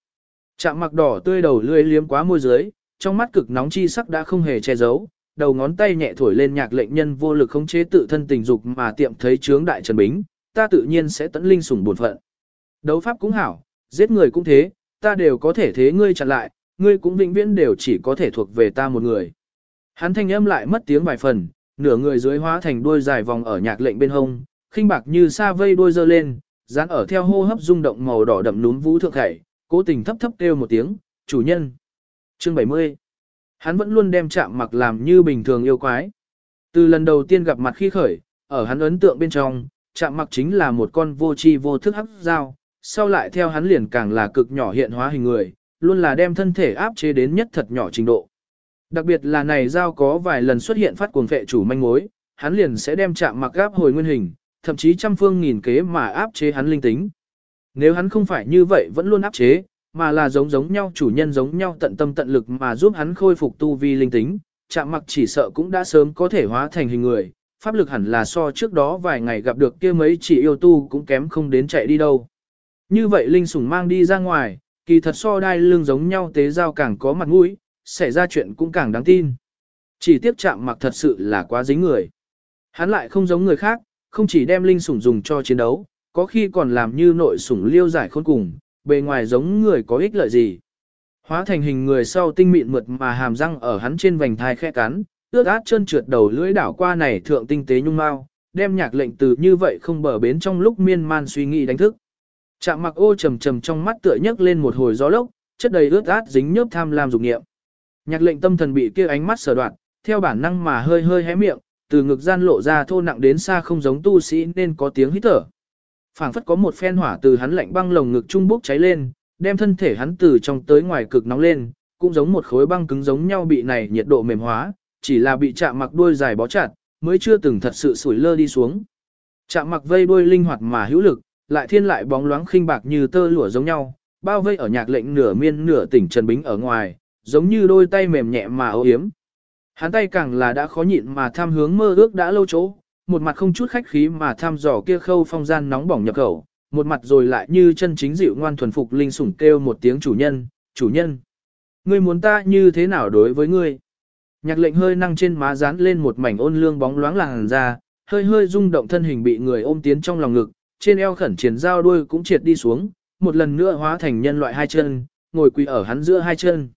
Chạm mặc đỏ tươi đầu lươi liếm quá môi dưới, trong mắt cực nóng chi sắc đã không hề che giấu, đầu ngón tay nhẹ thổi lên nhạc lệnh nhân vô lực khống chế tự thân tình dục mà tiệm thấy chướng đại trần bính, ta tự nhiên sẽ tấn linh sủng buồn phận. Đấu pháp cũng hảo, giết người cũng thế, ta đều có thể thế ngươi chặn lại, ngươi cũng vĩnh viễn đều chỉ có thể thuộc về ta một người. Hắn thanh âm lại mất tiếng vài phần, nửa người dưới hóa thành đuôi dài vòng ở nhạc lệnh bên hông, khinh bạc như sa vây đuôi dơ lên, dán ở theo hô hấp rung động màu đỏ đậm núm vũ thượng khải, cố tình thấp thấp kêu một tiếng, chủ nhân. Chương 70 Hắn vẫn luôn đem chạm mặc làm như bình thường yêu quái. Từ lần đầu tiên gặp mặt khi khởi, ở hắn ấn tượng bên trong, chạm mặc chính là một con vô tri vô thức hắc dao, sau lại theo hắn liền càng là cực nhỏ hiện hóa hình người, luôn là đem thân thể áp chế đến nhất thật nhỏ trình độ. Đặc biệt là này dao có vài lần xuất hiện phát cuồng phệ chủ manh mối, hắn liền sẽ đem chạm mặc áp hồi nguyên hình, thậm chí trăm phương nghìn kế mà áp chế hắn linh tính. Nếu hắn không phải như vậy vẫn luôn áp chế, mà là giống giống nhau chủ nhân giống nhau tận tâm tận lực mà giúp hắn khôi phục tu vi linh tính, chạm mặc chỉ sợ cũng đã sớm có thể hóa thành hình người, pháp lực hẳn là so trước đó vài ngày gặp được kia mấy chỉ yêu tu cũng kém không đến chạy đi đâu. Như vậy linh sủng mang đi ra ngoài, kỳ thật so đai lưng giống nhau tế giao càng có mặt mũi, xảy ra chuyện cũng càng đáng tin. Chỉ tiếp chạm mặc thật sự là quá dính người. Hắn lại không giống người khác, không chỉ đem linh sủng dùng cho chiến đấu, có khi còn làm như nội sủng liêu giải khôn cùng, bề ngoài giống người có ích lợi gì. Hóa thành hình người sau tinh mịn mượt mà hàm răng ở hắn trên vành thai khẽ cắn, ướt át chân trượt đầu lưỡi đảo qua này thượng tinh tế nhung mau, đem nhạc lệnh từ như vậy không bờ bến trong lúc miên man suy nghĩ đánh thức. Chạm mặc ô trầm trầm trong mắt tựa nhấc lên một hồi gió lốc, chất đầy ướt át dính nhớp tham lam dục nghiệm. Nhạc lệnh tâm thần bị kia ánh mắt sở đoạn, theo bản năng mà hơi hơi hé miệng, từ ngực gian lộ ra thô nặng đến xa không giống tu sĩ nên có tiếng hít thở. phảng phất có một phen hỏa từ hắn lạnh băng lồng ngực trung bốc cháy lên, đem thân thể hắn từ trong tới ngoài cực nóng lên, cũng giống một khối băng cứng giống nhau bị này nhiệt độ mềm hóa, chỉ là bị chạm mặc đuôi dài bó chặt, mới chưa từng thật sự sủi lơ đi xuống. Chạm mặc vây đuôi linh hoạt mà hữu lực, lại thiên lại bóng loáng khinh bạc như tơ lụa giống nhau, bao vây ở nhạc lệnh nửa miên nửa tỉnh Trần Bính ở ngoài, giống như đôi tay mềm nhẹ mà âu yếm. Hắn tay càng là đã khó nhịn mà tham hướng mơ ước đã lâu chỗ, một mặt không chút khách khí mà tham dò kia khâu phong gian nóng bỏng nhập khẩu, một mặt rồi lại như chân chính dịu ngoan thuần phục linh sủng kêu một tiếng chủ nhân, chủ nhân. Ngươi muốn ta như thế nào đối với ngươi? Nhạc lệnh hơi năng trên má dán lên một mảnh ôn lương bóng loáng làng ra, hơi hơi rung động thân hình bị người ôm tiến trong lòng ngực, trên eo khẩn triển dao đuôi cũng triệt đi xuống, một lần nữa hóa thành nhân loại hai chân, ngồi quỳ ở hắn giữa hai chân.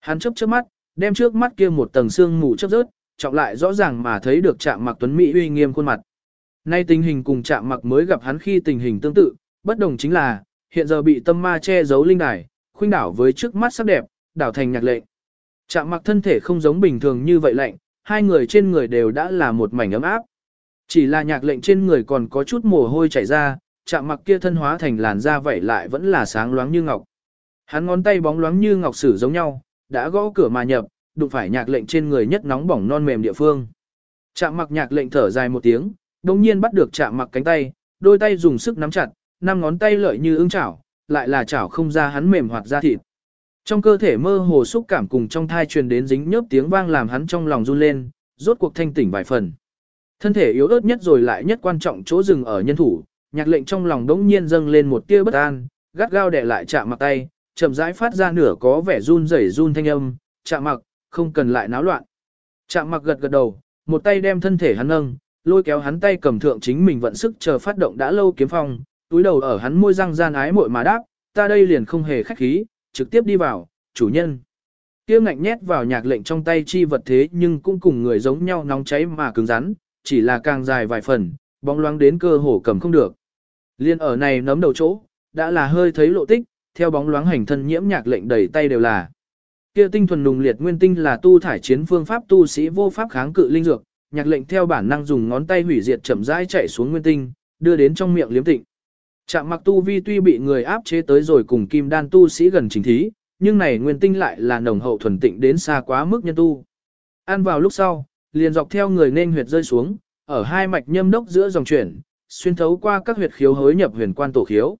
Hắn chớp chớp mắt, Đem trước mắt kia một tầng xương mù chớp rớt, trọng lại rõ ràng mà thấy được chạm mặc tuấn mỹ uy nghiêm khuôn mặt. Nay tình hình cùng chạm mặc mới gặp hắn khi tình hình tương tự, bất đồng chính là, hiện giờ bị tâm ma che giấu linh đài, khuynh đảo với trước mắt sắc đẹp, đảo thành nhạc lệnh. Chạm mặc thân thể không giống bình thường như vậy lạnh, hai người trên người đều đã là một mảnh ấm áp. Chỉ là nhạc lệnh trên người còn có chút mồ hôi chảy ra, chạm mặc kia thân hóa thành làn da vậy lại vẫn là sáng loáng như ngọc. Hắn ngón tay bóng loáng như ngọc sử giống nhau, đã gõ cửa mà nhập, đụng phải nhạc lệnh trên người nhất nóng bỏng non mềm địa phương. Chạm mặc nhạc lệnh thở dài một tiếng, đồng nhiên bắt được chạm mặc cánh tay, đôi tay dùng sức nắm chặt, năm ngón tay lợi như ưng chảo, lại là chảo không ra hắn mềm hoạt ra thịt. Trong cơ thể mơ hồ xúc cảm cùng trong thai truyền đến dính nhớp tiếng vang làm hắn trong lòng run lên, rốt cuộc thanh tỉnh vài phần. Thân thể yếu ớt nhất rồi lại nhất quan trọng chỗ dừng ở nhân thủ, nhạc lệnh trong lòng đống nhiên dâng lên một tia bất an, gắt gao đè lại chạm mặc tay, chậm rãi phát ra nửa có vẻ run rẩy run thanh âm, chạm mặc, không cần lại náo loạn. Chạm mặc gật gật đầu, một tay đem thân thể hắn nâng, lôi kéo hắn tay cầm thượng chính mình vận sức chờ phát động đã lâu kiếm phong, túi đầu ở hắn môi răng gian ái muội mà đáp, ta đây liền không hề khách khí, trực tiếp đi vào, chủ nhân. Kia ngạnh nhét vào nhạc lệnh trong tay chi vật thế nhưng cũng cùng người giống nhau nóng cháy mà cứng rắn, chỉ là càng dài vài phần, bóng loáng đến cơ hồ cầm không được. Liên ở này nấm đầu chỗ, đã là hơi thấy lộ tích, theo bóng loáng hành thân nhiễm nhạc lệnh đầy tay đều là. Kia tinh thuần nùng liệt nguyên tinh là tu thải chiến phương pháp tu sĩ vô pháp kháng cự linh dược, nhạc lệnh theo bản năng dùng ngón tay hủy diệt chậm rãi chạy xuống nguyên tinh, đưa đến trong miệng liếm tịnh. Trạm mặc tu vi tuy bị người áp chế tới rồi cùng kim đan tu sĩ gần chính thí, nhưng này nguyên tinh lại là nồng hậu thuần tịnh đến xa quá mức nhân tu. Ăn vào lúc sau, liền dọc theo người nên huyệt rơi xuống, ở hai mạch nhâm đốc giữa dòng chuyển, xuyên thấu qua các huyệt khiếu hối nhập huyền quan tổ khiếu.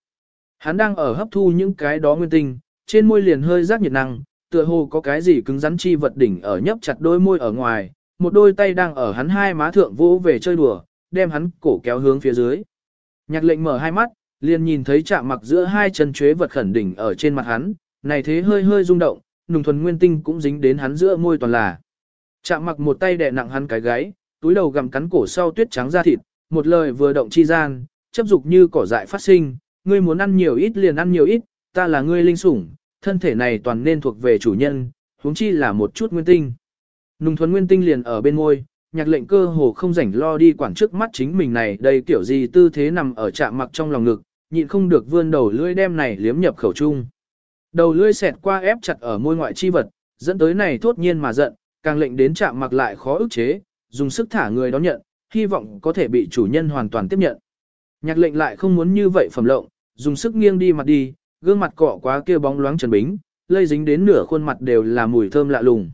Hắn đang ở hấp thu những cái đó nguyên tinh, trên môi liền hơi rác nhiệt năng, tựa hồ có cái gì cứng rắn chi vật đỉnh ở nhấp chặt đôi môi ở ngoài, một đôi tay đang ở hắn hai má thượng vỗ về chơi đùa, đem hắn cổ kéo hướng phía dưới. Nhạc lệnh mở hai mắt, liền nhìn thấy chạm mặc giữa hai chân chuế vật khẩn đỉnh ở trên mặt hắn, này thế hơi hơi rung động, nùng thuần nguyên tinh cũng dính đến hắn giữa môi toàn là. Chạm mặc một tay đè nặng hắn cái gáy, túi đầu gặm cắn cổ sau tuyết trắng da thịt, một lời vừa động chi gian, chấp dục như cỏ dại phát sinh, ngươi muốn ăn nhiều ít liền ăn nhiều ít, ta là ngươi linh sủng, thân thể này toàn nên thuộc về chủ nhân, huống chi là một chút nguyên tinh. Nùng thuần nguyên tinh liền ở bên môi, nhạc lệnh cơ hồ không rảnh lo đi quản trước mắt chính mình này đây kiểu gì tư thế nằm ở chạm mặc trong lòng ngực, nhịn không được vươn đầu lưỡi đem này liếm nhập khẩu trung. Đầu lưỡi xẹt qua ép chặt ở môi ngoại chi vật, dẫn tới này thốt nhiên mà giận, càng lệnh đến chạm mặc lại khó ức chế, dùng sức thả người đón nhận, hy vọng có thể bị chủ nhân hoàn toàn tiếp nhận. Nhạc lệnh lại không muốn như vậy phẩm lộng, dùng sức nghiêng đi mặt đi, gương mặt cọ quá kia bóng loáng trần bính, lây dính đến nửa khuôn mặt đều là mùi thơm lạ lùng.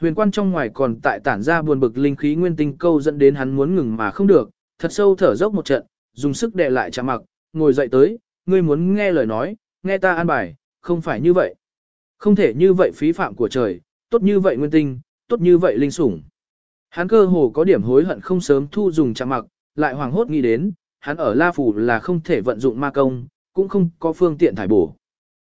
Huyền quan trong ngoài còn tại tản ra buồn bực linh khí nguyên tinh câu dẫn đến hắn muốn ngừng mà không được, thật sâu thở dốc một trận, dùng sức đè lại chạm mặc, ngồi dậy tới, ngươi muốn nghe lời nói, nghe ta an bài, không phải như vậy. Không thể như vậy phí phạm của trời, tốt như vậy nguyên tinh, tốt như vậy linh sủng. Hắn cơ hồ có điểm hối hận không sớm thu dùng chạm mặc, lại hoàng hốt nghĩ đến, hắn ở La Phủ là không thể vận dụng ma công, cũng không có phương tiện thải bổ.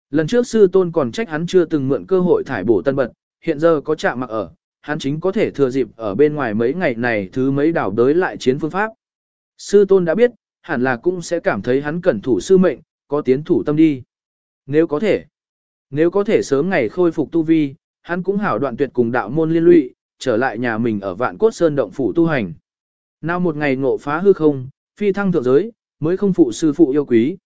Lần trước sư tôn còn trách hắn chưa từng mượn cơ hội thải bổ tân bật, hiện giờ có chạm mặc ở, hắn chính có thể thừa dịp ở bên ngoài mấy ngày này thứ mấy đảo đới lại chiến phương pháp. Sư tôn đã biết, hẳn là cũng sẽ cảm thấy hắn cẩn thủ sư mệnh, có tiến thủ tâm đi. Nếu có thể, nếu có thể sớm ngày khôi phục tu vi, hắn cũng hảo đoạn tuyệt cùng đạo môn liên lụy, trở lại nhà mình ở vạn cốt sơn động phủ tu hành. Nào một ngày ngộ phá hư không, phi thăng thượng giới, mới không phụ sư phụ yêu quý.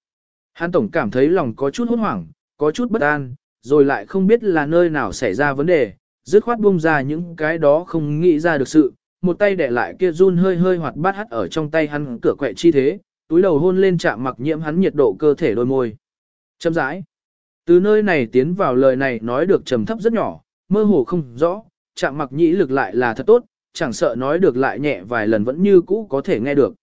Hắn tổng cảm thấy lòng có chút hốt hoảng, có chút bất an, rồi lại không biết là nơi nào xảy ra vấn đề, dứt khoát buông ra những cái đó không nghĩ ra được sự, một tay để lại kia run hơi hơi hoạt bát hắt ở trong tay hắn cửa quẹ chi thế, túi đầu hôn lên chạm mặc nhiễm hắn nhiệt độ cơ thể đôi môi. Châm rãi. Từ nơi này tiến vào lời này nói được trầm thấp rất nhỏ, mơ hồ không rõ, chạm mặc nhĩ lực lại là thật tốt, chẳng sợ nói được lại nhẹ vài lần vẫn như cũ có thể nghe được.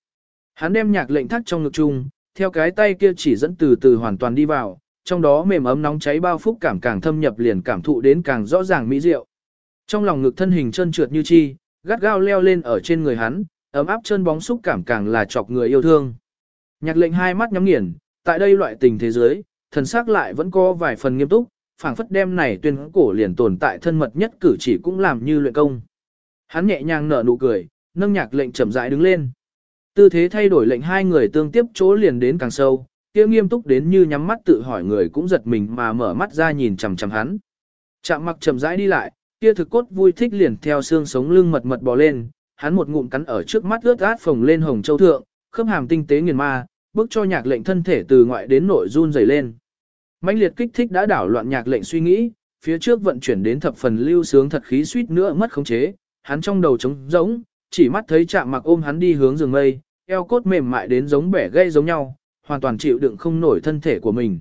Hắn đem nhạc lệnh thắt trong ngực chung, theo cái tay kia chỉ dẫn từ từ hoàn toàn đi vào, trong đó mềm ấm nóng cháy bao phúc cảm càng thâm nhập liền cảm thụ đến càng rõ ràng mỹ diệu. Trong lòng ngực thân hình chân trượt như chi, gắt gao leo lên ở trên người hắn, ấm áp chân bóng xúc cảm càng là chọc người yêu thương. Nhạc lệnh hai mắt nhắm nghiền, tại đây loại tình thế giới, thần sắc lại vẫn có vài phần nghiêm túc, phảng phất đem này tuyên cổ liền tồn tại thân mật nhất cử chỉ cũng làm như luyện công. Hắn nhẹ nhàng nở nụ cười, nâng nhạc lệnh chậm rãi đứng lên. Tư thế thay đổi lệnh hai người tương tiếp chỗ liền đến càng sâu, kia nghiêm túc đến như nhắm mắt tự hỏi người cũng giật mình mà mở mắt ra nhìn chằm chằm hắn. Chạm mặc chậm rãi đi lại, kia thực cốt vui thích liền theo xương sống lưng mật mật bò lên, hắn một ngụm cắn ở trước mắt ướt át phồng lên hồng châu thượng, khớp hàm tinh tế nghiền ma, bước cho nhạc lệnh thân thể từ ngoại đến nội run dày lên. mãnh liệt kích thích đã đảo loạn nhạc lệnh suy nghĩ, phía trước vận chuyển đến thập phần lưu sướng thật khí suýt nữa mất khống chế, hắn trong đầu trống rỗng, chỉ mắt thấy chạm mặc ôm hắn đi hướng giường mây, eo cốt mềm mại đến giống bẻ gây giống nhau, hoàn toàn chịu đựng không nổi thân thể của mình.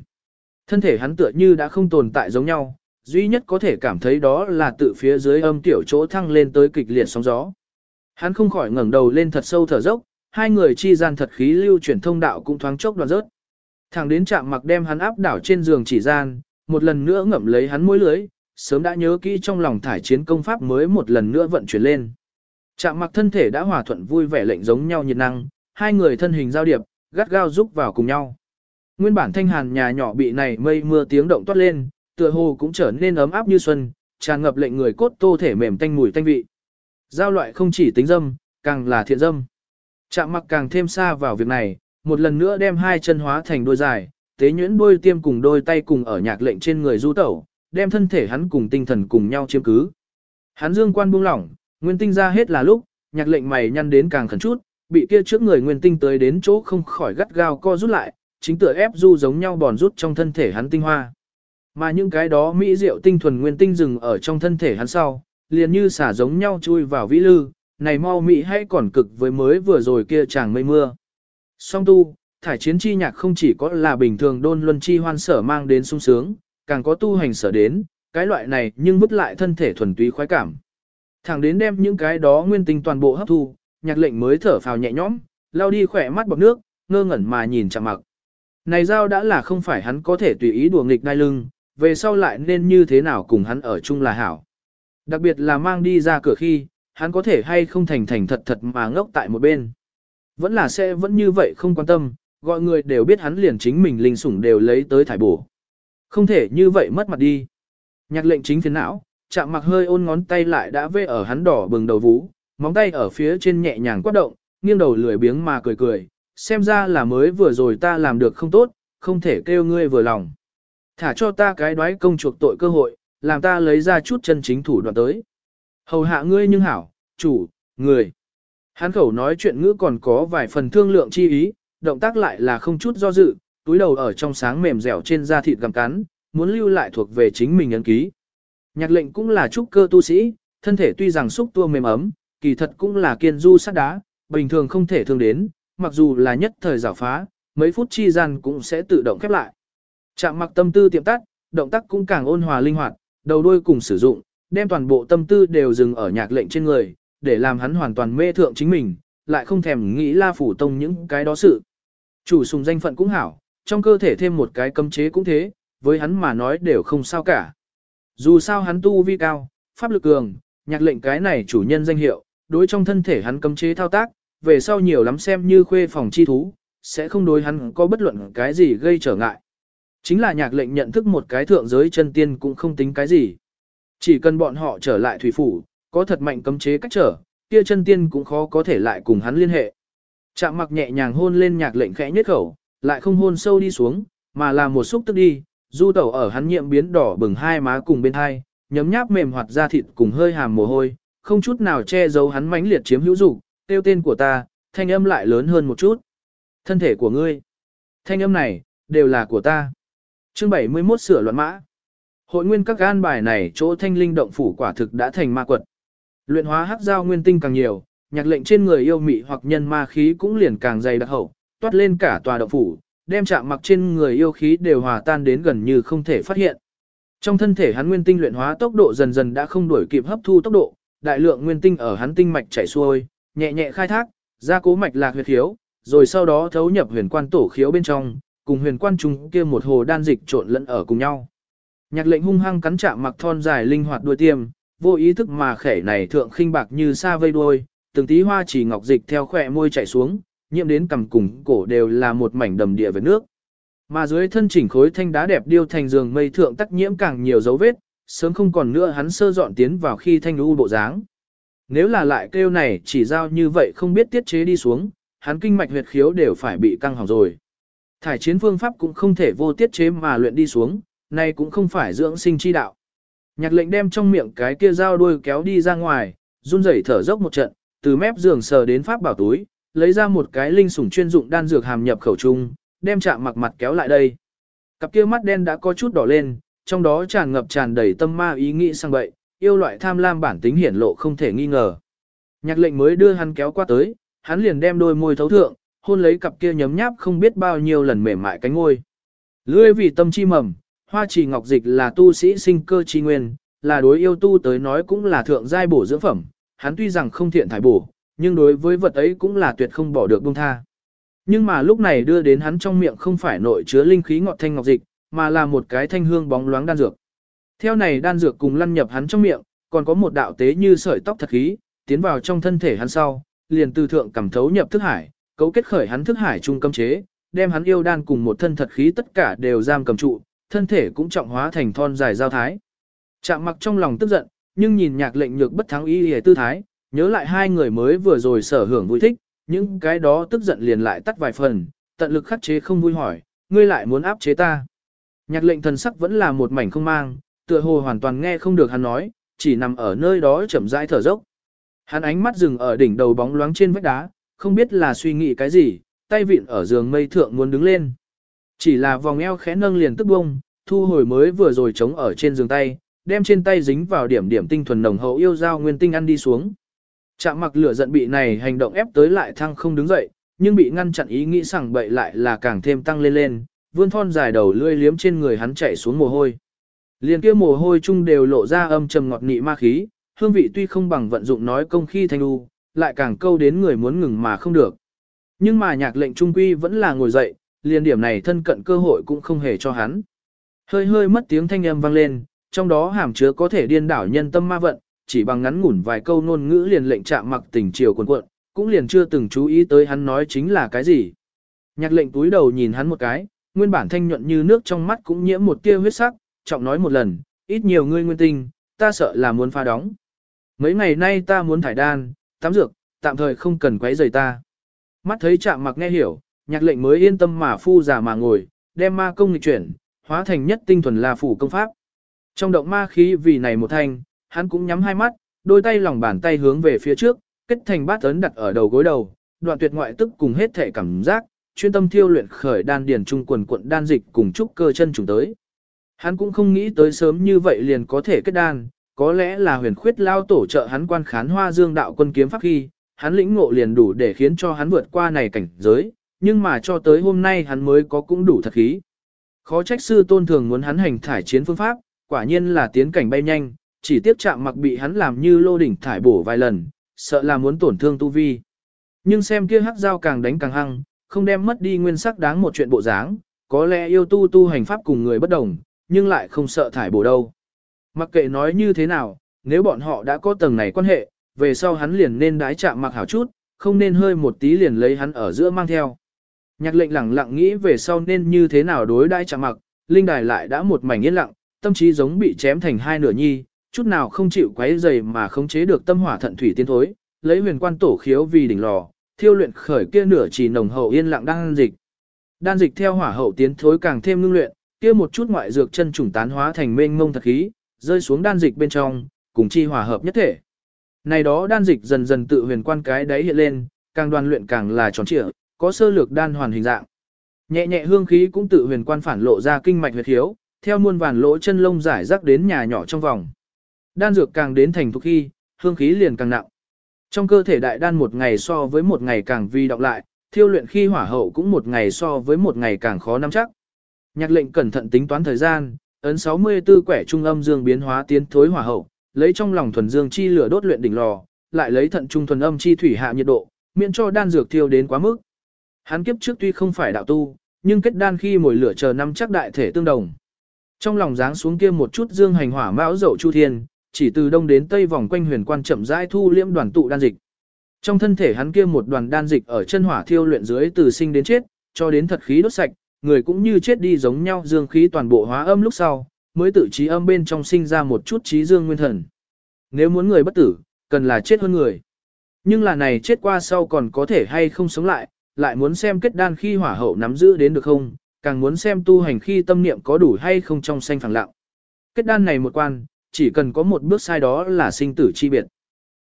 Thân thể hắn tựa như đã không tồn tại giống nhau, duy nhất có thể cảm thấy đó là tự phía dưới âm tiểu chỗ thăng lên tới kịch liệt sóng gió. Hắn không khỏi ngẩng đầu lên thật sâu thở dốc, hai người chi gian thật khí lưu chuyển thông đạo cũng thoáng chốc đoạn rớt. Thẳng đến chạm mặc đem hắn áp đảo trên giường chỉ gian, một lần nữa ngậm lấy hắn môi lưới, sớm đã nhớ kỹ trong lòng thải chiến công pháp mới một lần nữa vận chuyển lên. Chạm mặc thân thể đã hòa thuận vui vẻ lệnh giống nhau nhiệt năng, hai người thân hình giao điệp, gắt gao giúp vào cùng nhau. Nguyên bản thanh hàn nhà nhỏ bị này mây mưa tiếng động toát lên, tựa hồ cũng trở nên ấm áp như xuân, tràn ngập lệnh người cốt tô thể mềm tanh mùi tanh vị. Giao loại không chỉ tính dâm, càng là thiện dâm. Chạm mặc càng thêm xa vào việc này, một lần nữa đem hai chân hóa thành đôi dài, tế nhuyễn đôi tiêm cùng đôi tay cùng ở nhạc lệnh trên người du tẩu, đem thân thể hắn cùng tinh thần cùng nhau chiếm cứ. Hắn dương quan buông lỏng, nguyên tinh ra hết là lúc, nhạc lệnh mày nhăn đến càng khẩn chút, bị kia trước người nguyên tinh tới đến chỗ không khỏi gắt gao co rút lại, chính tựa ép du giống nhau bòn rút trong thân thể hắn tinh hoa. Mà những cái đó mỹ diệu tinh thuần nguyên tinh dừng ở trong thân thể hắn sau, liền như xả giống nhau chui vào vĩ lư, này mau mỹ hay còn cực với mới vừa rồi kia chàng mây mưa. Song tu, thải chiến chi nhạc không chỉ có là bình thường đôn luân chi hoan sở mang đến sung sướng, càng có tu hành sở đến, cái loại này nhưng vứt lại thân thể thuần túy khoái cảm. Thẳng đến đem những cái đó nguyên tinh toàn bộ hấp thu, nhạc lệnh mới thở phào nhẹ nhõm, lao đi khỏe mắt bọc nước, ngơ ngẩn mà nhìn chạm mặc. Này giao đã là không phải hắn có thể tùy ý đùa nghịch ngai lưng, về sau lại nên như thế nào cùng hắn ở chung là hảo. Đặc biệt là mang đi ra cửa khi, hắn có thể hay không thành thành thật thật mà ngốc tại một bên. Vẫn là sẽ vẫn như vậy không quan tâm, gọi người đều biết hắn liền chính mình linh sủng đều lấy tới thải bổ. Không thể như vậy mất mặt đi. Nhạc lệnh chính phiền não, chạm mặc hơi ôn ngón tay lại đã vê ở hắn đỏ bừng đầu vú, móng tay ở phía trên nhẹ nhàng quát động, nghiêng đầu lười biếng mà cười cười, xem ra là mới vừa rồi ta làm được không tốt, không thể kêu ngươi vừa lòng. Thả cho ta cái đoái công chuộc tội cơ hội, làm ta lấy ra chút chân chính thủ đoạn tới. Hầu hạ ngươi nhưng hảo, chủ, người. Hán khẩu nói chuyện ngữ còn có vài phần thương lượng chi ý, động tác lại là không chút do dự, túi đầu ở trong sáng mềm dẻo trên da thịt gặm cắn, muốn lưu lại thuộc về chính mình ấn ký. Nhạc lệnh cũng là trúc cơ tu sĩ, thân thể tuy rằng xúc tua mềm ấm, kỳ thật cũng là kiên du sắt đá, bình thường không thể thương đến, mặc dù là nhất thời giảo phá, mấy phút chi gian cũng sẽ tự động khép lại. Chạm mặc tâm tư tiệm tắt, động tác cũng càng ôn hòa linh hoạt, đầu đuôi cùng sử dụng, đem toàn bộ tâm tư đều dừng ở nhạc lệnh trên người, để làm hắn hoàn toàn mê thượng chính mình, lại không thèm nghĩ la phủ tông những cái đó sự. Chủ sùng danh phận cũng hảo, trong cơ thể thêm một cái cấm chế cũng thế, với hắn mà nói đều không sao cả. Dù sao hắn tu vi cao, pháp lực cường, nhạc lệnh cái này chủ nhân danh hiệu, đối trong thân thể hắn cấm chế thao tác, về sau nhiều lắm xem như khuê phòng chi thú, sẽ không đối hắn có bất luận cái gì gây trở ngại. Chính là nhạc lệnh nhận thức một cái thượng giới chân tiên cũng không tính cái gì. Chỉ cần bọn họ trở lại thủy phủ, có thật mạnh cấm chế cách trở, kia chân tiên cũng khó có thể lại cùng hắn liên hệ. Chạm mặc nhẹ nhàng hôn lên nhạc lệnh khẽ nhất khẩu, lại không hôn sâu đi xuống, mà là một xúc tức đi, du tẩu ở hắn nhiệm biến đỏ bừng hai má cùng bên hai, nhấm nháp mềm hoạt da thịt cùng hơi hàm mồ hôi, không chút nào che giấu hắn mãnh liệt chiếm hữu dục, tiêu tên của ta, thanh âm lại lớn hơn một chút. Thân thể của ngươi, thanh âm này, đều là của ta. Chương 71 sửa luận mã. Hội nguyên các gan bài này chỗ thanh linh động phủ quả thực đã thành ma quật. Luyện hóa hắc giao nguyên tinh càng nhiều, nhạc lệnh trên người yêu mị hoặc nhân ma khí cũng liền càng dày đặc hậu, toát lên cả tòa động phủ, đem chạm mặc trên người yêu khí đều hòa tan đến gần như không thể phát hiện. Trong thân thể hắn nguyên tinh luyện hóa tốc độ dần dần đã không đuổi kịp hấp thu tốc độ, đại lượng nguyên tinh ở hắn tinh mạch chảy xuôi, nhẹ nhẹ khai thác, ra cố mạch lạc huyệt khiếu, rồi sau đó thấu nhập huyền quan tổ khiếu bên trong, cùng huyền quan trung kia một hồ đan dịch trộn lẫn ở cùng nhau. Nhạc lệnh hung hăng cắn chạm mặc thon dài linh hoạt đuôi tiêm, vô ý thức mà khẻ này thượng khinh bạc như sa vây đuôi, từng tí hoa chỉ ngọc dịch theo khỏe môi chảy xuống, nhiễm đến cằm cùng cổ đều là một mảnh đầm địa về nước. Mà dưới thân chỉnh khối thanh đá đẹp điêu thành giường mây thượng tắc nhiễm càng nhiều dấu vết, sớm không còn nữa hắn sơ dọn tiến vào khi thanh u bộ dáng. Nếu là lại kêu này chỉ giao như vậy không biết tiết chế đi xuống, hắn kinh mạch huyệt khiếu đều phải bị căng hỏng rồi. Thải chiến phương pháp cũng không thể vô tiết chế mà luyện đi xuống, nay cũng không phải dưỡng sinh chi đạo. Nhạc lệnh đem trong miệng cái kia dao đuôi kéo đi ra ngoài, run rẩy thở dốc một trận, từ mép giường sờ đến pháp bảo túi, lấy ra một cái linh sủng chuyên dụng đan dược hàm nhập khẩu trung, đem chạm mặc mặt kéo lại đây. Cặp kia mắt đen đã có chút đỏ lên, trong đó tràn ngập tràn đầy tâm ma ý nghĩ sang bậy, yêu loại tham lam bản tính hiển lộ không thể nghi ngờ. Nhạc lệnh mới đưa hắn kéo qua tới, hắn liền đem đôi môi thấu thượng, hôn lấy cặp kia nhấm nháp không biết bao nhiêu lần mềm mại cánh ngôi. Lưỡi vì tâm chi mầm, hoa trì ngọc dịch là tu sĩ sinh cơ chi nguyên, là đối yêu tu tới nói cũng là thượng giai bổ dưỡng phẩm, hắn tuy rằng không thiện thải bổ, nhưng đối với vật ấy cũng là tuyệt không bỏ được buông tha. Nhưng mà lúc này đưa đến hắn trong miệng không phải nội chứa linh khí ngọt thanh ngọc dịch, mà là một cái thanh hương bóng loáng đan dược. Theo này đan dược cùng lăn nhập hắn trong miệng, còn có một đạo tế như sợi tóc thật khí, tiến vào trong thân thể hắn sau, liền từ thượng cảm thấu nhập thức hải, cấu kết khởi hắn thức hải trung cấm chế, đem hắn yêu đan cùng một thân thật khí tất cả đều giam cầm trụ, thân thể cũng trọng hóa thành thon dài giao thái. Chạm mặc trong lòng tức giận, nhưng nhìn nhạc lệnh nhược bất thắng ý hề tư thái, nhớ lại hai người mới vừa rồi sở hưởng vui thích, những cái đó tức giận liền lại tắt vài phần, tận lực khắc chế không vui hỏi, ngươi lại muốn áp chế ta. Nhạc lệnh thần sắc vẫn là một mảnh không mang, tựa hồ hoàn toàn nghe không được hắn nói, chỉ nằm ở nơi đó chậm rãi thở dốc. Hắn ánh mắt dừng ở đỉnh đầu bóng loáng trên vách đá, không biết là suy nghĩ cái gì, tay vịn ở giường mây thượng muốn đứng lên. Chỉ là vòng eo khẽ nâng liền tức bông, thu hồi mới vừa rồi chống ở trên giường tay, đem trên tay dính vào điểm điểm tinh thuần nồng hậu yêu dao nguyên tinh ăn đi xuống. Chạm mặc lửa giận bị này hành động ép tới lại thăng không đứng dậy, nhưng bị ngăn chặn ý nghĩ sảng bậy lại là càng thêm tăng lên lên, vươn thon dài đầu lươi liếm trên người hắn chạy xuống mồ hôi. Liền kia mồ hôi chung đều lộ ra âm trầm ngọt nị ma khí, hương vị tuy không bằng vận dụng nói công khi thanh u, lại càng câu đến người muốn ngừng mà không được. Nhưng mà nhạc lệnh trung quy vẫn là ngồi dậy, liền điểm này thân cận cơ hội cũng không hề cho hắn. Hơi hơi mất tiếng thanh âm vang lên, trong đó hàm chứa có thể điên đảo nhân tâm ma vận, chỉ bằng ngắn ngủn vài câu ngôn ngữ liền lệnh chạm mặc tình chiều cuộn cuộn, cũng liền chưa từng chú ý tới hắn nói chính là cái gì. Nhạc lệnh túi đầu nhìn hắn một cái, nguyên bản thanh nhuận như nước trong mắt cũng nhiễm một tia huyết sắc, trọng nói một lần, ít nhiều ngươi nguyên tinh, ta sợ là muốn pha đóng. Mấy ngày nay ta muốn thải đan, tắm dược, tạm thời không cần quấy rầy ta. Mắt thấy chạm mặc nghe hiểu, nhạc lệnh mới yên tâm mà phu giả mà ngồi, đem ma công nghịch chuyển, hóa thành nhất tinh thuần là phủ công pháp. Trong động ma khí vì này một thanh, hắn cũng nhắm hai mắt, đôi tay lòng bàn tay hướng về phía trước, kết thành bát ấn đặt ở đầu gối đầu, đoạn tuyệt ngoại tức cùng hết thể cảm giác, chuyên tâm thiêu luyện khởi đan điền trung quần quận đan dịch cùng trúc cơ chân trùng tới. Hắn cũng không nghĩ tới sớm như vậy liền có thể kết đan, có lẽ là huyền khuyết lao tổ trợ hắn quan khán hoa dương đạo quân kiếm pháp khi, hắn lĩnh ngộ liền đủ để khiến cho hắn vượt qua này cảnh giới, nhưng mà cho tới hôm nay hắn mới có cũng đủ thật khí. Khó trách sư tôn thường muốn hắn hành thải chiến phương pháp, quả nhiên là tiến cảnh bay nhanh, chỉ tiếp chạm mặc bị hắn làm như lô đỉnh thải bổ vài lần, sợ là muốn tổn thương tu vi. Nhưng xem kia hắc dao càng đánh càng hăng, không đem mất đi nguyên sắc đáng một chuyện bộ dáng, có lẽ yêu tu tu hành pháp cùng người bất đồng, nhưng lại không sợ thải bổ đâu. Mặc kệ nói như thế nào, nếu bọn họ đã có tầng này quan hệ, về sau hắn liền nên đái chạm mặc hảo chút, không nên hơi một tí liền lấy hắn ở giữa mang theo. Nhạc lệnh lẳng lặng nghĩ về sau nên như thế nào đối đãi chạm mặc, linh đài lại đã một mảnh yên lặng, tâm trí giống bị chém thành hai nửa nhi, chút nào không chịu quấy dày mà khống chế được tâm hỏa thận thủy tiến thối, lấy huyền quan tổ khiếu vì đỉnh lò, thiêu luyện khởi kia nửa chỉ nồng hậu yên lặng đan dịch. Đan dịch theo hỏa hậu tiến thối càng thêm ngưng luyện, kia một chút ngoại dược chân trùng tán hóa thành mênh mông thật khí, rơi xuống đan dịch bên trong, cùng chi hòa hợp nhất thể. Này đó đan dịch dần dần tự huyền quan cái đáy hiện lên, càng đoàn luyện càng là tròn trịa, có sơ lược đan hoàn hình dạng. Nhẹ nhẹ hương khí cũng tự huyền quan phản lộ ra kinh mạch huyệt hiếu, theo muôn vàn lỗ chân lông giải rắc đến nhà nhỏ trong vòng. Đan dược càng đến thành thục khi, hương khí liền càng nặng. Trong cơ thể đại đan một ngày so với một ngày càng vi động lại, thiêu luyện khi hỏa hậu cũng một ngày so với một ngày càng khó nắm chắc. Nhạc lệnh cẩn thận tính toán thời gian, ấn 64 quẻ trung âm dương biến hóa tiến thối hỏa hậu, lấy trong lòng thuần dương chi lửa đốt luyện đỉnh lò, lại lấy thận trung thuần âm chi thủy hạ nhiệt độ, miễn cho đan dược thiêu đến quá mức. Hắn kiếp trước tuy không phải đạo tu, nhưng kết đan khi mồi lửa chờ năm chắc đại thể tương đồng. Trong lòng dáng xuống kia một chút dương hành hỏa mão dậu chu thiên, chỉ từ đông đến tây vòng quanh huyền quan chậm rãi thu liễm đoàn tụ đan dịch. Trong thân thể hắn kia một đoàn đan dịch ở chân hỏa thiêu luyện dưới từ sinh đến chết, cho đến thật khí đốt sạch, người cũng như chết đi giống nhau dương khí toàn bộ hóa âm lúc sau, mới tự trí âm bên trong sinh ra một chút trí dương nguyên thần. Nếu muốn người bất tử, cần là chết hơn người. Nhưng là này chết qua sau còn có thể hay không sống lại, lại muốn xem kết đan khi hỏa hậu nắm giữ đến được không, càng muốn xem tu hành khi tâm niệm có đủ hay không trong xanh phẳng lặng. Kết đan này một quan, chỉ cần có một bước sai đó là sinh tử chi biệt.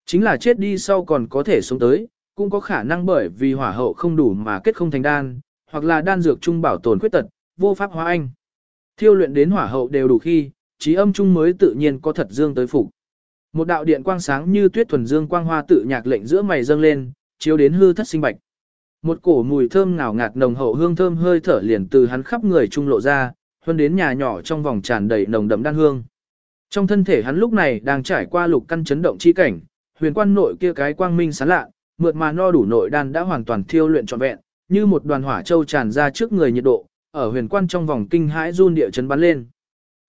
Chính là chết đi sau còn có thể sống tới, cũng có khả năng bởi vì hỏa hậu không đủ mà kết không thành đan, hoặc là đan dược trung bảo tồn khuyết tật, vô pháp hóa anh. Thiêu luyện đến hỏa hậu đều đủ khi, trí âm trung mới tự nhiên có thật dương tới phục. Một đạo điện quang sáng như tuyết thuần dương quang hoa tự nhạc lệnh giữa mày dâng lên, chiếu đến hư thất sinh bạch. Một cổ mùi thơm ngào ngạt nồng hậu hương thơm hơi thở liền từ hắn khắp người trung lộ ra, hơn đến nhà nhỏ trong vòng tràn đầy nồng đậm đan hương. Trong thân thể hắn lúc này đang trải qua lục căn chấn động chi cảnh, huyền quan nội kia cái quang minh sáng lạ, mượt mà no đủ nội đan đã hoàn toàn thiêu luyện trọn vẹn, như một đoàn hỏa châu tràn ra trước người nhiệt độ, ở huyền quan trong vòng kinh hãi run địa chấn bắn lên.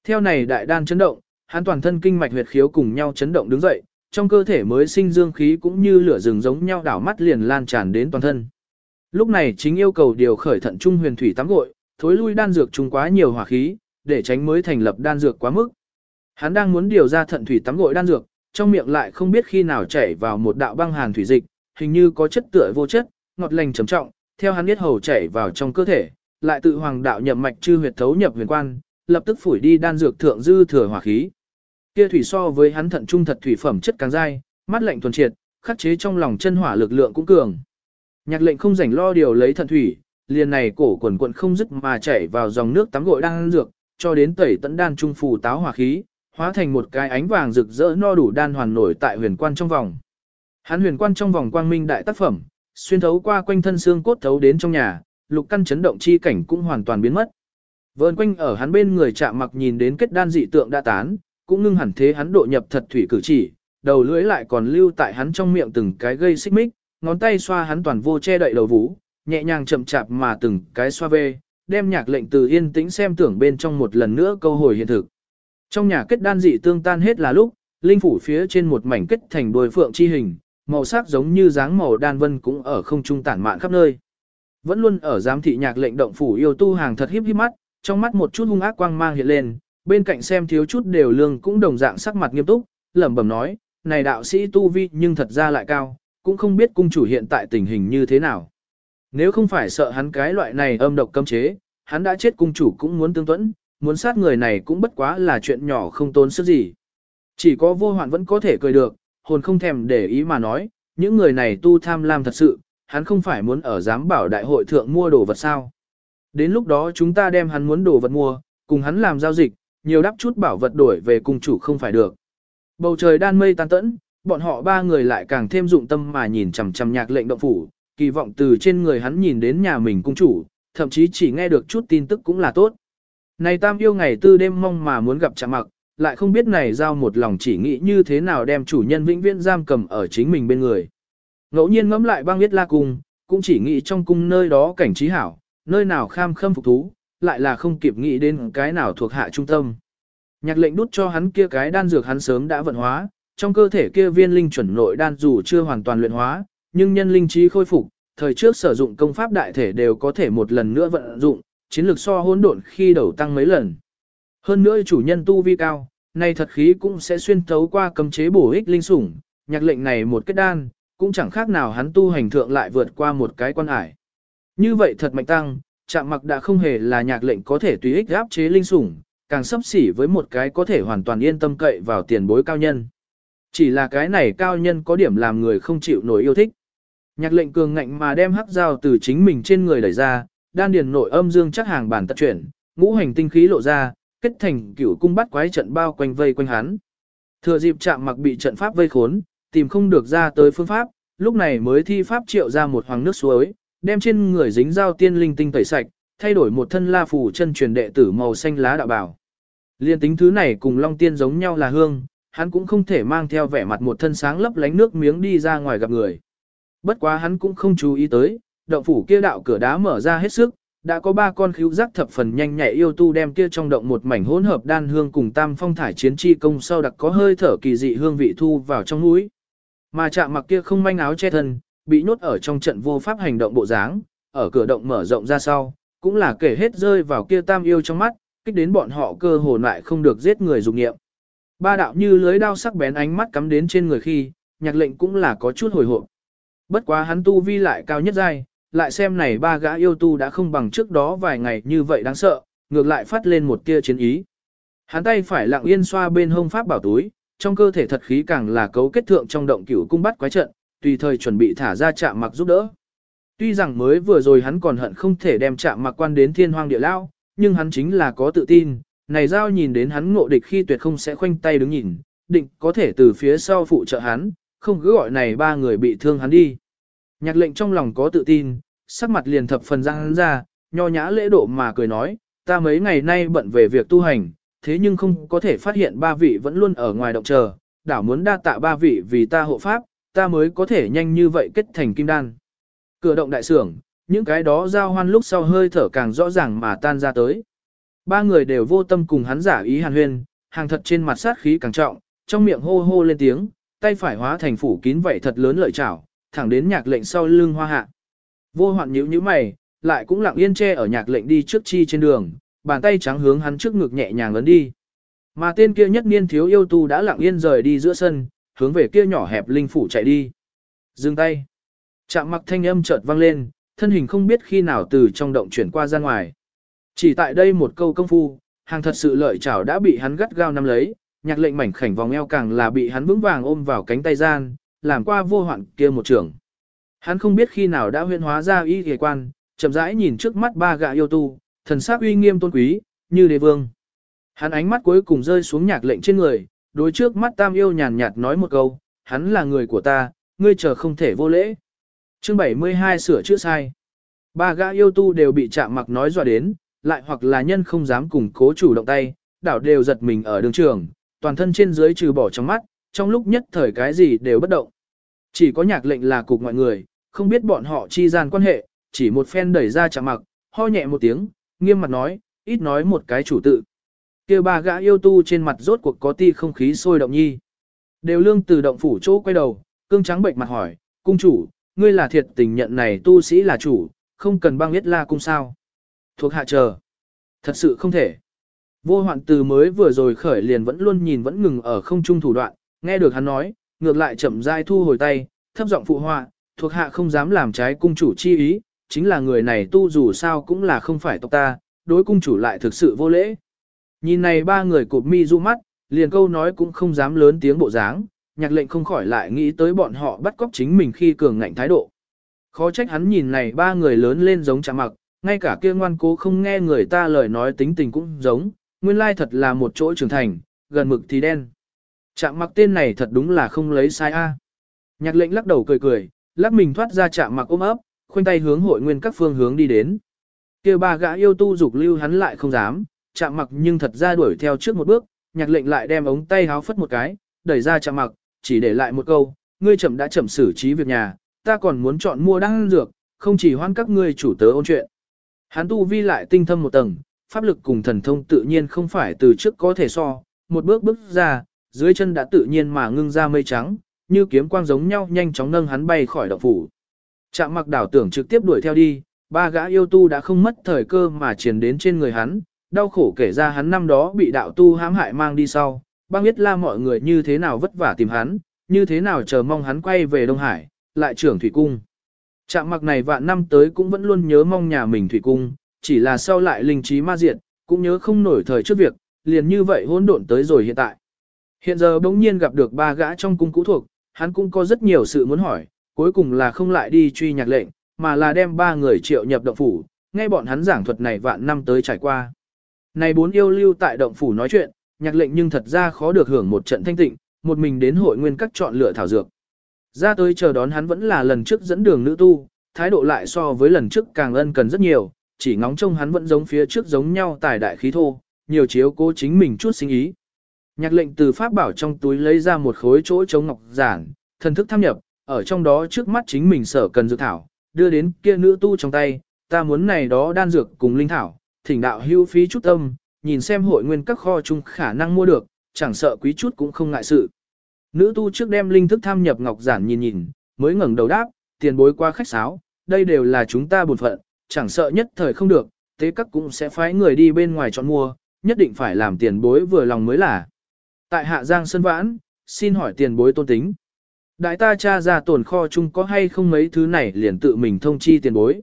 Theo này đại đan chấn động, hắn toàn thân kinh mạch huyệt khiếu cùng nhau chấn động đứng dậy, trong cơ thể mới sinh dương khí cũng như lửa rừng giống nhau đảo mắt liền lan tràn đến toàn thân. Lúc này chính yêu cầu điều khởi thận trung huyền thủy tắm gội, thối lui đan dược trung quá nhiều hỏa khí, để tránh mới thành lập đan dược quá mức. Hắn đang muốn điều ra thận thủy tắm gội đan dược, trong miệng lại không biết khi nào chảy vào một đạo băng hàn thủy dịch, hình như có chất tựa vô chất, ngọt lành trầm trọng, theo hắn biết hầu chảy vào trong cơ thể, lại tự hoàng đạo nhập mạch chư huyệt thấu nhập huyền quan, lập tức phủi đi đan dược thượng dư thừa hỏa khí. Kia thủy so với hắn thận trung thật thủy phẩm chất càng dai, mắt lạnh thuần triệt, khắc chế trong lòng chân hỏa lực lượng cũng cường. Nhạc lệnh không rảnh lo điều lấy thận thủy, liền này cổ quần quần không dứt mà chảy vào dòng nước tắm gội đan dược, cho đến tẩy tận đan trung phù táo hỏa khí, hóa thành một cái ánh vàng rực rỡ no đủ đan hoàn nổi tại huyền quan trong vòng. Hắn huyền quan trong vòng quang minh đại tác phẩm, xuyên thấu qua quanh thân xương cốt thấu đến trong nhà, lục căn chấn động chi cảnh cũng hoàn toàn biến mất. Vơn quanh ở hắn bên người chạm mặc nhìn đến kết đan dị tượng đã tán, cũng ngưng hẳn thế hắn độ nhập thật thủy cử chỉ, đầu lưỡi lại còn lưu tại hắn trong miệng từng cái gây xích mích, ngón tay xoa hắn toàn vô che đậy đầu vũ, nhẹ nhàng chậm chạp mà từng cái xoa về, đem nhạc lệnh từ yên tĩnh xem tưởng bên trong một lần nữa câu hồi hiện thực. Trong nhà kết đan dị tương tan hết là lúc, linh phủ phía trên một mảnh kết thành đuôi phượng chi hình, màu sắc giống như dáng màu đan vân cũng ở không trung tản mạn khắp nơi. Vẫn luôn ở giám thị nhạc lệnh động phủ yêu tu hàng thật hiếp hiếp mắt, trong mắt một chút hung ác quang mang hiện lên, bên cạnh xem thiếu chút đều lương cũng đồng dạng sắc mặt nghiêm túc, lẩm bẩm nói, này đạo sĩ tu vi nhưng thật ra lại cao, cũng không biết cung chủ hiện tại tình hình như thế nào. Nếu không phải sợ hắn cái loại này âm độc cấm chế, hắn đã chết cung chủ cũng muốn tương tuẫn, muốn sát người này cũng bất quá là chuyện nhỏ không tốn sức gì. Chỉ có vô hoạn vẫn có thể cười được, hồn không thèm để ý mà nói, những người này tu tham lam thật sự, hắn không phải muốn ở giám bảo đại hội thượng mua đồ vật sao. Đến lúc đó chúng ta đem hắn muốn đồ vật mua, cùng hắn làm giao dịch, nhiều đắp chút bảo vật đổi về cung chủ không phải được. Bầu trời đan mây tan tẫn, bọn họ ba người lại càng thêm dụng tâm mà nhìn chằm chằm nhạc lệnh động phủ, kỳ vọng từ trên người hắn nhìn đến nhà mình cung chủ, thậm chí chỉ nghe được chút tin tức cũng là tốt. Này tam yêu ngày tư đêm mong mà muốn gặp chạm mặc, lại không biết này giao một lòng chỉ nghĩ như thế nào đem chủ nhân vĩnh viễn giam cầm ở chính mình bên người. Ngẫu nhiên ngẫm lại băng biết la cung, cũng chỉ nghĩ trong cung nơi đó cảnh trí hảo, nơi nào kham khâm phục thú, lại là không kịp nghĩ đến cái nào thuộc hạ trung tâm. Nhạc lệnh đút cho hắn kia cái đan dược hắn sớm đã vận hóa, trong cơ thể kia viên linh chuẩn nội đan dù chưa hoàn toàn luyện hóa, nhưng nhân linh trí khôi phục, thời trước sử dụng công pháp đại thể đều có thể một lần nữa vận dụng, chiến lược so hỗn độn khi đầu tăng mấy lần. Hơn nữa chủ nhân tu vi cao, nay thật khí cũng sẽ xuyên thấu qua cấm chế bổ ích linh sủng, nhạc lệnh này một kết đan, cũng chẳng khác nào hắn tu hành thượng lại vượt qua một cái quan ải. Như vậy thật mạnh tăng, chạm mặc đã không hề là nhạc lệnh có thể tùy ích áp chế linh sủng, càng sấp xỉ với một cái có thể hoàn toàn yên tâm cậy vào tiền bối cao nhân. Chỉ là cái này cao nhân có điểm làm người không chịu nổi yêu thích. Nhạc lệnh cường ngạnh mà đem hắc dao từ chính mình trên người đẩy ra, đan điền nội âm dương chắc hàng bản tật chuyển, ngũ hành tinh khí lộ ra, kết thành cửu cung bắt quái trận bao quanh vây quanh hắn. Thừa dịp chạm mặc bị trận pháp vây khốn, tìm không được ra tới phương pháp, lúc này mới thi pháp triệu ra một hoàng nước suối, đem trên người dính dao tiên linh tinh tẩy sạch, thay đổi một thân la phủ chân truyền đệ tử màu xanh lá đạo bảo. Liên tính thứ này cùng long tiên giống nhau là hương, hắn cũng không thể mang theo vẻ mặt một thân sáng lấp lánh nước miếng đi ra ngoài gặp người. Bất quá hắn cũng không chú ý tới, động phủ kia đạo cửa đá mở ra hết sức, đã có ba con khíu giác thập phần nhanh nhạy yêu tu đem kia trong động một mảnh hỗn hợp đan hương cùng tam phong thải chiến chi công sau đặc có hơi thở kỳ dị hương vị thu vào trong núi, Mà chạm mặc kia không manh áo che thân, bị nhốt ở trong trận vô pháp hành động bộ dáng, ở cửa động mở rộng ra sau, cũng là kể hết rơi vào kia tam yêu trong mắt, kích đến bọn họ cơ hồ lại không được giết người dục nghiệm. Ba đạo như lưới đao sắc bén ánh mắt cắm đến trên người khi, nhạc lệnh cũng là có chút hồi hộp. Bất quá hắn tu vi lại cao nhất giai, lại xem này ba gã yêu tu đã không bằng trước đó vài ngày như vậy đáng sợ, ngược lại phát lên một tia chiến ý. Hắn tay phải lặng yên xoa bên hông pháp bảo túi, trong cơ thể thật khí càng là cấu kết thượng trong động cửu cung bắt quái trận, tùy thời chuẩn bị thả ra chạm mặc giúp đỡ. Tuy rằng mới vừa rồi hắn còn hận không thể đem chạm mặc quan đến thiên hoang địa lao, nhưng hắn chính là có tự tin, này giao nhìn đến hắn ngộ địch khi tuyệt không sẽ khoanh tay đứng nhìn, định có thể từ phía sau phụ trợ hắn, không cứ gọi này ba người bị thương hắn đi. Nhạc lệnh trong lòng có tự tin, sắc mặt liền thập phần ra ra, nho nhã lễ độ mà cười nói, ta mấy ngày nay bận về việc tu hành, thế nhưng không có thể phát hiện ba vị vẫn luôn ở ngoài động chờ, đảo muốn đa tạ ba vị vì ta hộ pháp, ta mới có thể nhanh như vậy kết thành kim đan. Cửa động đại sưởng, những cái đó giao hoan lúc sau hơi thở càng rõ ràng mà tan ra tới. Ba người đều vô tâm cùng hắn giả ý hàn huyên, hàng thật trên mặt sát khí càng trọng, trong miệng hô hô lên tiếng, tay phải hóa thành phủ kín vậy thật lớn lợi chảo, thẳng đến nhạc lệnh sau lưng hoa hạ. Vô hoạn nhíu nhíu mày, lại cũng lặng yên che ở nhạc lệnh đi trước chi trên đường, bàn tay trắng hướng hắn trước ngực nhẹ nhàng lớn đi. Mà tên kia nhất niên thiếu yêu tu đã lặng yên rời đi giữa sân, hướng về kia nhỏ hẹp linh phủ chạy đi. Dừng tay. Chạm mặc thanh âm chợt vang lên, thân hình không biết khi nào từ trong động chuyển qua ra ngoài. Chỉ tại đây một câu công phu, hàng thật sự lợi chảo đã bị hắn gắt gao nắm lấy, nhạc lệnh mảnh khảnh vòng eo càng là bị hắn vững vàng ôm vào cánh tay gian, làm qua vô hoạn kia một trường. Hắn không biết khi nào đã huyên hóa ra y ghề quan, chậm rãi nhìn trước mắt ba gã yêu tu, thần sắc uy nghiêm tôn quý, như đế vương. Hắn ánh mắt cuối cùng rơi xuống nhạc lệnh trên người, đối trước mắt tam yêu nhàn nhạt nói một câu, hắn là người của ta, ngươi chờ không thể vô lễ. Chương 72 sửa chữa sai. Ba gã yêu tu đều bị chạm mặc nói dọa đến, lại hoặc là nhân không dám cùng cố chủ động tay, đảo đều giật mình ở đường trường, toàn thân trên dưới trừ bỏ trong mắt, trong lúc nhất thời cái gì đều bất động. Chỉ có nhạc lệnh là cục mọi người, không biết bọn họ chi gian quan hệ, chỉ một phen đẩy ra chạm mặc, ho nhẹ một tiếng, nghiêm mặt nói, ít nói một cái chủ tự. kia ba gã yêu tu trên mặt rốt cuộc có ti không khí sôi động nhi. Đều lương từ động phủ chỗ quay đầu, cương trắng bệnh mặt hỏi, cung chủ, ngươi là thiệt tình nhận này tu sĩ là chủ, không cần băng biết la cung sao. Thuộc hạ chờ. Thật sự không thể. Vô hoạn từ mới vừa rồi khởi liền vẫn luôn nhìn vẫn ngừng ở không trung thủ đoạn, nghe được hắn nói, ngược lại chậm rãi thu hồi tay, thấp giọng phụ họa, thuộc hạ không dám làm trái cung chủ chi ý, chính là người này tu dù sao cũng là không phải tộc ta, đối cung chủ lại thực sự vô lễ. Nhìn này ba người cụp mi du mắt, liền câu nói cũng không dám lớn tiếng bộ dáng, nhạc lệnh không khỏi lại nghĩ tới bọn họ bắt cóc chính mình khi cường ngạnh thái độ. Khó trách hắn nhìn này ba người lớn lên giống chạm mặc, ngay cả kia ngoan cố không nghe người ta lời nói tính tình cũng giống, nguyên lai thật là một chỗ trưởng thành, gần mực thì đen. Chạm mặc tên này thật đúng là không lấy sai a. Nhạc lệnh lắc đầu cười cười, lắc mình thoát ra chạm mặc ôm ấp, khoanh tay hướng hội nguyên các phương hướng đi đến. kia ba gã yêu tu dục lưu hắn lại không dám, chạm mặc nhưng thật ra đuổi theo trước một bước, nhạc lệnh lại đem ống tay háo phất một cái, đẩy ra chạm mặc, chỉ để lại một câu, ngươi chậm đã chậm xử trí việc nhà, ta còn muốn chọn mua đăng dược, không chỉ hoan các ngươi chủ tớ ôn chuyện. Hắn tu vi lại tinh thâm một tầng, pháp lực cùng thần thông tự nhiên không phải từ trước có thể so, một bước bước ra, dưới chân đã tự nhiên mà ngưng ra mây trắng, như kiếm quang giống nhau nhanh chóng nâng hắn bay khỏi động phủ. Trạm mặc đảo tưởng trực tiếp đuổi theo đi, ba gã yêu tu đã không mất thời cơ mà triển đến trên người hắn, đau khổ kể ra hắn năm đó bị đạo tu hãm hại mang đi sau, băng biết la mọi người như thế nào vất vả tìm hắn, như thế nào chờ mong hắn quay về Đông Hải, lại trưởng thủy cung. Trạm mặc này vạn năm tới cũng vẫn luôn nhớ mong nhà mình thủy cung, chỉ là sau lại linh trí ma diệt, cũng nhớ không nổi thời trước việc, liền như vậy hỗn độn tới rồi hiện tại. Hiện giờ bỗng nhiên gặp được ba gã trong cung cũ thuộc, hắn cũng có rất nhiều sự muốn hỏi, cuối cùng là không lại đi truy nhạc lệnh, mà là đem ba người triệu nhập động phủ, nghe bọn hắn giảng thuật này vạn năm tới trải qua. Này bốn yêu lưu tại động phủ nói chuyện, nhạc lệnh nhưng thật ra khó được hưởng một trận thanh tịnh, một mình đến hội nguyên các chọn lựa thảo dược. Ra tới chờ đón hắn vẫn là lần trước dẫn đường nữ tu, thái độ lại so với lần trước càng ân cần rất nhiều, chỉ ngóng trông hắn vẫn giống phía trước giống nhau tài đại khí thô, nhiều chiếu cố chính mình chút sinh ý. Nhạc lệnh từ pháp bảo trong túi lấy ra một khối chỗ chống ngọc giản, thần thức tham nhập, ở trong đó trước mắt chính mình sở cần dược thảo, đưa đến kia nữ tu trong tay, ta muốn này đó đan dược cùng linh thảo, thỉnh đạo hưu phí chút tâm, nhìn xem hội nguyên các kho chung khả năng mua được, chẳng sợ quý chút cũng không ngại sự. Nữ tu trước đem linh thức tham nhập ngọc giản nhìn nhìn, mới ngẩng đầu đáp, tiền bối qua khách sáo, đây đều là chúng ta buồn phận, chẳng sợ nhất thời không được, tế các cũng sẽ phái người đi bên ngoài chọn mua, nhất định phải làm tiền bối vừa lòng mới là. Tại Hạ Giang Sơn Vãn, xin hỏi tiền bối tôn tính. Đại ta cha ra tồn kho chung có hay không mấy thứ này liền tự mình thông chi tiền bối.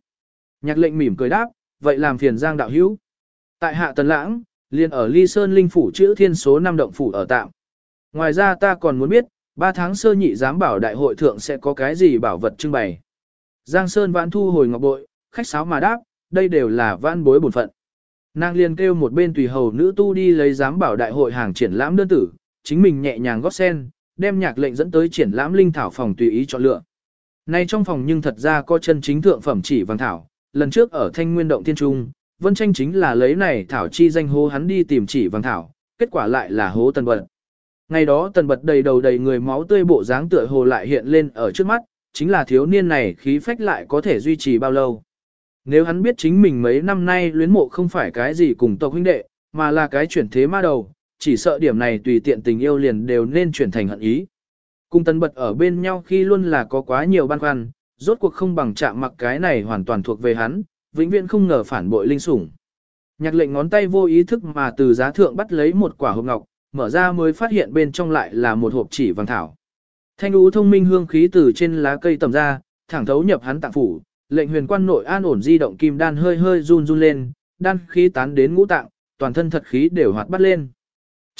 Nhạc lệnh mỉm cười đáp, vậy làm phiền Giang đạo hữu. Tại Hạ Tần Lãng, liền ở Ly Sơn Linh Phủ chữ thiên số 5 động phủ ở tạm. Ngoài ra ta còn muốn biết, 3 tháng sơ nhị giám bảo đại hội thượng sẽ có cái gì bảo vật trưng bày. Giang Sơn vãn thu hồi ngọc bội, khách sáo mà đáp, đây đều là vãn bối bổn phận. Nàng liền kêu một bên tùy hầu nữ tu đi lấy giám bảo đại hội hàng triển lãm đơn tử, chính mình nhẹ nhàng gót sen, đem nhạc lệnh dẫn tới triển lãm linh thảo phòng tùy ý chọn lựa. Nay trong phòng nhưng thật ra có chân chính thượng phẩm chỉ vàng thảo, lần trước ở Thanh Nguyên động Thiên Trung, Vân Tranh chính là lấy này thảo chi danh hô hắn đi tìm chỉ vàng thảo, kết quả lại là hố tần bật. Ngày đó tần bật đầy đầu đầy người máu tươi bộ dáng tựa hồ lại hiện lên ở trước mắt, chính là thiếu niên này khí phách lại có thể duy trì bao lâu. Nếu hắn biết chính mình mấy năm nay luyến mộ không phải cái gì cùng tộc huynh đệ, mà là cái chuyển thế ma đầu, chỉ sợ điểm này tùy tiện tình yêu liền đều nên chuyển thành hận ý. cung tân bật ở bên nhau khi luôn là có quá nhiều băn khoăn, rốt cuộc không bằng chạm mặc cái này hoàn toàn thuộc về hắn, vĩnh viễn không ngờ phản bội linh sủng. Nhạc lệnh ngón tay vô ý thức mà từ giá thượng bắt lấy một quả hộp ngọc, mở ra mới phát hiện bên trong lại là một hộp chỉ vàng thảo. Thanh ú thông minh hương khí từ trên lá cây tầm ra, thẳng thấu nhập hắn tạng phủ, lệnh huyền quan nội an ổn di động kim đan hơi hơi run run lên, đan khí tán đến ngũ tạng, toàn thân thật khí đều hoạt bắt lên.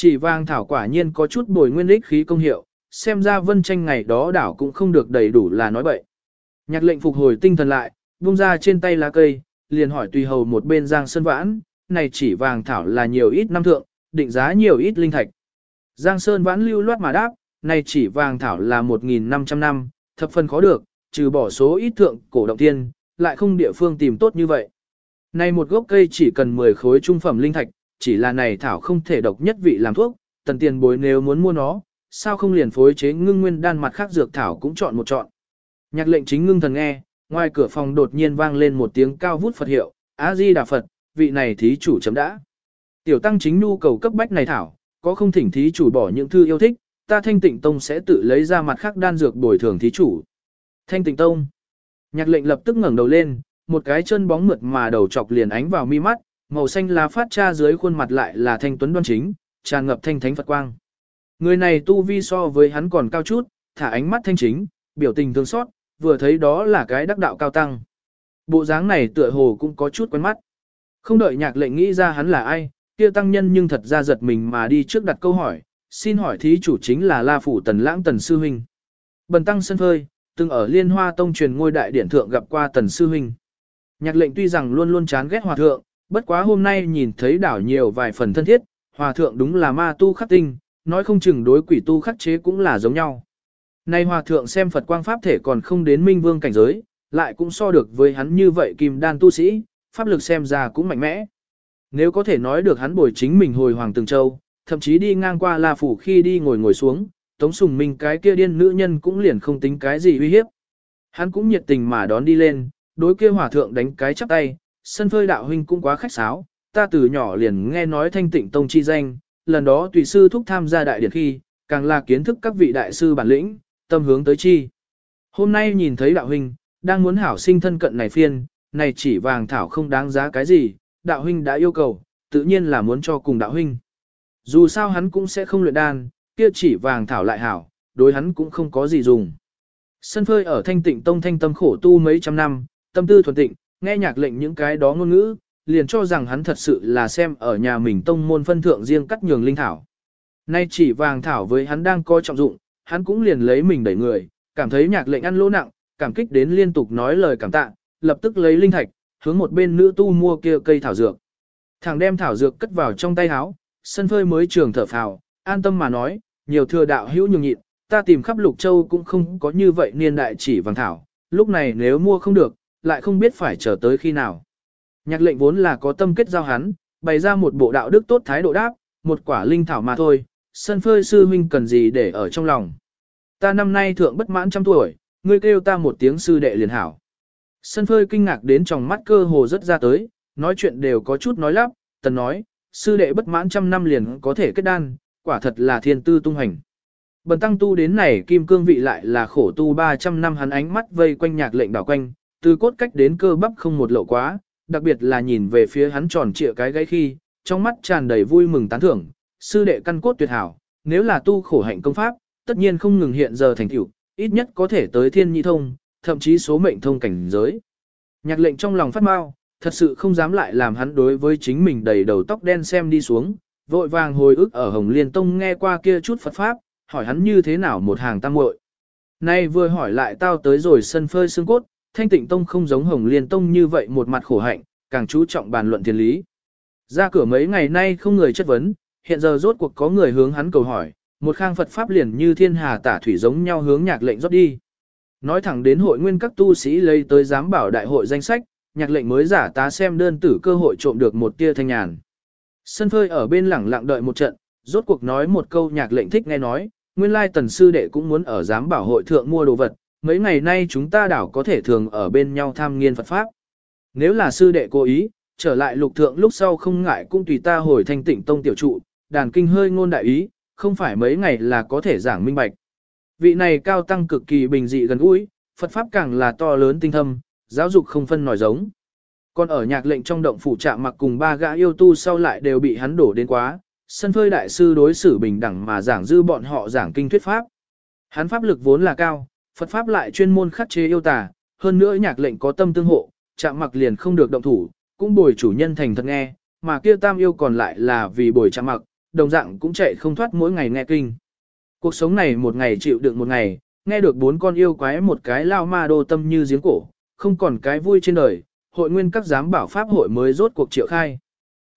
Chỉ vàng thảo quả nhiên có chút bồi nguyên lích khí công hiệu, xem ra vân tranh ngày đó đảo cũng không được đầy đủ là nói bậy. Nhạc lệnh phục hồi tinh thần lại, buông ra trên tay lá cây, liền hỏi tùy hầu một bên giang sơn vãn, này chỉ vàng thảo là nhiều ít năm thượng, định giá nhiều ít linh thạch. Giang sơn vãn lưu loát mà đáp, này chỉ vàng thảo là 1.500 năm, thập phần khó được, trừ bỏ số ít thượng cổ động tiên, lại không địa phương tìm tốt như vậy. Này một gốc cây chỉ cần 10 khối trung phẩm linh thạch, chỉ là này thảo không thể độc nhất vị làm thuốc, tần tiền bối nếu muốn mua nó, sao không liền phối chế ngưng nguyên đan mặt khác dược thảo cũng chọn một chọn. Nhạc lệnh chính ngưng thần nghe, ngoài cửa phòng đột nhiên vang lên một tiếng cao vút Phật hiệu, A-di Đà Phật, vị này thí chủ chấm đã. Tiểu tăng chính nhu cầu cấp bách này thảo, có không thỉnh thí chủ bỏ những thư yêu thích, ta thanh tịnh tông sẽ tự lấy ra mặt khác đan dược bồi thường thí chủ. Thanh tịnh tông. Nhạc lệnh lập tức ngẩng đầu lên, một cái chân bóng mượt mà đầu chọc liền ánh vào mi mắt, màu xanh lá phát cha dưới khuôn mặt lại là thanh tuấn đoan chính, tràn ngập thanh thánh Phật quang. Người này tu vi so với hắn còn cao chút, thả ánh mắt thanh chính, biểu tình thương xót, vừa thấy đó là cái đắc đạo cao tăng. Bộ dáng này tựa hồ cũng có chút quen mắt. Không đợi nhạc lệnh nghĩ ra hắn là ai, kia tăng nhân nhưng thật ra giật mình mà đi trước đặt câu hỏi, xin hỏi thí chủ chính là La Phủ Tần Lãng Tần Sư Huynh. Bần tăng sân phơi, từng ở Liên Hoa Tông truyền ngôi đại điển thượng gặp qua Tần Sư Huynh. Nhạc lệnh tuy rằng luôn luôn chán ghét hòa thượng, bất quá hôm nay nhìn thấy đảo nhiều vài phần thân thiết, hòa thượng đúng là ma tu khắc tinh, nói không chừng đối quỷ tu khắc chế cũng là giống nhau. Nay hòa thượng xem Phật quang pháp thể còn không đến minh vương cảnh giới, lại cũng so được với hắn như vậy kim đan tu sĩ, pháp lực xem ra cũng mạnh mẽ. Nếu có thể nói được hắn bồi chính mình hồi hoàng từng châu, thậm chí đi ngang qua La Phủ khi đi ngồi ngồi xuống, Tống Sùng Minh cái kia điên nữ nhân cũng liền không tính cái gì uy hiếp. Hắn cũng nhiệt tình mà đón đi lên, đối kia hòa thượng đánh cái chắp tay, sân phơi đạo huynh cũng quá khách sáo, ta từ nhỏ liền nghe nói thanh tịnh tông chi danh, lần đó tùy sư thúc tham gia đại điển khi, càng là kiến thức các vị đại sư bản lĩnh, tâm hướng tới chi. Hôm nay nhìn thấy đạo huynh, đang muốn hảo sinh thân cận này phiên, này chỉ vàng thảo không đáng giá cái gì, đạo huynh đã yêu cầu, tự nhiên là muốn cho cùng đạo huynh. Dù sao hắn cũng sẽ không luyện đan, kia chỉ vàng thảo lại hảo, đối hắn cũng không có gì dùng. Sân phơi ở thanh tịnh tông thanh tâm khổ tu mấy trăm năm, tâm tư thuần tịnh, nghe nhạc lệnh những cái đó ngôn ngữ, liền cho rằng hắn thật sự là xem ở nhà mình tông môn phân thượng riêng cắt nhường linh thảo. Nay chỉ vàng thảo với hắn đang coi trọng dụng, hắn cũng liền lấy mình đẩy người, cảm thấy nhạc lệnh ăn lỗ nặng, cảm kích đến liên tục nói lời cảm tạ, lập tức lấy linh thạch, hướng một bên nữ tu mua kia cây thảo dược. Thằng đem thảo dược cất vào trong tay áo, sân phơi mới trường thở phào, an tâm mà nói, nhiều thừa đạo hữu nhường nhịn, ta tìm khắp lục châu cũng không có như vậy niên đại chỉ vàng thảo, lúc này nếu mua không được, lại không biết phải chờ tới khi nào. Nhạc lệnh vốn là có tâm kết giao hắn, bày ra một bộ đạo đức tốt thái độ đáp, một quả linh thảo mà thôi, sân phơi sư huynh cần gì để ở trong lòng. Ta năm nay thượng bất mãn trăm tuổi, ngươi kêu ta một tiếng sư đệ liền hảo. Sân phơi kinh ngạc đến trong mắt cơ hồ rất ra tới, nói chuyện đều có chút nói lắp, tần nói, sư đệ bất mãn trăm năm liền có thể kết đan, quả thật là thiên tư tung hành. Bần tăng tu đến này kim cương vị lại là khổ tu 300 năm hắn ánh mắt vây quanh nhạc lệnh đảo quanh, từ cốt cách đến cơ bắp không một lậu quá, đặc biệt là nhìn về phía hắn tròn trịa cái gáy khi, trong mắt tràn đầy vui mừng tán thưởng, sư đệ căn cốt tuyệt hảo, nếu là tu khổ hạnh công pháp, tất nhiên không ngừng hiện giờ thành tựu, ít nhất có thể tới thiên nhi thông, thậm chí số mệnh thông cảnh giới. Nhạc lệnh trong lòng phát mau, thật sự không dám lại làm hắn đối với chính mình đầy đầu tóc đen xem đi xuống, vội vàng hồi ức ở Hồng Liên Tông nghe qua kia chút Phật Pháp, hỏi hắn như thế nào một hàng tam muội. Nay vừa hỏi lại tao tới rồi sân phơi xương cốt, Thanh Tịnh Tông không giống Hồng Liên Tông như vậy một mặt khổ hạnh, càng chú trọng bàn luận thiên lý. Ra cửa mấy ngày nay không người chất vấn, hiện giờ rốt cuộc có người hướng hắn cầu hỏi, một khang Phật Pháp liền như thiên hà tả thủy giống nhau hướng nhạc lệnh rót đi. Nói thẳng đến hội nguyên các tu sĩ lấy tới giám bảo đại hội danh sách, nhạc lệnh mới giả tá xem đơn tử cơ hội trộm được một tia thanh nhàn. Sân phơi ở bên lẳng lặng đợi một trận, rốt cuộc nói một câu nhạc lệnh thích nghe nói, nguyên lai tần sư đệ cũng muốn ở giám bảo hội thượng mua đồ vật, mấy ngày nay chúng ta đảo có thể thường ở bên nhau tham nghiên Phật Pháp. Nếu là sư đệ cố ý, trở lại lục thượng lúc sau không ngại cũng tùy ta hồi thanh tịnh tông tiểu trụ, đàn kinh hơi ngôn đại ý, không phải mấy ngày là có thể giảng minh bạch. Vị này cao tăng cực kỳ bình dị gần gũi, Phật Pháp càng là to lớn tinh thâm, giáo dục không phân nổi giống. Còn ở nhạc lệnh trong động phủ trạm mặc cùng ba gã yêu tu sau lại đều bị hắn đổ đến quá, sân phơi đại sư đối xử bình đẳng mà giảng dư bọn họ giảng kinh thuyết Pháp. Hắn Pháp lực vốn là cao, Phật Pháp lại chuyên môn khắc chế yêu tà, hơn nữa nhạc lệnh có tâm tương hộ, chạm mặc liền không được động thủ, cũng bồi chủ nhân thành thật nghe, mà kia tam yêu còn lại là vì bồi chạm mặc, đồng dạng cũng chạy không thoát mỗi ngày nghe kinh. Cuộc sống này một ngày chịu đựng một ngày, nghe được bốn con yêu quái một cái lao ma đô tâm như giếng cổ, không còn cái vui trên đời, hội nguyên các giám bảo pháp hội mới rốt cuộc triệu khai.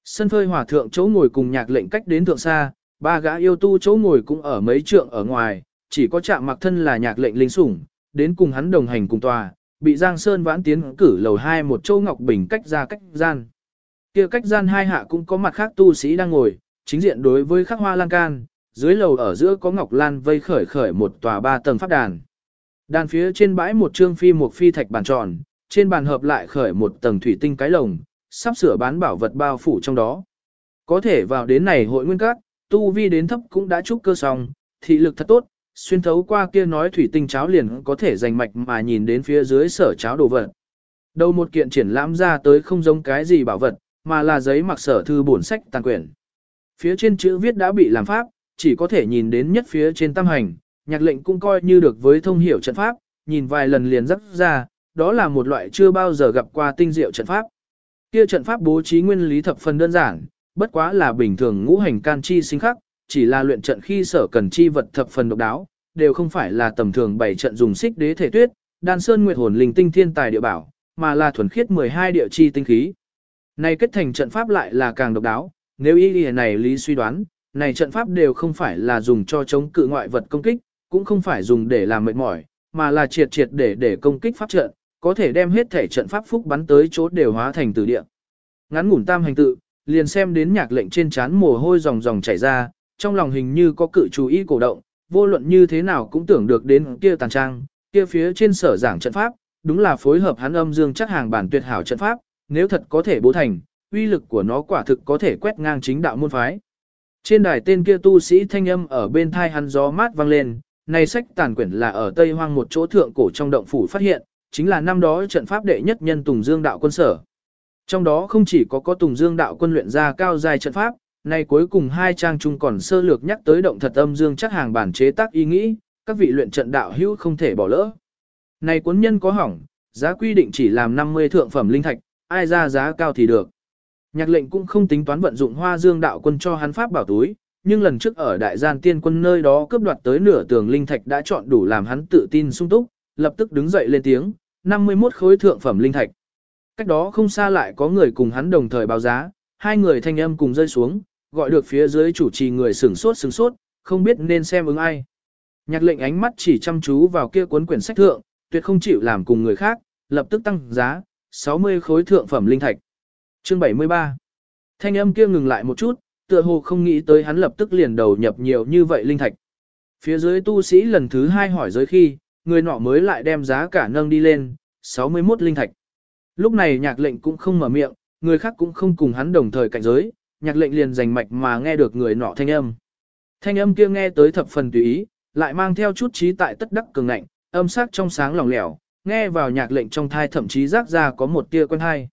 Sân phơi hòa thượng chỗ ngồi cùng nhạc lệnh cách đến thượng xa, ba gã yêu tu chỗ ngồi cũng ở mấy trượng ở ngoài, chỉ có chạm mặc thân là nhạc lệnh linh sủng, đến cùng hắn đồng hành cùng tòa, bị Giang Sơn vãn tiến cử lầu hai một châu ngọc bình cách ra cách gian. kia cách gian hai hạ cũng có mặt khác tu sĩ đang ngồi, chính diện đối với khắc hoa lan can, dưới lầu ở giữa có ngọc lan vây khởi khởi một tòa ba tầng pháp đàn. Đàn phía trên bãi một trương phi một phi thạch bàn tròn, trên bàn hợp lại khởi một tầng thủy tinh cái lồng, sắp sửa bán bảo vật bao phủ trong đó. Có thể vào đến này hội nguyên các, tu vi đến thấp cũng đã trúc cơ xong, thị lực thật tốt, xuyên thấu qua kia nói thủy tinh cháo liền có thể giành mạch mà nhìn đến phía dưới sở cháo đồ vật. Đầu một kiện triển lãm ra tới không giống cái gì bảo vật, mà là giấy mặc sở thư bổn sách tàn quyển. Phía trên chữ viết đã bị làm pháp, chỉ có thể nhìn đến nhất phía trên tam hành, nhạc lệnh cũng coi như được với thông hiểu trận pháp, nhìn vài lần liền rắc ra, đó là một loại chưa bao giờ gặp qua tinh diệu trận pháp. Kia trận pháp bố trí nguyên lý thập phần đơn giản, bất quá là bình thường ngũ hành can chi sinh khắc, chỉ là luyện trận khi sở cần chi vật thập phần độc đáo, đều không phải là tầm thường bảy trận dùng xích đế thể tuyết, đan sơn nguyệt hồn linh tinh thiên tài địa bảo, mà là thuần khiết 12 địa chi tinh khí. Này kết thành trận pháp lại là càng độc đáo, nếu ý nghĩa này lý suy đoán, này trận pháp đều không phải là dùng cho chống cự ngoại vật công kích, cũng không phải dùng để làm mệt mỏi, mà là triệt triệt để để công kích pháp trận, có thể đem hết thể trận pháp phúc bắn tới chỗ đều hóa thành từ địa. Ngắn ngủn tam hành tự, liền xem đến nhạc lệnh trên chán mồ hôi ròng ròng chảy ra, trong lòng hình như có cự chú ý cổ động, vô luận như thế nào cũng tưởng được đến kia tàn trang, kia phía trên sở giảng trận pháp, đúng là phối hợp hắn âm dương chắc hàng bản tuyệt hảo trận pháp, nếu thật có thể bố thành, uy lực của nó quả thực có thể quét ngang chính đạo môn phái. Trên đài tên kia tu sĩ thanh âm ở bên thai hắn gió mát vang lên, này sách tàn quyển là ở Tây Hoang một chỗ thượng cổ trong động phủ phát hiện, chính là năm đó trận pháp đệ nhất nhân Tùng Dương đạo quân sở. Trong đó không chỉ có có Tùng Dương đạo quân luyện ra cao dài trận pháp, này cuối cùng hai trang chung còn sơ lược nhắc tới động thật âm dương chắc hàng bản chế tác ý nghĩ, các vị luyện trận đạo hữu không thể bỏ lỡ. Này cuốn nhân có hỏng, giá quy định chỉ làm 50 thượng phẩm linh thạch, ai ra giá cao thì được. Nhạc lệnh cũng không tính toán vận dụng hoa dương đạo quân cho hắn pháp bảo túi, nhưng lần trước ở đại gian tiên quân nơi đó cướp đoạt tới nửa tường linh thạch đã chọn đủ làm hắn tự tin sung túc, lập tức đứng dậy lên tiếng, 51 khối thượng phẩm linh thạch. Cách đó không xa lại có người cùng hắn đồng thời báo giá, hai người thanh âm cùng rơi xuống, gọi được phía dưới chủ trì người sửng sốt sửng sốt, không biết nên xem ứng ai. Nhạc lệnh ánh mắt chỉ chăm chú vào kia cuốn quyển sách thượng, tuyệt không chịu làm cùng người khác, lập tức tăng giá, 60 khối thượng phẩm linh thạch. Chương 73 Thanh âm kia ngừng lại một chút, tựa hồ không nghĩ tới hắn lập tức liền đầu nhập nhiều như vậy linh thạch. Phía dưới tu sĩ lần thứ hai hỏi giới khi, người nọ mới lại đem giá cả nâng đi lên, 61 linh thạch. Lúc này nhạc lệnh cũng không mở miệng, người khác cũng không cùng hắn đồng thời cạnh giới, nhạc lệnh liền rành mạch mà nghe được người nọ thanh âm. Thanh âm kia nghe tới thập phần tùy ý, lại mang theo chút trí tại tất đắc cường ngạnh, âm sắc trong sáng lỏng lẻo, nghe vào nhạc lệnh trong thai thậm chí rác ra có một tia quen hay.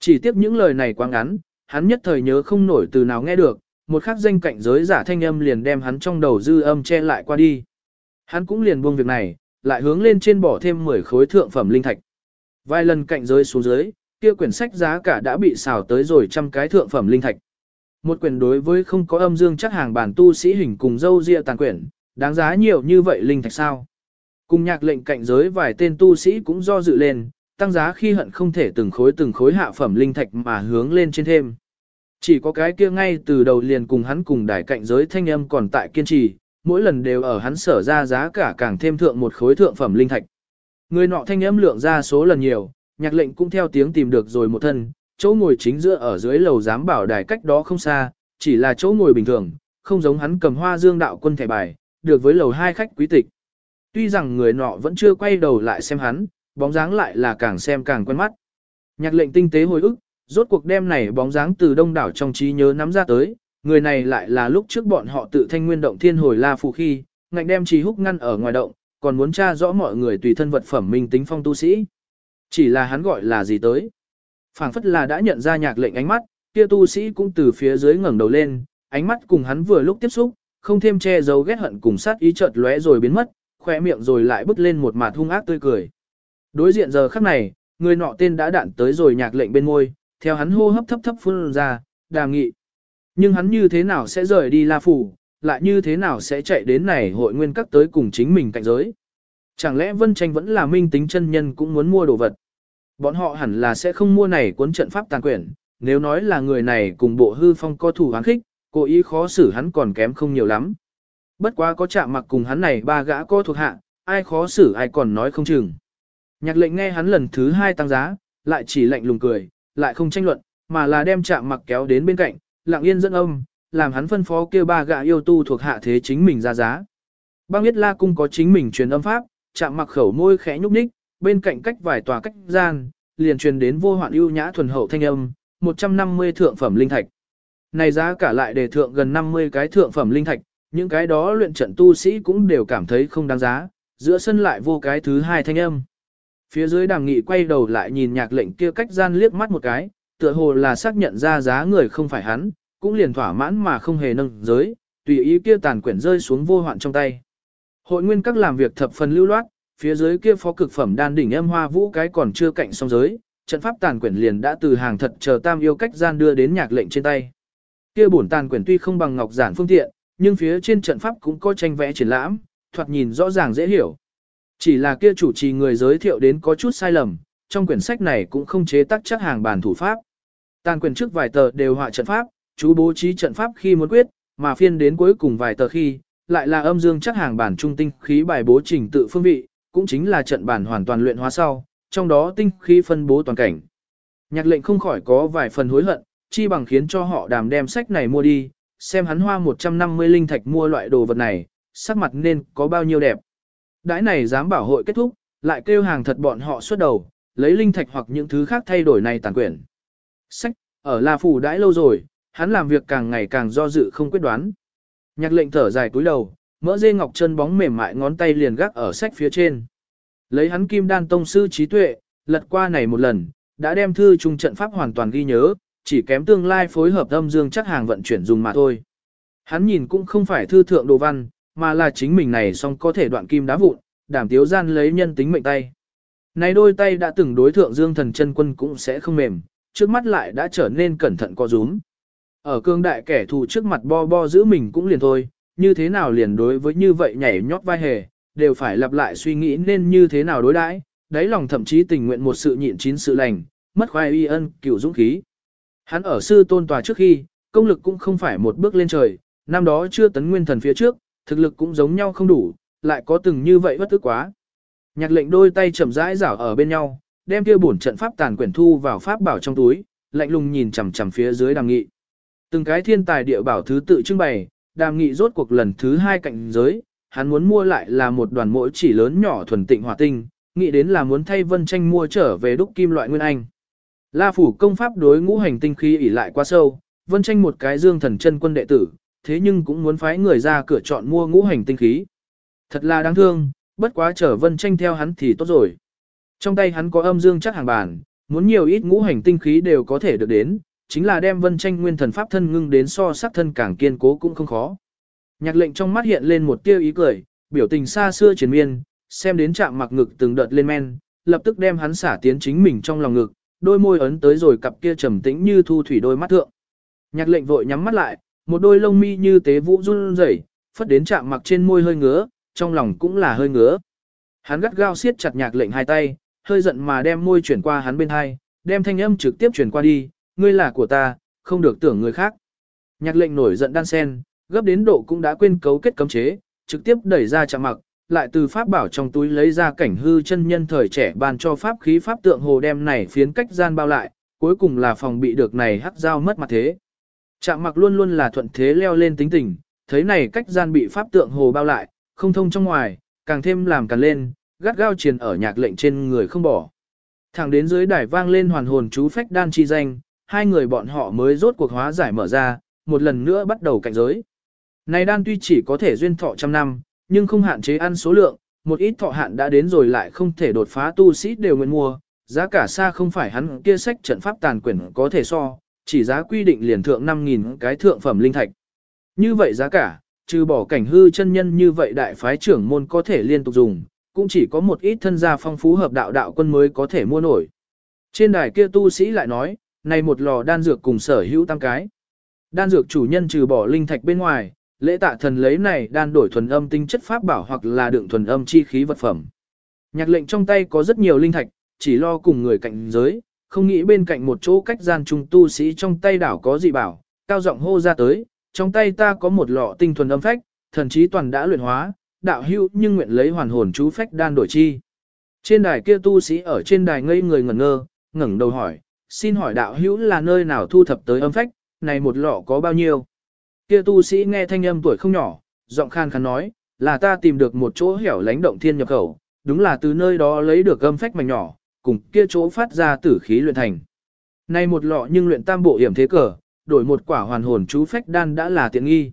Chỉ tiếp những lời này quá ngắn, hắn nhất thời nhớ không nổi từ nào nghe được, một khắc danh cạnh giới giả thanh âm liền đem hắn trong đầu dư âm che lại qua đi. Hắn cũng liền buông việc này, lại hướng lên trên bỏ thêm 10 khối thượng phẩm linh thạch. Vài lần cạnh giới xuống dưới, kia quyển sách giá cả đã bị xào tới rồi trăm cái thượng phẩm linh thạch. Một quyển đối với không có âm dương chắc hàng bản tu sĩ hình cùng dâu ria tàn quyển, đáng giá nhiều như vậy linh thạch sao. Cùng nhạc lệnh cạnh giới vài tên tu sĩ cũng do dự lên, tăng giá khi hận không thể từng khối từng khối hạ phẩm linh thạch mà hướng lên trên thêm. Chỉ có cái kia ngay từ đầu liền cùng hắn cùng đài cạnh giới thanh âm còn tại kiên trì, mỗi lần đều ở hắn sở ra giá cả càng thêm thượng một khối thượng phẩm linh thạch. Người nọ thanh âm lượng ra số lần nhiều, nhạc lệnh cũng theo tiếng tìm được rồi một thân, chỗ ngồi chính giữa ở dưới lầu giám bảo đài cách đó không xa, chỉ là chỗ ngồi bình thường, không giống hắn cầm hoa dương đạo quân thẻ bài, được với lầu hai khách quý tịch. Tuy rằng người nọ vẫn chưa quay đầu lại xem hắn, bóng dáng lại là càng xem càng quen mắt. Nhạc lệnh tinh tế hồi ức, rốt cuộc đêm này bóng dáng từ đông đảo trong trí nhớ nắm ra tới, người này lại là lúc trước bọn họ tự thanh nguyên động thiên hồi la phù khi, ngạnh đem trì húc ngăn ở ngoài động, còn muốn tra rõ mọi người tùy thân vật phẩm minh tính phong tu sĩ. Chỉ là hắn gọi là gì tới phảng phất là đã nhận ra nhạc lệnh ánh mắt, kia tu sĩ cũng từ phía dưới ngẩng đầu lên, ánh mắt cùng hắn vừa lúc tiếp xúc, không thêm che giấu ghét hận cùng sát ý chợt lóe rồi biến mất, khóe miệng rồi lại bứt lên một mạt hung ác tươi cười. Đối diện giờ khắc này, người nọ tên đã đạn tới rồi nhạc lệnh bên môi, theo hắn hô hấp thấp thấp phun ra, đàm nghị. Nhưng hắn như thế nào sẽ rời đi La Phủ, lại như thế nào sẽ chạy đến này hội nguyên các tới cùng chính mình cạnh giới. Chẳng lẽ Vân Tranh vẫn là minh tính chân nhân cũng muốn mua đồ vật. Bọn họ hẳn là sẽ không mua này cuốn trận pháp tàn quyển, nếu nói là người này cùng bộ hư phong co thủ hắn khích, cố ý khó xử hắn còn kém không nhiều lắm. Bất quá có chạm mặc cùng hắn này ba gã co thuộc hạ, ai khó xử ai còn nói không chừng. Nhạc lệnh nghe hắn lần thứ hai tăng giá, lại chỉ lạnh lùng cười, lại không tranh luận, mà là đem chạm mặc kéo đến bên cạnh, lặng yên dẫn âm, làm hắn phân phó kêu ba gã yêu tu thuộc hạ thế chính mình ra giá. Băng biết la cung có chính mình truyền âm pháp, chạm mặc khẩu môi khẽ nhúc nhích, bên cạnh cách vài tòa cách gian, liền truyền đến vô hoạn ưu nhã thuần hậu thanh âm, 150 thượng phẩm linh thạch. Này giá cả lại đề thượng gần 50 cái thượng phẩm linh thạch, những cái đó luyện trận tu sĩ cũng đều cảm thấy không đáng giá, giữa sân lại vô cái thứ hai thanh âm. Phía dưới đàm nghị quay đầu lại nhìn nhạc lệnh kia cách gian liếc mắt một cái, tựa hồ là xác nhận ra giá người không phải hắn, cũng liền thỏa mãn mà không hề nâng giới, tùy ý kia tàn quyển rơi xuống vô hoạn trong tay. Hội nguyên các làm việc thập phần lưu loát, phía dưới kia phó cực phẩm đan đỉnh âm hoa vũ cái còn chưa cạnh song giới, trận pháp tàn quyển liền đã từ hàng thật chờ tam yêu cách gian đưa đến nhạc lệnh trên tay. Kia bổn tàn quyển tuy không bằng ngọc giản phương tiện, nhưng phía trên trận pháp cũng có tranh vẽ triển lãm, thoạt nhìn rõ ràng dễ hiểu. Chỉ là kia chủ trì người giới thiệu đến có chút sai lầm, trong quyển sách này cũng không chế tác chắc hàng bản thủ pháp. Tàn quyển trước vài tờ đều họa trận pháp, chú bố trí trận pháp khi muốn quyết, mà phiên đến cuối cùng vài tờ khi, lại là âm dương chắc hàng bản trung tinh khí bài bố trình tự phương vị, cũng chính là trận bản hoàn toàn luyện hóa sau, trong đó tinh khí phân bố toàn cảnh. Nhạc lệnh không khỏi có vài phần hối hận, chi bằng khiến cho họ đàm đem sách này mua đi, xem hắn hoa 150 linh thạch mua loại đồ vật này, sắc mặt nên có bao nhiêu đẹp. Đãi này dám bảo hội kết thúc, lại kêu hàng thật bọn họ xuất đầu, lấy linh thạch hoặc những thứ khác thay đổi này tàn quyển. Sách, ở La Phủ đãi lâu rồi, hắn làm việc càng ngày càng do dự không quyết đoán. Nhạc lệnh thở dài cúi đầu, mỡ dê ngọc chân bóng mềm mại ngón tay liền gác ở sách phía trên. Lấy hắn kim đan tông sư trí tuệ, lật qua này một lần, đã đem thư trung trận pháp hoàn toàn ghi nhớ, chỉ kém tương lai phối hợp âm dương chắc hàng vận chuyển dùng mà thôi. Hắn nhìn cũng không phải thư thượng đồ văn, mà là chính mình này song có thể đoạn kim đá vụn, đảm tiếu gian lấy nhân tính mệnh tay. Này đôi tay đã từng đối thượng dương thần chân quân cũng sẽ không mềm, trước mắt lại đã trở nên cẩn thận co rúm. Ở cương đại kẻ thù trước mặt bo bo giữ mình cũng liền thôi, như thế nào liền đối với như vậy nhảy nhót vai hề, đều phải lặp lại suy nghĩ nên như thế nào đối đãi, đáy lòng thậm chí tình nguyện một sự nhịn chín sự lành, mất khoai y ân, cửu dũng khí. Hắn ở sư tôn tòa trước khi, công lực cũng không phải một bước lên trời, năm đó chưa tấn nguyên thần phía trước, thực lực cũng giống nhau không đủ, lại có từng như vậy bất tức quá. Nhạc lệnh đôi tay chậm rãi rảo ở bên nhau, đem kia bổn trận pháp tàn quyển thu vào pháp bảo trong túi, lạnh lùng nhìn chằm chằm phía dưới đàm nghị. Từng cái thiên tài địa bảo thứ tự trưng bày, đàm nghị rốt cuộc lần thứ hai cạnh giới, hắn muốn mua lại là một đoàn mỗi chỉ lớn nhỏ thuần tịnh hỏa tinh, nghĩ đến là muốn thay vân tranh mua trở về đúc kim loại nguyên anh. La phủ công pháp đối ngũ hành tinh khí ỉ lại quá sâu, vân tranh một cái dương thần chân quân đệ tử, thế nhưng cũng muốn phái người ra cửa chọn mua ngũ hành tinh khí. Thật là đáng thương, bất quá trở vân tranh theo hắn thì tốt rồi. Trong tay hắn có âm dương chắc hàng bản, muốn nhiều ít ngũ hành tinh khí đều có thể được đến, chính là đem vân tranh nguyên thần pháp thân ngưng đến so sắc thân càng kiên cố cũng không khó. Nhạc lệnh trong mắt hiện lên một tia ý cười, biểu tình xa xưa chiến miên, xem đến chạm mặc ngực từng đợt lên men, lập tức đem hắn xả tiến chính mình trong lòng ngực, đôi môi ấn tới rồi cặp kia trầm tĩnh như thu thủy đôi mắt thượng. Nhạc lệnh vội nhắm mắt lại, một đôi lông mi như tế vũ run rẩy, phất đến chạm mặc trên môi hơi ngứa, trong lòng cũng là hơi ngứa. Hắn gắt gao siết chặt nhạc lệnh hai tay, hơi giận mà đem môi chuyển qua hắn bên hai, đem thanh âm trực tiếp chuyển qua đi, ngươi là của ta, không được tưởng người khác. Nhạc lệnh nổi giận đan sen, gấp đến độ cũng đã quên cấu kết cấm chế, trực tiếp đẩy ra chạm mặc, lại từ pháp bảo trong túi lấy ra cảnh hư chân nhân thời trẻ ban cho pháp khí pháp tượng hồ đem này phiến cách gian bao lại, cuối cùng là phòng bị được này hắc dao mất mặt thế. Chạm mặc luôn luôn là thuận thế leo lên tính tình, thấy này cách gian bị pháp tượng hồ bao lại, không thông trong ngoài, càng thêm làm càng lên, gắt gao triền ở nhạc lệnh trên người không bỏ. Thẳng đến dưới đài vang lên hoàn hồn chú phách đan chi danh, hai người bọn họ mới rốt cuộc hóa giải mở ra, một lần nữa bắt đầu cạnh giới. Này đan tuy chỉ có thể duyên thọ trăm năm, nhưng không hạn chế ăn số lượng, một ít thọ hạn đã đến rồi lại không thể đột phá tu sĩ đều nguyện mua, giá cả xa không phải hắn kia sách trận pháp tàn quyển có thể so, chỉ giá quy định liền thượng 5.000 cái thượng phẩm linh thạch. Như vậy giá cả, trừ bỏ cảnh hư chân nhân như vậy đại phái trưởng môn có thể liên tục dùng, cũng chỉ có một ít thân gia phong phú hợp đạo đạo quân mới có thể mua nổi. Trên đài kia tu sĩ lại nói, này một lò đan dược cùng sở hữu tam cái. Đan dược chủ nhân trừ bỏ linh thạch bên ngoài, lễ tạ thần lấy này đan đổi thuần âm tinh chất pháp bảo hoặc là đựng thuần âm chi khí vật phẩm. Nhạc lệnh trong tay có rất nhiều linh thạch, chỉ lo cùng người cạnh giới, không nghĩ bên cạnh một chỗ cách gian trung tu sĩ trong tay đảo có gì bảo, cao giọng hô ra tới, trong tay ta có một lọ tinh thuần âm phách, thần trí toàn đã luyện hóa, đạo hữu nhưng nguyện lấy hoàn hồn chú phách đan đổi chi. Trên đài kia tu sĩ ở trên đài ngây người ngẩn ngơ, ngẩng đầu hỏi, xin hỏi đạo hữu là nơi nào thu thập tới âm phách, này một lọ có bao nhiêu? Kia tu sĩ nghe thanh âm tuổi không nhỏ, giọng khan khàn nói, là ta tìm được một chỗ hẻo lánh động thiên nhập khẩu, đúng là từ nơi đó lấy được âm phách mảnh nhỏ, cùng kia chỗ phát ra tử khí luyện thành. Này một lọ nhưng luyện tam bộ hiểm thế cờ, đổi một quả hoàn hồn chú phách đan đã là tiện nghi.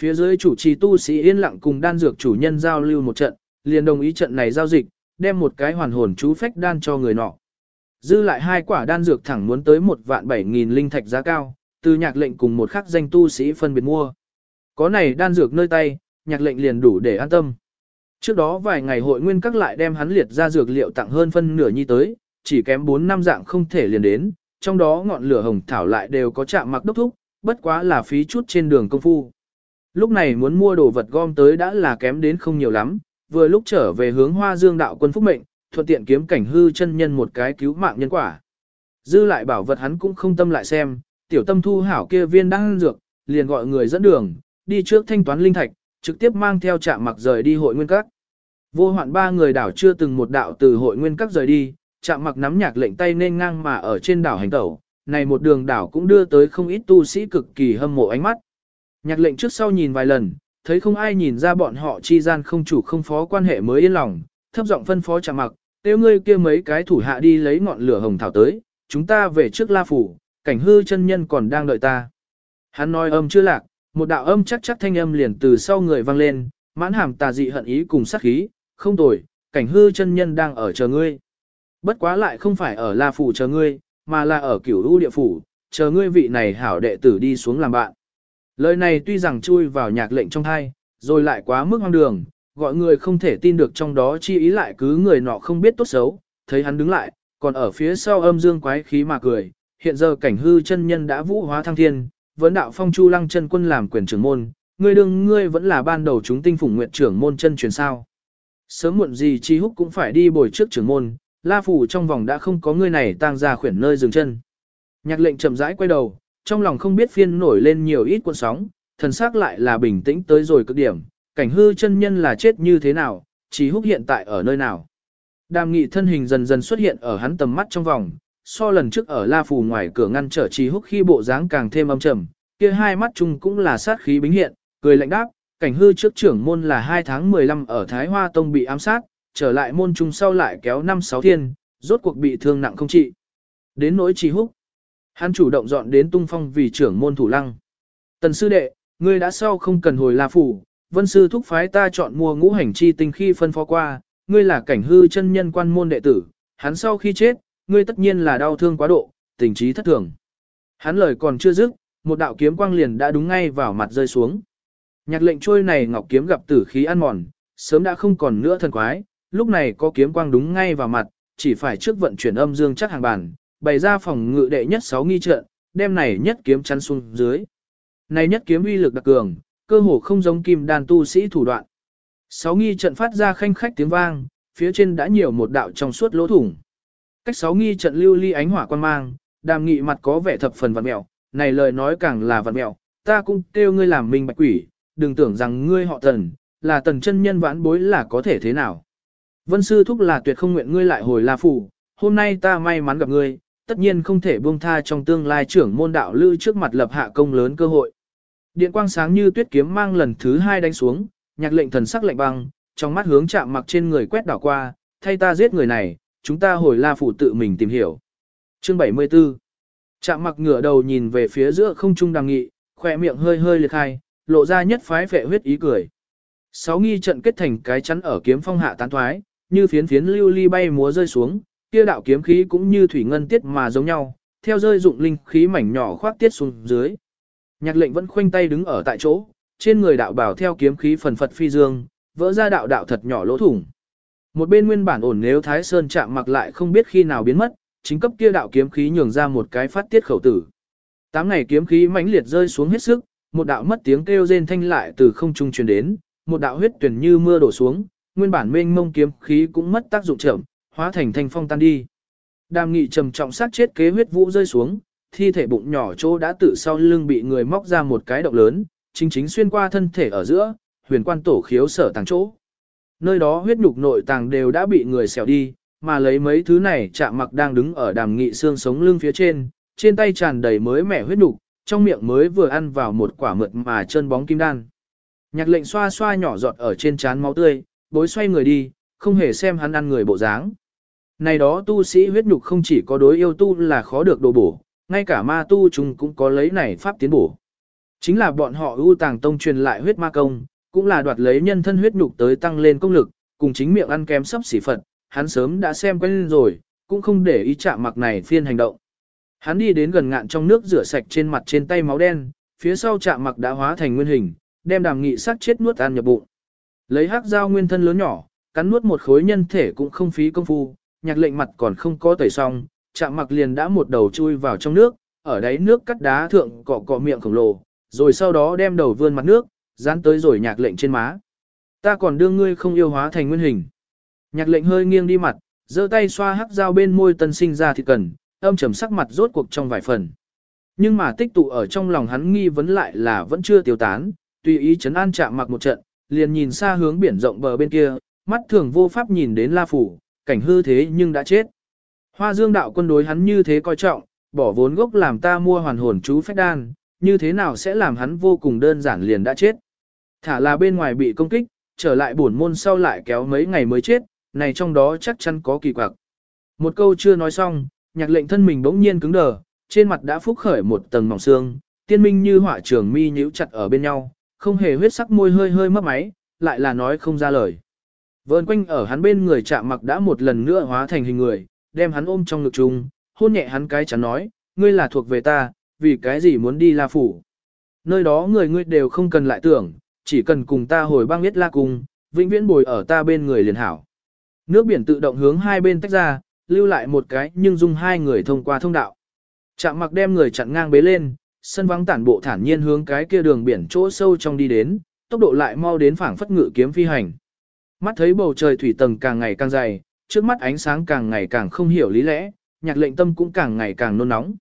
Phía dưới chủ trì tu sĩ yên lặng cùng đan dược chủ nhân giao lưu một trận, liền đồng ý trận này giao dịch, đem một cái hoàn hồn chú phách đan cho người nọ. Dư lại hai quả đan dược thẳng muốn tới một vạn bảy nghìn linh thạch giá cao, từ nhạc lệnh cùng một khắc danh tu sĩ phân biệt mua. Có này đan dược nơi tay, nhạc lệnh liền đủ để an tâm. Trước đó vài ngày hội nguyên các lại đem hắn liệt ra dược liệu tặng hơn phân nửa nhi tới, chỉ kém 4 năm dạng không thể liền đến, trong đó ngọn lửa hồng thảo lại đều có chạm mặc đốc thúc, bất quá là phí chút trên đường công phu. Lúc này muốn mua đồ vật gom tới đã là kém đến không nhiều lắm, vừa lúc trở về hướng hoa dương đạo quân phúc mệnh, thuận tiện kiếm cảnh hư chân nhân một cái cứu mạng nhân quả. Dư lại bảo vật hắn cũng không tâm lại xem, tiểu tâm thu hảo kia viên đang dược, liền gọi người dẫn đường, đi trước thanh toán linh thạch, trực tiếp mang theo trạm mặc rời đi hội nguyên các. Vô hoạn ba người đảo chưa từng một đạo từ hội nguyên các rời đi, trạm mặc nắm nhạc lệnh tay nên ngang mà ở trên đảo hành tẩu, này một đường đảo cũng đưa tới không ít tu sĩ cực kỳ hâm mộ ánh mắt. Nhạc lệnh trước sau nhìn vài lần, thấy không ai nhìn ra bọn họ chi gian không chủ không phó quan hệ mới yên lòng, thấp giọng phân phó trạm mặc, tiêu ngươi kia mấy cái thủ hạ đi lấy ngọn lửa hồng thảo tới, chúng ta về trước la phủ, cảnh hư chân nhân còn đang đợi ta. Hắn nói âm chưa lạc, một đạo âm chắc chắc thanh âm liền từ sau người vang lên, mãn hàm tà dị hận ý cùng sát khí, không tồi, cảnh hư chân nhân đang ở chờ ngươi. Bất quá lại không phải ở La Phủ chờ ngươi, mà là ở cửu u địa phủ, chờ ngươi vị này hảo đệ tử đi xuống làm bạn. Lời này tuy rằng chui vào nhạc lệnh trong hai, rồi lại quá mức hoang đường, gọi người không thể tin được trong đó chi ý lại cứ người nọ không biết tốt xấu, thấy hắn đứng lại, còn ở phía sau âm dương quái khí mà cười, hiện giờ cảnh hư chân nhân đã vũ hóa thăng thiên, vấn đạo phong chu lăng chân quân làm quyền trưởng môn, ngươi đương ngươi vẫn là ban đầu chúng tinh phủng nguyện trưởng môn chân truyền sao. Sớm muộn gì chi húc cũng phải đi bồi trước trưởng môn, la phủ trong vòng đã không có ngươi này tang ra khuyển nơi dừng chân. Nhạc lệnh chậm rãi quay đầu, trong lòng không biết phiên nổi lên nhiều ít cuộn sóng, thần xác lại là bình tĩnh tới rồi cực điểm, cảnh hư chân nhân là chết như thế nào, Chỉ húc hiện tại ở nơi nào. Đàm nghị thân hình dần dần xuất hiện ở hắn tầm mắt trong vòng, so lần trước ở La Phù ngoài cửa ngăn trở Trì Húc khi bộ dáng càng thêm âm trầm, kia hai mắt chung cũng là sát khí bính hiện, cười lạnh đáp, cảnh hư trước trưởng môn là 2 tháng 15 ở Thái Hoa Tông bị ám sát, trở lại môn trung sau lại kéo 5-6 thiên, rốt cuộc bị thương nặng không trị. Đến nỗi Trì Húc, hắn chủ động dọn đến tung phong vì trưởng môn thủ lăng. Tần sư đệ, ngươi đã sau không cần hồi La Phủ, vân sư thúc phái ta chọn mua ngũ hành chi tinh khi phân phó qua, ngươi là cảnh hư chân nhân quan môn đệ tử, hắn sau khi chết, ngươi tất nhiên là đau thương quá độ, tình trí thất thường. Hắn lời còn chưa dứt, một đạo kiếm quang liền đã đúng ngay vào mặt rơi xuống. Nhạc lệnh trôi này ngọc kiếm gặp tử khí ăn mòn, sớm đã không còn nữa thần quái, lúc này có kiếm quang đúng ngay vào mặt, chỉ phải trước vận chuyển âm dương chắc hàng bàn, bày ra phòng ngự đệ nhất 6 nghi trận, đem này nhất kiếm chắn xuống dưới. Này nhất kiếm uy lực đặc cường, cơ hồ không giống kim đan tu sĩ thủ đoạn. Sáu nghi trận phát ra khanh khách tiếng vang, phía trên đã nhiều một đạo trong suốt lỗ thủng. Cách sáu nghi trận lưu ly ánh hỏa quan mang, đàm nghị mặt có vẻ thập phần vặn mẹo, này lời nói càng là vặn mẹo, ta cũng kêu ngươi làm minh bạch quỷ, đừng tưởng rằng ngươi họ tần, là tần chân nhân vãn bối là có thể thế nào. Vân sư thúc là tuyệt không nguyện ngươi lại hồi la phủ, hôm nay ta may mắn gặp ngươi, tất nhiên không thể buông tha trong tương lai trưởng môn đạo lưu trước mặt lập hạ công lớn cơ hội. Điện quang sáng như tuyết kiếm mang lần thứ hai đánh xuống, nhạc lệnh thần sắc lạnh băng, trong mắt hướng chạm mặc trên người quét đảo qua, thay ta giết người này, chúng ta hồi la phủ tự mình tìm hiểu. Chương 74 Chạm mặc ngửa đầu nhìn về phía giữa không trung đằng nghị, khỏe miệng hơi hơi liệt hai, lộ ra nhất phái phệ huyết ý cười. Sáu nghi trận kết thành cái chắn ở kiếm phong hạ tán thoái, như phiến phiến lưu ly bay múa rơi xuống, kia đạo kiếm khí cũng như thủy ngân tiết mà giống nhau, theo rơi dụng linh khí mảnh nhỏ khoác tiết xuống dưới. Nhạc lệnh vẫn khoanh tay đứng ở tại chỗ, trên người đạo bảo theo kiếm khí phần phật phi dương, vỡ ra đạo đạo thật nhỏ lỗ thủng. Một bên nguyên bản ổn nếu Thái Sơn chạm mặc lại không biết khi nào biến mất, chính cấp kia đạo kiếm khí nhường ra một cái phát tiết khẩu tử. Tám ngày kiếm khí mãnh liệt rơi xuống hết sức, một đạo mất tiếng kêu rên thanh lại từ không trung truyền đến, một đạo huyết tuyển như mưa đổ xuống, nguyên bản mênh mông kiếm khí cũng mất tác dụng chậm, hóa thành thanh phong tan đi. Đàm nghị trầm trọng sát chết kế huyết vũ rơi xuống, thi thể bụng nhỏ chỗ đã tự sau lưng bị người móc ra một cái động lớn, chính chính xuyên qua thân thể ở giữa, huyền quan tổ khiếu sở tàng chỗ. Nơi đó huyết nhục nội tàng đều đã bị người xẻo đi, mà lấy mấy thứ này chạm mặc đang đứng ở đàm nghị xương sống lưng phía trên, trên tay tràn đầy mới mẻ huyết nhục, trong miệng mới vừa ăn vào một quả mượt mà chân bóng kim đan. Nhạc lệnh xoa xoa nhỏ giọt ở trên trán máu tươi, bối xoay người đi, không hề xem hắn ăn người bộ dáng. Này đó tu sĩ huyết nhục không chỉ có đối yêu tu là khó được đồ bổ, ngay cả ma tu chúng cũng có lấy này pháp tiến bổ. Chính là bọn họ ưu tàng tông truyền lại huyết ma công, cũng là đoạt lấy nhân thân huyết nhục tới tăng lên công lực, cùng chính miệng ăn kém sắp xỉ phật, hắn sớm đã xem quen rồi, cũng không để ý chạm mặc này phiên hành động. Hắn đi đến gần ngạn trong nước rửa sạch trên mặt trên tay máu đen, phía sau chạm mặc đã hóa thành nguyên hình, đem đàm nghị sắc chết nuốt ăn nhập bụng. Lấy hắc dao nguyên thân lớn nhỏ, cắn nuốt một khối nhân thể cũng không phí công phu, nhạc lệnh mặt còn không có tẩy xong, chạm mặc liền đã một đầu chui vào trong nước, ở đáy nước cắt đá thượng cọ cọ miệng khổng lồ, rồi sau đó đem đầu vươn mặt nước, dán tới rồi nhạc lệnh trên má. Ta còn đương ngươi không yêu hóa thành nguyên hình. Nhạc lệnh hơi nghiêng đi mặt, giơ tay xoa hắc dao bên môi tân sinh ra thì cần, âm trầm sắc mặt rốt cuộc trong vài phần. Nhưng mà tích tụ ở trong lòng hắn nghi vấn lại là vẫn chưa tiêu tán, tùy ý chấn an chạm mặc một trận, liền nhìn xa hướng biển rộng bờ bên kia, mắt thường vô pháp nhìn đến La Phủ, cảnh hư thế nhưng đã chết. Hoa dương đạo quân đối hắn như thế coi trọng, bỏ vốn gốc làm ta mua hoàn hồn chú phách đan, như thế nào sẽ làm hắn vô cùng đơn giản liền đã chết. Thả là bên ngoài bị công kích, trở lại bổn môn sau lại kéo mấy ngày mới chết, này trong đó chắc chắn có kỳ quặc. Một câu chưa nói xong, nhạc lệnh thân mình bỗng nhiên cứng đờ, trên mặt đã phúc khởi một tầng mỏng xương, tiên minh như hỏa trường mi nhíu chặt ở bên nhau, không hề huyết sắc môi hơi hơi mất máy, lại là nói không ra lời. Vơn quanh ở hắn bên người chạm mặc đã một lần nữa hóa thành hình người, đem hắn ôm trong ngực chung, hôn nhẹ hắn cái chắn nói, ngươi là thuộc về ta, vì cái gì muốn đi La Phủ. Nơi đó người ngươi đều không cần lại tưởng, chỉ cần cùng ta hồi băng biết La Cung, vĩnh viễn bồi ở ta bên người liền hảo. Nước biển tự động hướng hai bên tách ra, lưu lại một cái nhưng dung hai người thông qua thông đạo. Chạm mặc đem người chặn ngang bế lên, sân vắng tản bộ thản nhiên hướng cái kia đường biển chỗ sâu trong đi đến, tốc độ lại mau đến phảng phất ngự kiếm phi hành. Mắt thấy bầu trời thủy tầng càng ngày càng dày, trước mắt ánh sáng càng ngày càng không hiểu lý lẽ, nhạc lệnh tâm cũng càng ngày càng nôn nóng.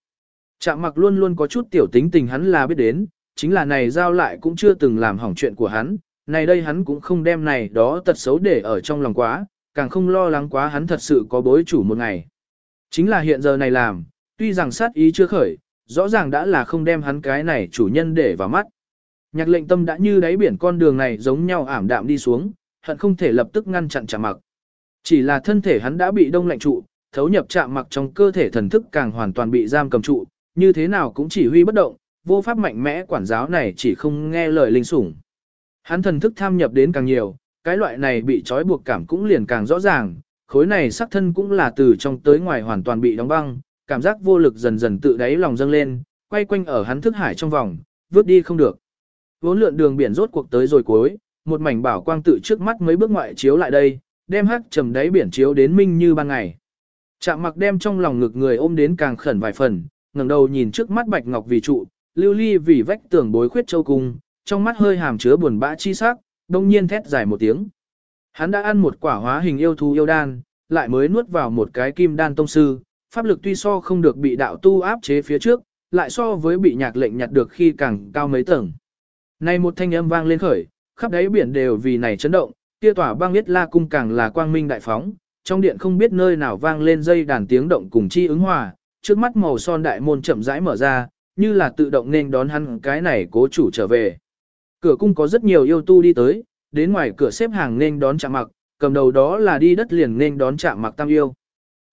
Chạm mặc luôn luôn có chút tiểu tính tình hắn là biết đến, chính là này giao lại cũng chưa từng làm hỏng chuyện của hắn, này đây hắn cũng không đem này đó tật xấu để ở trong lòng quá, càng không lo lắng quá hắn thật sự có bối chủ một ngày. Chính là hiện giờ này làm, tuy rằng sát ý chưa khởi, rõ ràng đã là không đem hắn cái này chủ nhân để vào mắt. Nhạc lệnh tâm đã như đáy biển con đường này giống nhau ảm đạm đi xuống, hận không thể lập tức ngăn chặn chạm mặc. Chỉ là thân thể hắn đã bị đông lạnh trụ, thấu nhập chạm mặc trong cơ thể thần thức càng hoàn toàn bị giam cầm trụ, như thế nào cũng chỉ huy bất động, vô pháp mạnh mẽ quản giáo này chỉ không nghe lời linh sủng. Hắn thần thức tham nhập đến càng nhiều, cái loại này bị trói buộc cảm cũng liền càng rõ ràng, khối này sắc thân cũng là từ trong tới ngoài hoàn toàn bị đóng băng, cảm giác vô lực dần dần tự đáy lòng dâng lên, quay quanh ở hắn thức hải trong vòng, vứt đi không được. Vốn lượn đường biển rốt cuộc tới rồi cuối, một mảnh bảo quang tự trước mắt mấy bước ngoại chiếu lại đây, đem hắc trầm đáy biển chiếu đến minh như ban ngày. Chạm mặc đem trong lòng ngực người ôm đến càng khẩn vài phần, ngẩng đầu nhìn trước mắt bạch ngọc vì trụ, lưu ly vì vách tường bối khuyết châu cung, trong mắt hơi hàm chứa buồn bã chi sắc, đông nhiên thét dài một tiếng. Hắn đã ăn một quả hóa hình yêu thú yêu đan, lại mới nuốt vào một cái kim đan tông sư, pháp lực tuy so không được bị đạo tu áp chế phía trước, lại so với bị nhạc lệnh nhặt được khi càng cao mấy tầng. Này một thanh âm vang lên khởi, khắp đáy biển đều vì này chấn động, kia tỏa băng biết la cung càng là quang minh đại phóng, trong điện không biết nơi nào vang lên dây đàn tiếng động cùng chi ứng hòa, trước mắt màu son đại môn chậm rãi mở ra, như là tự động nên đón hắn cái này cố chủ trở về. Cửa cung có rất nhiều yêu tu đi tới, đến ngoài cửa xếp hàng nên đón chạm mặc, cầm đầu đó là đi đất liền nên đón chạm mặc tam yêu.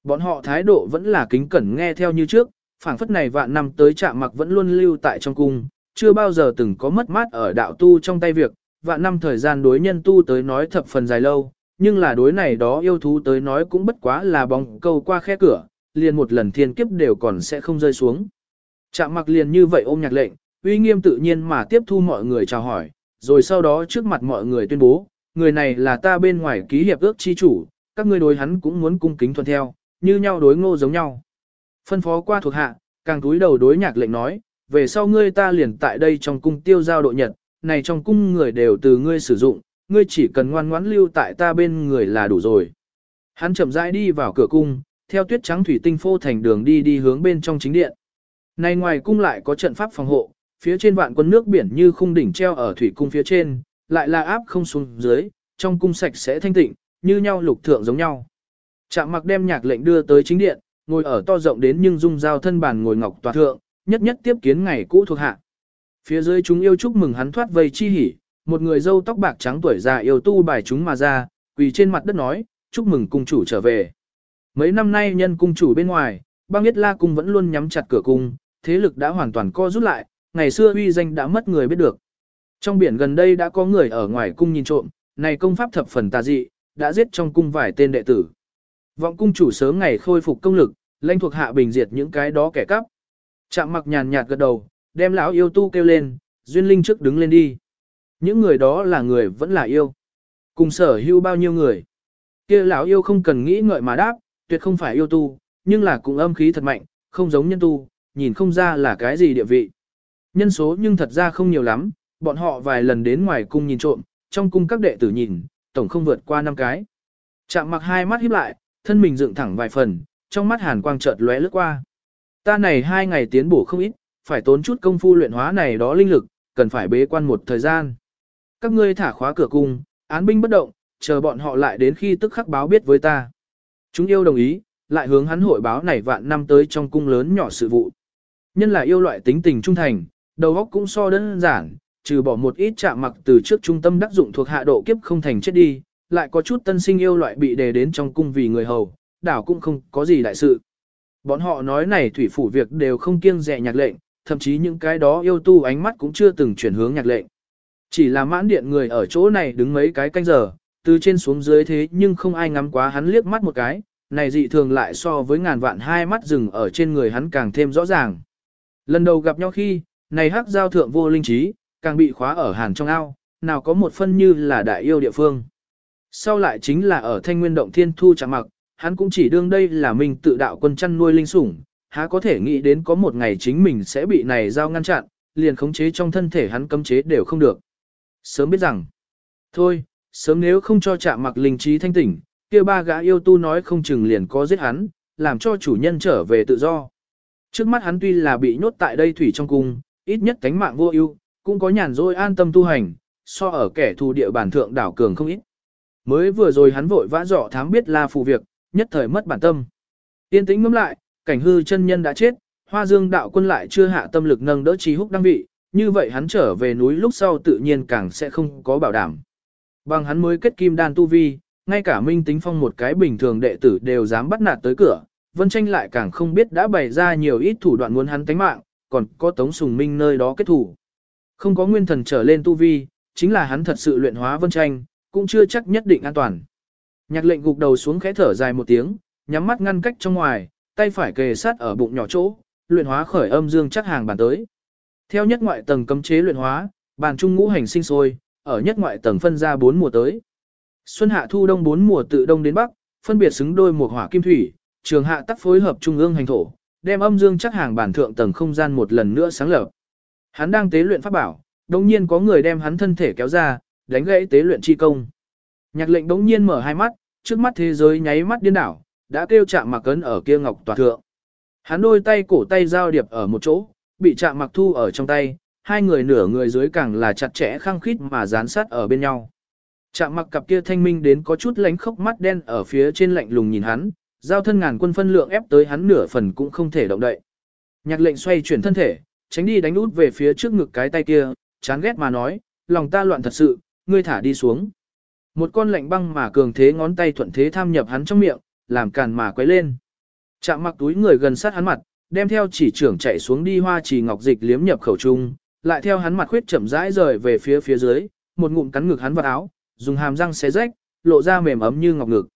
Bọn họ thái độ vẫn là kính cẩn nghe theo như trước, phảng phất này vạn năm tới chạm mặc vẫn luôn lưu tại trong cung, chưa bao giờ từng có mất mát ở đạo tu trong tay việc, vạn năm thời gian đối nhân tu tới nói thập phần dài lâu, nhưng là đối này đó yêu thú tới nói cũng bất quá là bóng câu qua khe cửa, liền một lần thiên kiếp đều còn sẽ không rơi xuống. Chạm mặc liền như vậy ôm nhạc lệnh, uy nghiêm tự nhiên mà tiếp thu mọi người chào hỏi, rồi sau đó trước mặt mọi người tuyên bố, người này là ta bên ngoài ký hiệp ước chi chủ, các ngươi đối hắn cũng muốn cung kính thuận theo, như nhau đối ngô giống nhau. Phân phó qua thuộc hạ, càng túi đầu đối nhạc lệnh nói, về sau ngươi ta liền tại đây trong cung tiêu giao độ nhật, này trong cung người đều từ ngươi sử dụng, ngươi chỉ cần ngoan ngoãn lưu tại ta bên người là đủ rồi. Hắn chậm rãi đi vào cửa cung, theo tuyết trắng thủy tinh phô thành đường đi đi hướng bên trong chính điện. Này ngoài cung lại có trận pháp phòng hộ, phía trên vạn quân nước biển như khung đỉnh treo ở thủy cung phía trên, lại là áp không xuống dưới, trong cung sạch sẽ thanh tịnh, như nhau lục thượng giống nhau. Trạm mặc đem nhạc lệnh đưa tới chính điện, ngồi ở to rộng đến nhưng dung giao thân bàn ngồi ngọc tòa thượng, nhất nhất tiếp kiến ngày cũ thuộc hạ. Phía dưới chúng yêu chúc mừng hắn thoát vây chi hỉ, một người dâu tóc bạc trắng tuổi già yêu tu bài chúng mà ra, quỳ trên mặt đất nói, chúc mừng cung chủ trở về. Mấy năm nay nhân cung chủ bên ngoài, băng biết la cung vẫn luôn nhắm chặt cửa cung, thế lực đã hoàn toàn co rút lại, ngày xưa uy danh đã mất người biết được. Trong biển gần đây đã có người ở ngoài cung nhìn trộm, này công pháp thập phần tà dị, đã giết trong cung vài tên đệ tử. Vọng cung chủ sớm ngày khôi phục công lực, lãnh thuộc hạ bình diệt những cái đó kẻ cắp. Chạm mặc nhàn nhạt gật đầu, đem lão yêu tu kêu lên, duyên linh trước đứng lên đi. Những người đó là người vẫn là yêu. Cùng sở hữu bao nhiêu người. kia lão yêu không cần nghĩ ngợi mà đáp, tuyệt không phải yêu tu, nhưng là cũng âm khí thật mạnh, không giống nhân tu, nhìn không ra là cái gì địa vị. Nhân số nhưng thật ra không nhiều lắm, bọn họ vài lần đến ngoài cung nhìn trộm, trong cung các đệ tử nhìn, tổng không vượt qua năm cái. Chạm mặc hai mắt híp lại, thân mình dựng thẳng vài phần, trong mắt hàn quang chợt lóe lướt qua. Ta này hai ngày tiến bổ không ít, phải tốn chút công phu luyện hóa này đó linh lực, cần phải bế quan một thời gian. Các ngươi thả khóa cửa cung, án binh bất động, chờ bọn họ lại đến khi tức khắc báo biết với ta. Chúng yêu đồng ý, lại hướng hắn hội báo này vạn năm tới trong cung lớn nhỏ sự vụ. Nhân là yêu loại tính tình trung thành, đầu óc cũng so đơn giản, trừ bỏ một ít chạm mặc từ trước trung tâm đắc dụng thuộc hạ độ kiếp không thành chết đi, lại có chút tân sinh yêu loại bị đề đến trong cung vì người hầu, đảo cũng không có gì đại sự. Bọn họ nói này thủy phủ việc đều không kiêng dè nhạc lệnh, thậm chí những cái đó yêu tu ánh mắt cũng chưa từng chuyển hướng nhạc lệnh. Chỉ là mãn điện người ở chỗ này đứng mấy cái canh giờ, từ trên xuống dưới thế nhưng không ai ngắm quá hắn liếc mắt một cái, này dị thường lại so với ngàn vạn hai mắt rừng ở trên người hắn càng thêm rõ ràng. Lần đầu gặp nhau khi, này hắc giao thượng vô linh trí, càng bị khóa ở hàn trong ao, nào có một phân như là đại yêu địa phương. Sau lại chính là ở thanh nguyên động thiên thu chạm mặc, hắn cũng chỉ đương đây là mình tự đạo quân chăn nuôi linh sủng, há có thể nghĩ đến có một ngày chính mình sẽ bị này giao ngăn chặn, liền khống chế trong thân thể hắn cấm chế đều không được. Sớm biết rằng, thôi, sớm nếu không cho chạm mặc linh trí thanh tỉnh, kia ba gã yêu tu nói không chừng liền có giết hắn, làm cho chủ nhân trở về tự do. Trước mắt hắn tuy là bị nhốt tại đây thủy trong cung, ít nhất cánh mạng vô ưu, cũng có nhàn rỗi an tâm tu hành, so ở kẻ thù địa bản thượng đảo cường không ít. Mới vừa rồi hắn vội vã dọ thám biết là phù việc, nhất thời mất bản tâm. Tiên tĩnh ngắm lại, cảnh hư chân nhân đã chết, hoa dương đạo quân lại chưa hạ tâm lực nâng đỡ trí húc đăng vị, như vậy hắn trở về núi lúc sau tự nhiên càng sẽ không có bảo đảm. Bằng hắn mới kết kim đan tu vi, ngay cả minh tính phong một cái bình thường đệ tử đều dám bắt nạt tới cửa, vân tranh lại càng không biết đã bày ra nhiều ít thủ đoạn muốn hắn tánh mạng, còn có tống sùng minh nơi đó kết thủ. Không có nguyên thần trở lên tu vi, chính là hắn thật sự luyện hóa vân tranh, cũng chưa chắc nhất định an toàn. Nhạc lệnh gục đầu xuống khẽ thở dài một tiếng, nhắm mắt ngăn cách trong ngoài, tay phải kề sát ở bụng nhỏ chỗ, luyện hóa khởi âm dương chắc hàng bàn tới. Theo nhất ngoại tầng cấm chế luyện hóa, bàn trung ngũ hành sinh sôi, ở nhất ngoại tầng phân ra bốn mùa tới. Xuân hạ thu đông bốn mùa tự đông đến bắc, phân biệt xứng đôi một hỏa kim thủy, trường hạ tác phối hợp trung ương hành thổ, đem âm dương chắc hàng bản thượng tầng không gian một lần nữa sáng lập. Hắn đang tế luyện pháp bảo, đồng nhiên có người đem hắn thân thể kéo ra, đánh gãy tế luyện chi công. Nhạc lệnh đống nhiên mở hai mắt, trước mắt thế giới nháy mắt điên đảo, đã kêu chạm mặc cấn ở kia ngọc tòa thượng. Hắn đôi tay cổ tay giao điệp ở một chỗ, bị chạm mặc thu ở trong tay, hai người nửa người dưới càng là chặt chẽ khăng khít mà dán sát ở bên nhau. Chạm mặc cặp kia thanh minh đến có chút lánh khóc mắt đen ở phía trên lạnh lùng nhìn hắn, giao thân ngàn quân phân lượng ép tới hắn nửa phần cũng không thể động đậy. Nhạc lệnh xoay chuyển thân thể, tránh đi đánh út về phía trước ngực cái tay kia, chán ghét mà nói, lòng ta loạn thật sự, ngươi thả đi xuống. Một con lạnh băng mà cường thế ngón tay thuận thế tham nhập hắn trong miệng, làm càn mà quấy lên. Chạm mặc túi người gần sát hắn mặt, đem theo chỉ trưởng chạy xuống đi hoa trì ngọc dịch liếm nhập khẩu trung, lại theo hắn mặt khuyết chậm rãi rời về phía phía dưới, một ngụm cắn ngực hắn vào áo, dùng hàm răng xé rách, lộ ra mềm ấm như ngọc ngực.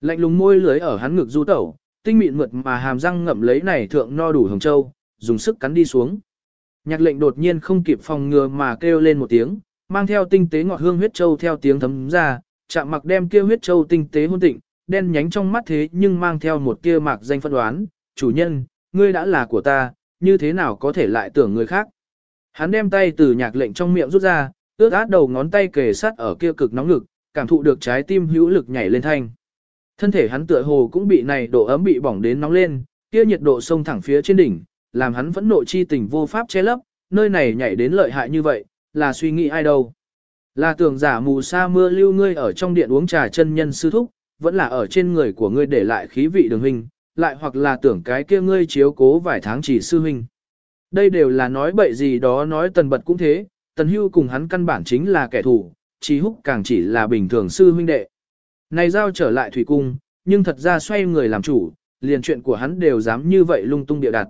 Lạnh lùng môi lưới ở hắn ngực du tẩu, tinh mịn mượt mà hàm răng ngậm lấy này thượng no đủ hồng châu, dùng sức cắn đi xuống. Nhạc lệnh đột nhiên không kịp phòng ngừa mà kêu lên một tiếng, mang theo tinh tế ngọt hương huyết châu theo tiếng thấm ra, chạm mặc đem kia huyết châu tinh tế hôn tịnh, đen nhánh trong mắt thế nhưng mang theo một tia mạc danh phân đoán, chủ nhân, ngươi đã là của ta, như thế nào có thể lại tưởng người khác. Hắn đem tay từ nhạc lệnh trong miệng rút ra, ướt át đầu ngón tay kề sát ở kia cực nóng ngực, cảm thụ được trái tim hữu lực nhảy lên thanh. Thân thể hắn tựa hồ cũng bị này độ ấm bị bỏng đến nóng lên, kia nhiệt độ sông thẳng phía trên đỉnh, làm hắn vẫn nộ chi tình vô pháp che lấp, nơi này nhảy đến lợi hại như vậy, là suy nghĩ ai đâu. Là tưởng giả mù sa mưa lưu ngươi ở trong điện uống trà chân nhân sư thúc, vẫn là ở trên người của ngươi để lại khí vị đường huynh, lại hoặc là tưởng cái kia ngươi chiếu cố vài tháng chỉ sư huynh. Đây đều là nói bậy gì đó nói tần bật cũng thế, tần hưu cùng hắn căn bản chính là kẻ thù, chỉ húc càng chỉ là bình thường sư huynh đệ. Này giao trở lại thủy cung, nhưng thật ra xoay người làm chủ, liền chuyện của hắn đều dám như vậy lung tung địa đặt.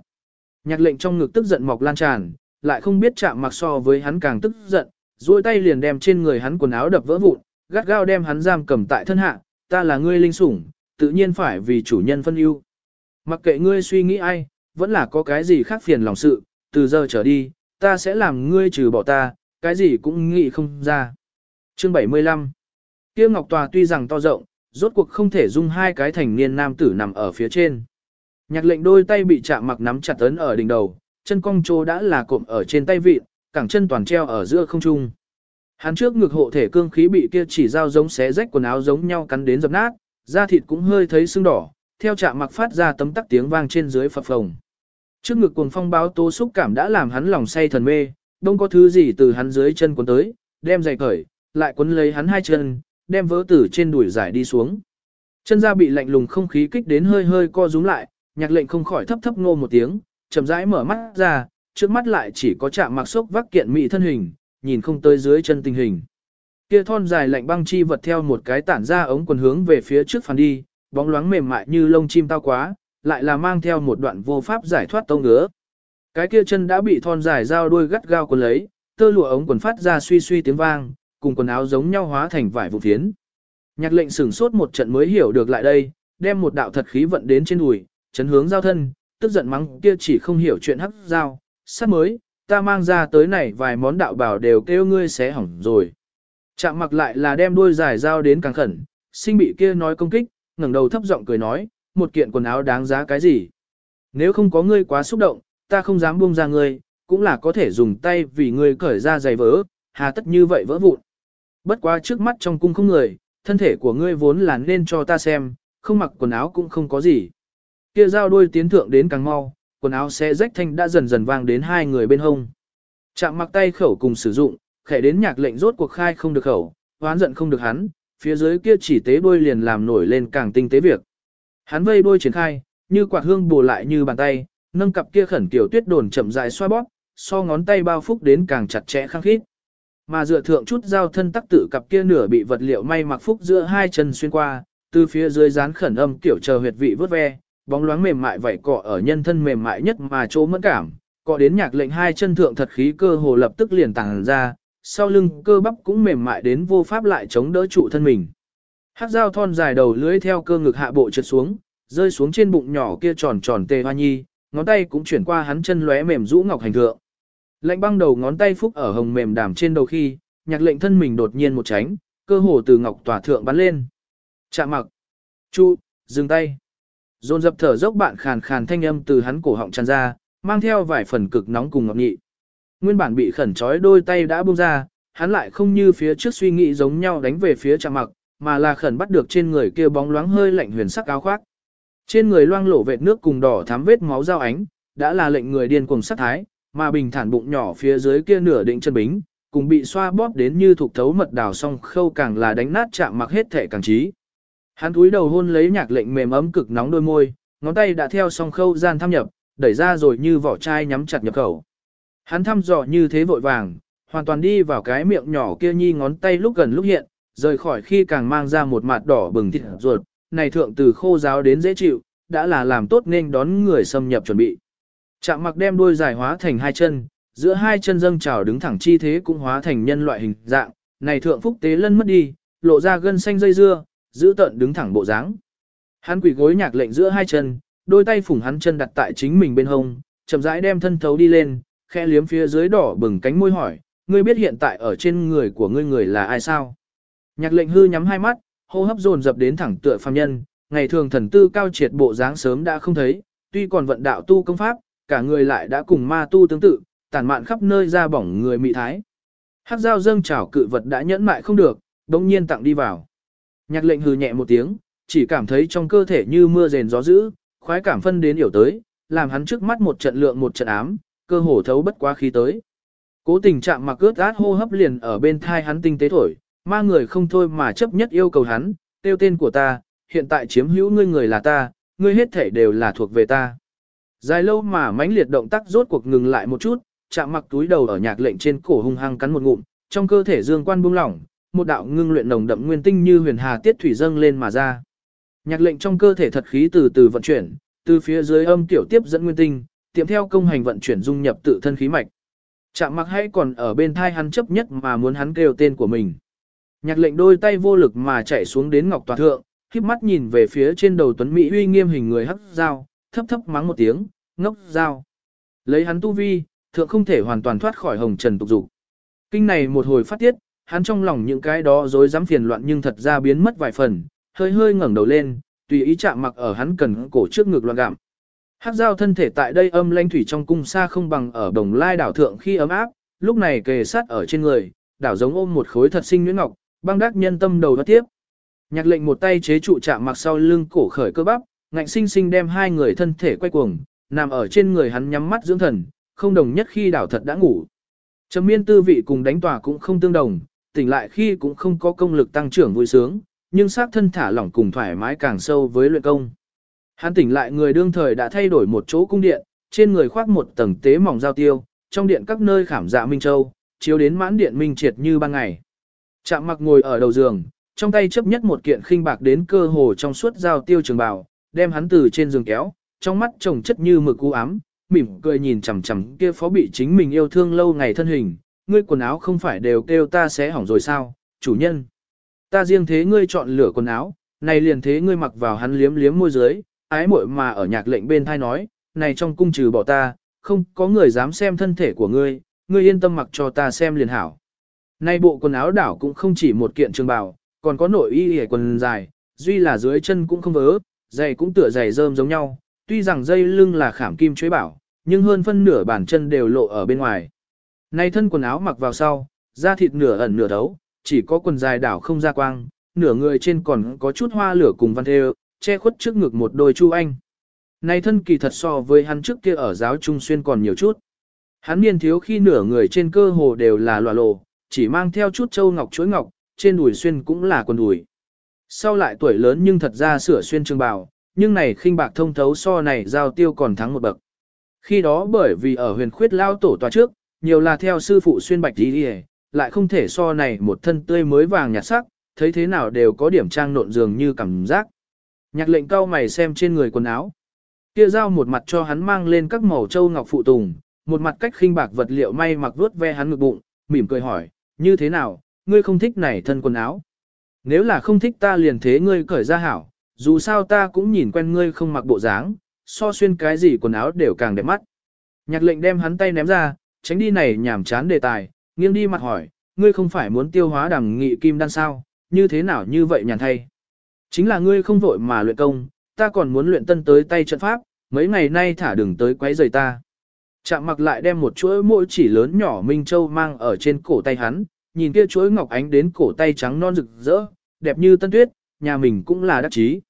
Nhạc lệnh trong ngực tức giận mọc lan tràn, lại không biết chạm mặc so với hắn càng tức giận, duỗi tay liền đem trên người hắn quần áo đập vỡ vụn, gắt gao đem hắn giam cầm tại thân hạ, ta là ngươi linh sủng, tự nhiên phải vì chủ nhân phân ưu. Mặc kệ ngươi suy nghĩ ai, vẫn là có cái gì khác phiền lòng sự, từ giờ trở đi, ta sẽ làm ngươi trừ bỏ ta, cái gì cũng nghĩ không ra. Chương 75 Kia ngọc tòa tuy rằng to rộng, rốt cuộc không thể dung hai cái thành niên nam tử nằm ở phía trên. Nhạc lệnh đôi tay bị chạm mặc nắm chặt ấn ở đỉnh đầu, chân cong trô đã là cộm ở trên tay vịt, cẳng chân toàn treo ở giữa không trung. Hắn trước ngực hộ thể cương khí bị kia chỉ dao giống xé rách quần áo giống nhau cắn đến dập nát, da thịt cũng hơi thấy sưng đỏ, theo chạm mặc phát ra tấm tắc tiếng vang trên dưới phập phồng. Trước ngực cuồng phong báo tố xúc cảm đã làm hắn lòng say thần mê, đông có thứ gì từ hắn dưới chân cuốn tới, đem giày cởi, lại cuốn lấy hắn hai chân, đem vỡ tử trên đùi giải đi xuống. Chân da bị lạnh lùng không khí kích đến hơi hơi co rúm lại, nhạc lệnh không khỏi thấp thấp ngô một tiếng, chậm rãi mở mắt ra, trước mắt lại chỉ có chạm mặc xúc vác kiện mị thân hình, nhìn không tới dưới chân tình hình. Kia thon dài lạnh băng chi vật theo một cái tản ra ống quần hướng về phía trước phản đi, bóng loáng mềm mại như lông chim tao quá, lại là mang theo một đoạn vô pháp giải thoát tông ngứa. Cái kia chân đã bị thon dài dao đuôi gắt gao quấn lấy, tơ lụa ống quần phát ra suy suy tiếng vang, cùng quần áo giống nhau hóa thành vải vụ phiến. Nhạc lệnh sửng sốt một trận mới hiểu được lại đây, đem một đạo thật khí vận đến trên đùi, chấn hướng giao thân, tức giận mắng kia chỉ không hiểu chuyện hắc giao, sát mới, ta mang ra tới này vài món đạo bảo đều kêu ngươi xé hỏng rồi. Chạm mặc lại là đem đuôi dài dao đến càng khẩn, sinh bị kia nói công kích, ngẩng đầu thấp giọng cười nói, một kiện quần áo đáng giá cái gì. Nếu không có ngươi quá xúc động, ta không dám buông ra ngươi, cũng là có thể dùng tay vì ngươi cởi ra giày vỡ, hà tất như vậy vỡ vụn. Bất quá trước mắt trong cung không người, thân thể của ngươi vốn là nên cho ta xem, không mặc quần áo cũng không có gì. Kia dao đuôi tiến thượng đến càng mau, quần áo xe rách thanh đã dần dần vang đến hai người bên hông. Chạm mặc tay khẩu cùng sử dụng, khẽ đến nhạc lệnh rốt cuộc khai không được khẩu, hoán giận không được hắn, phía dưới kia chỉ tế đuôi liền làm nổi lên càng tinh tế việc. Hắn vây đuôi triển khai, như quạt hương bù lại như bàn tay, nâng cặp kia khẩn tiểu tuyết đồn chậm rãi xoa bóp, so ngón tay bao phúc đến càng chặt chẽ khăng khít. Mà dựa thượng chút dao thân tắc tự cặp kia nửa bị vật liệu may mặc phúc giữa hai chân xuyên qua, từ phía dưới dán khẩn âm tiểu chờ huyệt vị vớt ve, bóng loáng mềm mại vậy cọ ở nhân thân mềm mại nhất mà chỗ mẫn cảm, cọ đến nhạc lệnh hai chân thượng thật khí cơ hồ lập tức liền tàng ra, sau lưng cơ bắp cũng mềm mại đến vô pháp lại chống đỡ trụ thân mình. Hát dao thon dài đầu lưỡi theo cơ ngực hạ bộ trượt xuống, rơi xuống trên bụng nhỏ kia tròn tròn tê hoa nhi, ngón tay cũng chuyển qua hắn chân lóe mềm rũ ngọc hành thượng. Lệnh băng đầu ngón tay phúc ở hồng mềm đàm trên đầu khi, nhạc lệnh thân mình đột nhiên một tránh, cơ hồ từ ngọc tỏa thượng bắn lên. Chạm mặc. Chu, dừng tay. Dồn dập thở dốc bạn khàn khàn thanh âm từ hắn cổ họng tràn ra, mang theo vài phần cực nóng cùng ngọt nghị. Nguyên bản bị khẩn trói đôi tay đã buông ra, hắn lại không như phía trước suy nghĩ giống nhau đánh về phía chạm mặc, mà là khẩn bắt được trên người kia bóng loáng hơi lạnh huyền sắc áo khoác. Trên người loang lổ vệt nước cùng đỏ thắm vết máu dao ánh, đã là lệnh người điên cuồng sát thái, mà bình thản bụng nhỏ phía dưới kia nửa định chân bính, cùng bị xoa bóp đến như thuộc thấu mật đào song khâu càng là đánh nát chạm mặc hết thể càng trí. Hắn túi đầu hôn lấy nhạc lệnh mềm ấm cực nóng đôi môi, ngón tay đã theo song khâu gian thăm nhập, đẩy ra rồi như vỏ chai nhắm chặt nhập khẩu. Hắn thăm dò như thế vội vàng, hoàn toàn đi vào cái miệng nhỏ kia nhi ngón tay lúc gần lúc hiện, rời khỏi khi càng mang ra một mặt đỏ bừng thịt ruột, này thượng từ khô giáo đến dễ chịu, đã là làm tốt nên đón người xâm nhập chuẩn bị. Chạm mặc đem đuôi dài hóa thành hai chân, giữa hai chân dâng trào đứng thẳng chi thế cũng hóa thành nhân loại hình dạng, này thượng phúc tế lân mất đi, lộ ra gân xanh dây dưa, giữ tận đứng thẳng bộ dáng. Hắn quỳ gối nhạc lệnh giữa hai chân, đôi tay phủng hắn chân đặt tại chính mình bên hông, chậm rãi đem thân thấu đi lên, khẽ liếm phía dưới đỏ bừng cánh môi hỏi, ngươi biết hiện tại ở trên người của ngươi người là ai sao? Nhạc lệnh hư nhắm hai mắt, hô hấp dồn dập đến thẳng tựa phàm nhân, ngày thường thần tư cao triệt bộ dáng sớm đã không thấy, tuy còn vận đạo tu công pháp, cả người lại đã cùng ma tu tương tự, tản mạn khắp nơi ra bỏng người mị thái. Hắc dao dâng trảo cự vật đã nhẫn mại không được, đống nhiên tặng đi vào. Nhạc lệnh hừ nhẹ một tiếng, chỉ cảm thấy trong cơ thể như mưa rền gió dữ, khoái cảm phân đến hiểu tới, làm hắn trước mắt một trận lượng một trận ám, cơ hồ thấu bất quá khí tới. Cố tình chạm mặc ướt át hô hấp liền ở bên thai hắn tinh tế thổi, ma người không thôi mà chấp nhất yêu cầu hắn, tiêu tên của ta, hiện tại chiếm hữu ngươi người là ta, ngươi hết thể đều là thuộc về ta. Dài lâu mà mãnh liệt động tác rốt cuộc ngừng lại một chút, chạm mặc túi đầu ở nhạc lệnh trên cổ hung hăng cắn một ngụm, trong cơ thể dương quan buông lỏng, một đạo ngưng luyện nồng đậm nguyên tinh như huyền hà tiết thủy dâng lên mà ra. Nhạc lệnh trong cơ thể thật khí từ từ vận chuyển, từ phía dưới âm tiểu tiếp dẫn nguyên tinh, tiệm theo công hành vận chuyển dung nhập tự thân khí mạch. Chạm mặc hay còn ở bên thai hắn chấp nhất mà muốn hắn kêu tên của mình. Nhạc lệnh đôi tay vô lực mà chạy xuống đến ngọc tòa thượng, khiếp mắt nhìn về phía trên đầu tuấn Mỹ uy nghiêm hình người hắc dao, thấp thấp mắng một tiếng, ngốc dao. Lấy hắn tu vi, thượng không thể hoàn toàn thoát khỏi hồng trần tục dục. Kinh này một hồi phát tiết, hắn trong lòng những cái đó rối dám phiền loạn nhưng thật ra biến mất vài phần, hơi hơi ngẩng đầu lên, tùy ý chạm mặc ở hắn cần cổ trước ngực loạn gạm. Hắc giao thân thể tại đây âm lãnh thủy trong cung xa không bằng ở đồng lai đảo thượng khi ấm áp, lúc này kề sát ở trên người, đảo giống ôm một khối thật sinh nhuyễn ngọc, băng đắc nhân tâm đầu và tiếp. Nhạc lệnh một tay chế trụ chạm mặc sau lưng cổ khởi cơ bắp, ngạnh sinh sinh đem hai người thân thể quay cuồng, nằm ở trên người hắn nhắm mắt dưỡng thần, không đồng nhất khi đảo thật đã ngủ. Trầm miên tư vị cùng đánh tòa cũng không tương đồng, tỉnh lại khi cũng không có công lực tăng trưởng vui sướng, nhưng xác thân thả lỏng cùng thoải mái càng sâu với luyện công. Hắn tỉnh lại người đương thời đã thay đổi một chỗ cung điện, trên người khoác một tầng tế mỏng giao tiêu, trong điện các nơi khảm dạ minh châu, chiếu đến mãn điện minh triệt như ban ngày. Trạm mặc ngồi ở đầu giường, trong tay chấp nhất một kiện khinh bạc đến cơ hồ trong suốt giao tiêu trường bào, đem hắn từ trên giường kéo, trong mắt trồng chất như mực u ám, mỉm cười nhìn chằm chằm kia phó bị chính mình yêu thương lâu ngày thân hình, ngươi quần áo không phải đều kêu ta sẽ hỏng rồi sao, chủ nhân. Ta riêng thế ngươi chọn lửa quần áo, này liền thế ngươi mặc vào hắn liếm liếm môi dưới, ái muội mà ở nhạc lệnh bên thai nói, này trong cung trừ bỏ ta, không có người dám xem thân thể của ngươi, ngươi yên tâm mặc cho ta xem liền hảo. Này bộ quần áo đảo cũng không chỉ một kiện trường bào, còn có nội y hề quần dài, duy là dưới chân cũng không vớ, giày cũng tựa giày rơm giống nhau, tuy rằng dây lưng là khảm kim chuối bảo, nhưng hơn phân nửa bàn chân đều lộ ở bên ngoài. Này thân quần áo mặc vào sau, da thịt nửa ẩn nửa đấu, chỉ có quần dài đảo không ra quang, nửa người trên còn có chút hoa lửa cùng văn thê, che khuất trước ngực một đôi chu anh. Này thân kỳ thật so với hắn trước kia ở giáo trung xuyên còn nhiều chút. Hắn niên thiếu khi nửa người trên cơ hồ đều là lòa lộ, chỉ mang theo chút châu ngọc chuối ngọc, trên đùi xuyên cũng là quần đùi. Sau lại tuổi lớn nhưng thật ra sửa xuyên trường bào, nhưng này khinh bạc thông thấu so này giao tiêu còn thắng một bậc. Khi đó bởi vì ở huyền khuyết lao tổ tòa trước, nhiều là theo sư phụ xuyên bạch đi đi lại không thể so này một thân tươi mới vàng nhạt sắc, thấy thế nào đều có điểm trang nộn dường như cảm giác. Nhạc lệnh cao mày xem trên người quần áo. Kia dao một mặt cho hắn mang lên các màu châu ngọc phụ tùng, một mặt cách khinh bạc vật liệu may mặc vuốt ve hắn ngực bụng, mỉm cười hỏi, như thế nào, ngươi không thích này thân quần áo. Nếu là không thích ta liền thế ngươi cởi ra hảo, dù sao ta cũng nhìn quen ngươi không mặc bộ dáng, so xuyên cái gì quần áo đều càng đẹp mắt. Nhạc lệnh đem hắn tay ném ra, tránh đi này nhảm chán đề tài, nghiêng đi mặt hỏi, ngươi không phải muốn tiêu hóa đằng nghị kim đan sao, như thế nào như vậy nhàn thay. Chính là ngươi không vội mà luyện công, ta còn muốn luyện tân tới tay trận pháp, mấy ngày nay thả đừng tới quấy rầy ta. Chạm mặc lại đem một chuỗi mỗi chỉ lớn nhỏ Minh Châu mang ở trên cổ tay hắn, nhìn kia chuỗi ngọc ánh đến cổ tay trắng non rực rỡ, đẹp như tân tuyết, nhà mình cũng là đắc chí.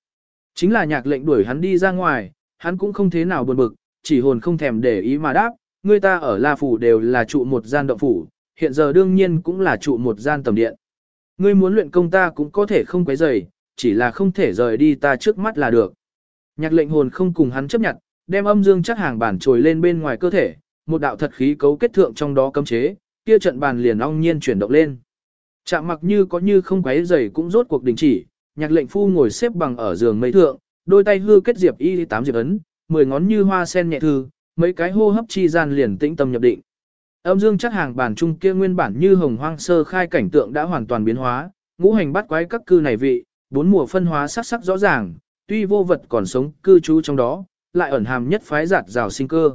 Chính là nhạc lệnh đuổi hắn đi ra ngoài, hắn cũng không thế nào buồn bực, chỉ hồn không thèm để ý mà đáp, người ta ở La Phủ đều là trụ một gian động phủ, hiện giờ đương nhiên cũng là trụ một gian tầm điện. Ngươi muốn luyện công ta cũng có thể không quấy rầy, chỉ là không thể rời đi ta trước mắt là được. Nhạc lệnh hồn không cùng hắn chấp nhận, đem âm dương chắc hàng bản trồi lên bên ngoài cơ thể, một đạo thật khí cấu kết thượng trong đó cấm chế, kia trận bàn liền ong nhiên chuyển động lên. Chạm mặc như có như không quấy rầy cũng rốt cuộc đình chỉ, nhạc lệnh phu ngồi xếp bằng ở giường mây thượng, đôi tay hư kết diệp y tám diệp ấn, mười ngón như hoa sen nhẹ thư, mấy cái hô hấp chi gian liền tĩnh tâm nhập định. Âm dương chắc hàng bản trung kia nguyên bản như hồng hoang sơ khai cảnh tượng đã hoàn toàn biến hóa, ngũ hành bắt quái các cư này vị, bốn mùa phân hóa sắc sắc rõ ràng, tuy vô vật còn sống cư trú trong đó, lại ẩn hàm nhất phái giạt rào sinh cơ.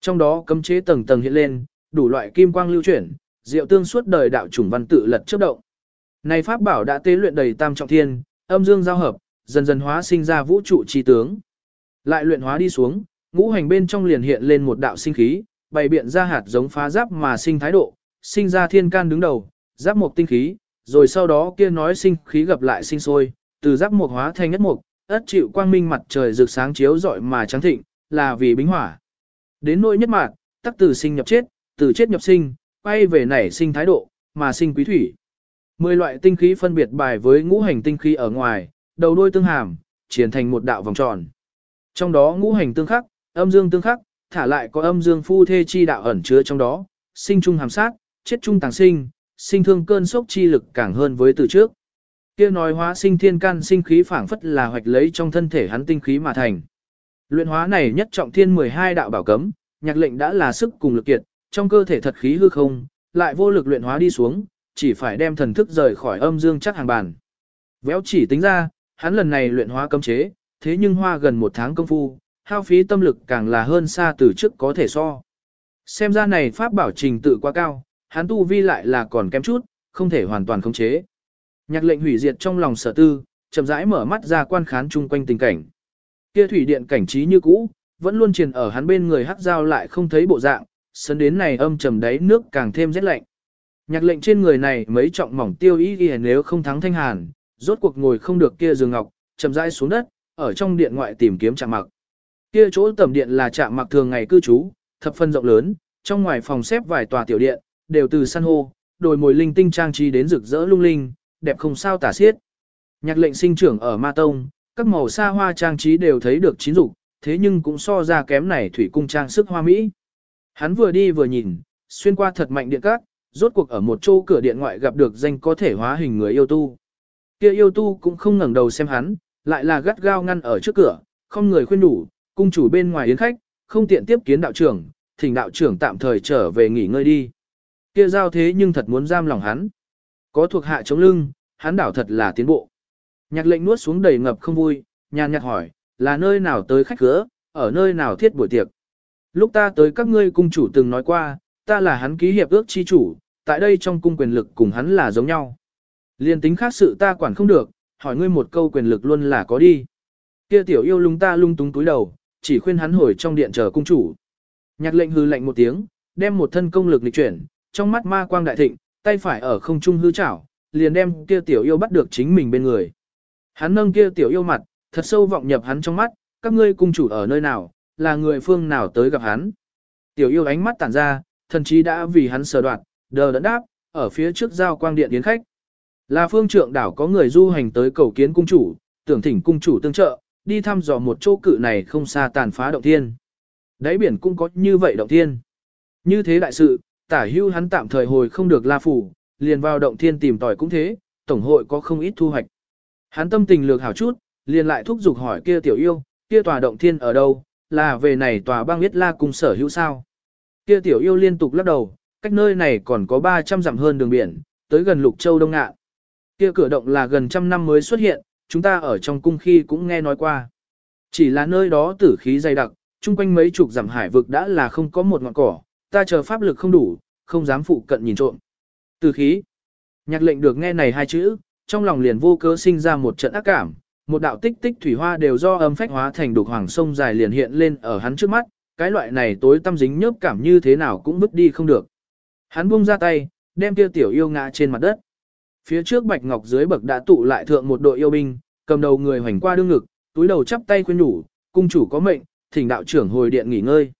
Trong đó cấm chế tầng tầng hiện lên, đủ loại kim quang lưu chuyển, diệu tương suốt đời đạo chủng văn tự lật chớp động. Này pháp bảo đã tế luyện đầy tam trọng thiên, âm dương giao hợp, dần dần hóa sinh ra vũ trụ chi tướng. Lại luyện hóa đi xuống, ngũ hành bên trong liền hiện lên một đạo sinh khí, bày biện ra hạt giống phá giáp mà sinh thái độ, sinh ra thiên can đứng đầu, giáp một tinh khí, rồi sau đó kia nói sinh khí gặp lại sinh sôi, từ giáp một hóa thành nhất mục, ất chịu quang minh mặt trời rực sáng chiếu rọi mà trắng thịnh, là vì bính hỏa. Đến nỗi nhất mạc, tắc từ sinh nhập chết, từ chết nhập sinh, quay về nảy sinh thái độ, mà sinh quý thủy. Mười loại tinh khí phân biệt bài với ngũ hành tinh khí ở ngoài, đầu đuôi tương hàm, triển thành một đạo vòng tròn. Trong đó ngũ hành tương khắc, âm dương tương khắc, thả lại có âm dương phu thê chi đạo ẩn chứa trong đó, sinh trung hàm sát, chết trung tàng sinh, sinh thương cơn sốc chi lực càng hơn với từ trước. Kia nói hóa sinh thiên can sinh khí phảng phất là hoạch lấy trong thân thể hắn tinh khí mà thành. Luyện hóa này nhất trọng thiên 12 đạo bảo cấm, nhạc lệnh đã là sức cùng lực kiệt, trong cơ thể thật khí hư không, lại vô lực luyện hóa đi xuống, chỉ phải đem thần thức rời khỏi âm dương chắc hàng bàn. Véo chỉ tính ra, hắn lần này luyện hóa cấm chế, thế nhưng hoa gần một tháng công phu, hao phí tâm lực càng là hơn xa từ trước có thể so. Xem ra này pháp bảo trình tự quá cao, hắn tu vi lại là còn kém chút, không thể hoàn toàn khống chế. Nhạc lệnh hủy diệt trong lòng sở tư, chậm rãi mở mắt ra quan khán chung quanh tình cảnh. Kia thủy điện cảnh trí như cũ, vẫn luôn truyền ở hắn bên người hắc dao lại không thấy bộ dạng, sân đến này âm trầm đáy nước càng thêm rét lạnh. Nhạc lệnh trên người này mấy trọng mỏng tiêu ý ghi nếu không thắng thanh hàn, rốt cuộc ngồi không được kia giường ngọc, chậm rãi xuống đất, ở trong điện ngoại tìm kiếm chạm mặc. Kia chỗ tầm điện là trạm mặc thường ngày cư trú, thập phân rộng lớn, trong ngoài phòng xếp vài tòa tiểu điện, đều từ san hô, đồi mồi linh tinh trang trí đến rực rỡ lung linh, đẹp không sao tả xiết. Nhạc lệnh sinh trưởng ở Ma Tông, các màu xa hoa trang trí đều thấy được chín dục, thế nhưng cũng so ra kém này thủy cung trang sức hoa mỹ. Hắn vừa đi vừa nhìn, xuyên qua thật mạnh điện các, rốt cuộc ở một chỗ cửa điện ngoại gặp được danh có thể hóa hình người yêu tu. Kia yêu tu cũng không ngẩng đầu xem hắn, lại là gắt gao ngăn ở trước cửa, không người khuyên đủ, cung chủ bên ngoài yến khách, không tiện tiếp kiến đạo trưởng, thỉnh đạo trưởng tạm thời trở về nghỉ ngơi đi. Kia giao thế nhưng thật muốn giam lòng hắn. Có thuộc hạ chống lưng, hắn đảo thật là tiến bộ. Nhạc lệnh nuốt xuống đầy ngập không vui, nhàn nhạt hỏi, là nơi nào tới khách cửa, ở nơi nào thiết buổi tiệc. Lúc ta tới các ngươi cung chủ từng nói qua, ta là hắn ký hiệp ước chi chủ, tại đây trong cung quyền lực cùng hắn là giống nhau. Liên tính khác sự ta quản không được, hỏi ngươi một câu quyền lực luôn là có đi. Kia tiểu yêu lung ta lung túng túi đầu, chỉ khuyên hắn hồi trong điện chờ cung chủ. Nhạc lệnh hư lệnh một tiếng, đem một thân công lực lịch chuyển, trong mắt ma quang đại thịnh, tay phải ở không trung hư chảo, liền đem kia tiểu yêu bắt được chính mình bên người. Hắn nâng kia tiểu yêu mặt, thật sâu vọng nhập hắn trong mắt, các ngươi cung chủ ở nơi nào, là người phương nào tới gặp hắn. Tiểu yêu ánh mắt tản ra, thần chí đã vì hắn sờ đoạt, đờ đẫn đáp, ở phía trước giao quang điện yến khách. Là phương trượng đảo có người du hành tới cầu kiến cung chủ, tưởng thỉnh cung chủ tương trợ, đi thăm dò một chỗ cự này không xa tàn phá động thiên. Đáy biển cũng có như vậy động thiên. Như thế đại sự, tả hưu hắn tạm thời hồi không được la phủ, liền vào động thiên tìm tòi cũng thế, tổng hội có không ít thu hoạch. Hắn tâm tình lược hảo chút, liền lại thúc giục hỏi kia tiểu yêu, kia tòa động thiên ở đâu, là về này tòa băng biết la cùng sở hữu sao. Kia tiểu yêu liên tục lắc đầu, cách nơi này còn có 300 dặm hơn đường biển, tới gần lục châu đông ngạ. Kia cửa động là gần trăm năm mới xuất hiện, chúng ta ở trong cung khi cũng nghe nói qua. Chỉ là nơi đó tử khí dày đặc, chung quanh mấy chục dặm hải vực đã là không có một ngọn cỏ, ta chờ pháp lực không đủ, không dám phụ cận nhìn trộm. Tử khí. Nhạc lệnh được nghe này hai chữ, trong lòng liền vô cớ sinh ra một trận ác cảm, một đạo tích tích thủy hoa đều do âm phách hóa thành đục hoàng sông dài liền hiện lên ở hắn trước mắt, cái loại này tối tâm dính nhớp cảm như thế nào cũng vứt đi không được. Hắn buông ra tay, đem kia tiểu yêu ngã trên mặt đất. Phía trước bạch ngọc dưới bậc đã tụ lại thượng một đội yêu binh, cầm đầu người hoành qua đương ngực, túi đầu chắp tay khuyên nhủ, cung chủ có mệnh, thỉnh đạo trưởng hồi điện nghỉ ngơi.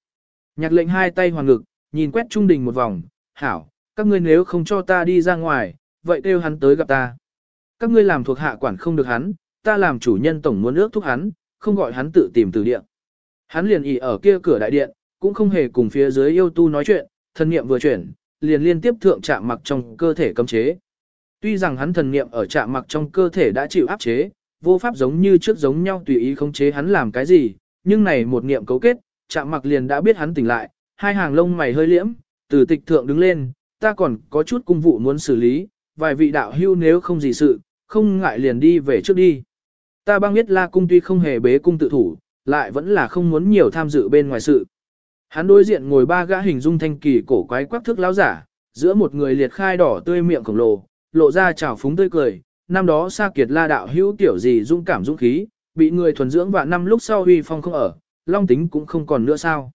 Nhạc lệnh hai tay hoàn ngực, nhìn quét trung đình một vòng, hảo, các ngươi nếu không cho ta đi ra ngoài, vậy kêu hắn tới gặp ta. Các ngươi làm thuộc hạ quản không được hắn, ta làm chủ nhân tổng muốn ước thúc hắn, không gọi hắn tự tìm từ điện. Hắn liền ỉ ở kia cửa đại điện, cũng không hề cùng phía dưới yêu tu nói chuyện, thân niệm vừa chuyển, liền liên tiếp thượng chạm mặc trong cơ thể cấm chế. Tuy rằng hắn thần niệm ở trạm mặc trong cơ thể đã chịu áp chế, vô pháp giống như trước giống nhau tùy ý khống chế hắn làm cái gì, nhưng này một niệm cấu kết, trạm mặc liền đã biết hắn tỉnh lại, hai hàng lông mày hơi liễm, từ tịch thượng đứng lên, ta còn có chút cung vụ muốn xử lý, vài vị đạo hưu nếu không gì sự, không ngại liền đi về trước đi. Ta băng biết la cung tuy không hề bế cung tự thủ, lại vẫn là không muốn nhiều tham dự bên ngoài sự. Hắn đối diện ngồi ba gã hình dung thanh kỳ cổ quái quắc thước lão giả, giữa một người liệt khai đỏ tươi miệng khổng lồ, lộ ra trào phúng tươi cười, năm đó Sa Kiệt La đạo hữu tiểu gì dũng cảm dũng khí, bị người thuần dưỡng và năm lúc sau huy phong không ở, long tính cũng không còn nữa sao.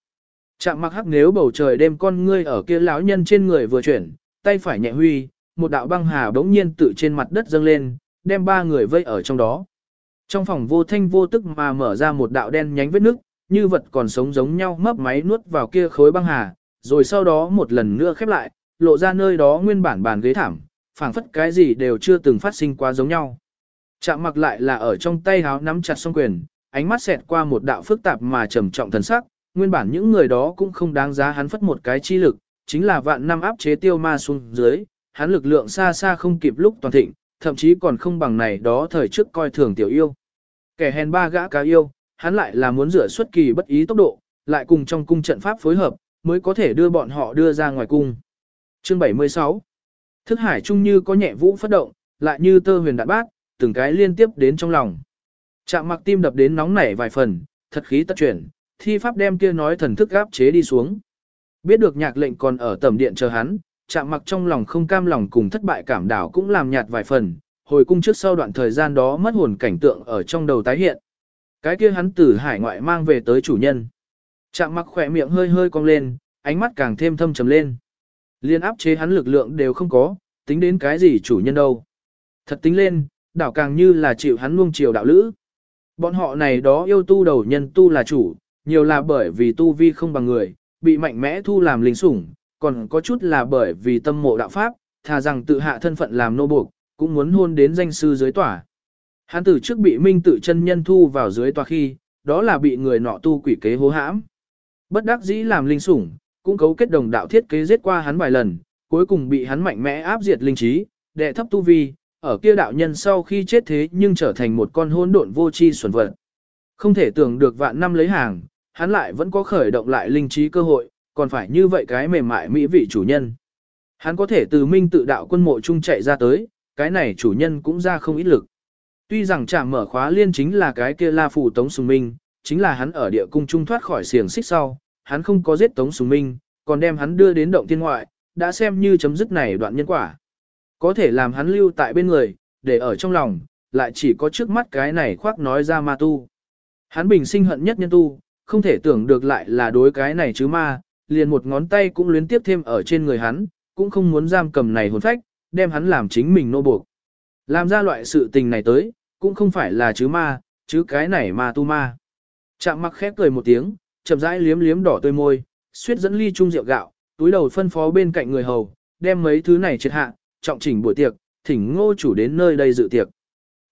Chạm mặc hắc nếu bầu trời đêm con ngươi ở kia lão nhân trên người vừa chuyển, tay phải nhẹ huy, một đạo băng hà bỗng nhiên tự trên mặt đất dâng lên, đem ba người vây ở trong đó. Trong phòng vô thanh vô tức mà mở ra một đạo đen nhánh vết nước, như vật còn sống giống nhau mấp máy nuốt vào kia khối băng hà, rồi sau đó một lần nữa khép lại, lộ ra nơi đó nguyên bản bàn ghế thảm, phảng phất cái gì đều chưa từng phát sinh quá giống nhau. Chạm mặc lại là ở trong tay háo nắm chặt song quyền, ánh mắt xẹt qua một đạo phức tạp mà trầm trọng thần sắc, nguyên bản những người đó cũng không đáng giá hắn phất một cái chi lực, chính là vạn năm áp chế tiêu ma xuống dưới, hắn lực lượng xa xa không kịp lúc toàn thịnh, thậm chí còn không bằng này đó thời trước coi thường tiểu yêu. Kẻ hèn ba gã cá yêu, hắn lại là muốn rửa xuất kỳ bất ý tốc độ, lại cùng trong cung trận pháp phối hợp, mới có thể đưa bọn họ đưa ra ngoài cung. Chương 76 Thức hải trung như có nhẹ vũ phát động, lại như tơ huyền đạn bát, từng cái liên tiếp đến trong lòng. Chạm mặc tim đập đến nóng nảy vài phần, thật khí tất chuyển, thi pháp đem kia nói thần thức gáp chế đi xuống. Biết được nhạc lệnh còn ở tầm điện chờ hắn, chạm mặc trong lòng không cam lòng cùng thất bại cảm đảo cũng làm nhạt vài phần, hồi cung trước sau đoạn thời gian đó mất hồn cảnh tượng ở trong đầu tái hiện. Cái kia hắn từ hải ngoại mang về tới chủ nhân. Chạm mặc khỏe miệng hơi hơi cong lên, ánh mắt càng thêm thâm trầm lên. Liên áp chế hắn lực lượng đều không có, tính đến cái gì chủ nhân đâu. Thật tính lên, đảo càng như là chịu hắn nuông chiều đạo lữ. Bọn họ này đó yêu tu đầu nhân tu là chủ, nhiều là bởi vì tu vi không bằng người, bị mạnh mẽ thu làm linh sủng, còn có chút là bởi vì tâm mộ đạo pháp, thà rằng tự hạ thân phận làm nô buộc, cũng muốn hôn đến danh sư dưới tòa. Hắn từ trước bị minh tự chân nhân thu vào dưới tòa khi, đó là bị người nọ tu quỷ kế hố hãm. Bất đắc dĩ làm linh sủng, cũng cấu kết đồng đạo thiết kế giết qua hắn vài lần, cuối cùng bị hắn mạnh mẽ áp diệt linh trí, đệ thấp tu vi, ở kia đạo nhân sau khi chết thế nhưng trở thành một con hôn độn vô tri xuẩn vật. Không thể tưởng được vạn năm lấy hàng, hắn lại vẫn có khởi động lại linh trí cơ hội, còn phải như vậy cái mềm mại mỹ vị chủ nhân. Hắn có thể từ minh tự đạo quân mộ trung chạy ra tới, cái này chủ nhân cũng ra không ít lực. Tuy rằng chạm mở khóa liên chính là cái kia la phủ Tống Sùng Minh, chính là hắn ở địa cung trung thoát khỏi xiềng xích sau, hắn không có giết Tống Sùng Minh, còn đem hắn đưa đến động thiên ngoại, đã xem như chấm dứt này đoạn nhân quả. Có thể làm hắn lưu tại bên người, để ở trong lòng, lại chỉ có trước mắt cái này khoác nói ra ma tu. Hắn bình sinh hận nhất nhân tu, không thể tưởng được lại là đối cái này chứ ma, liền một ngón tay cũng luyến tiếp thêm ở trên người hắn, cũng không muốn giam cầm này hồn phách, đem hắn làm chính mình nô buộc. Làm ra loại sự tình này tới, cũng không phải là chứ ma, chứ cái này ma tu ma. Chạm mặc khép cười một tiếng, chậm rãi liếm liếm đỏ tươi môi, suýt dẫn ly chung rượu gạo, túi đầu phân phó bên cạnh người hầu, đem mấy thứ này triệt hạ, trọng chỉnh buổi tiệc, thỉnh ngô chủ đến nơi đây dự tiệc.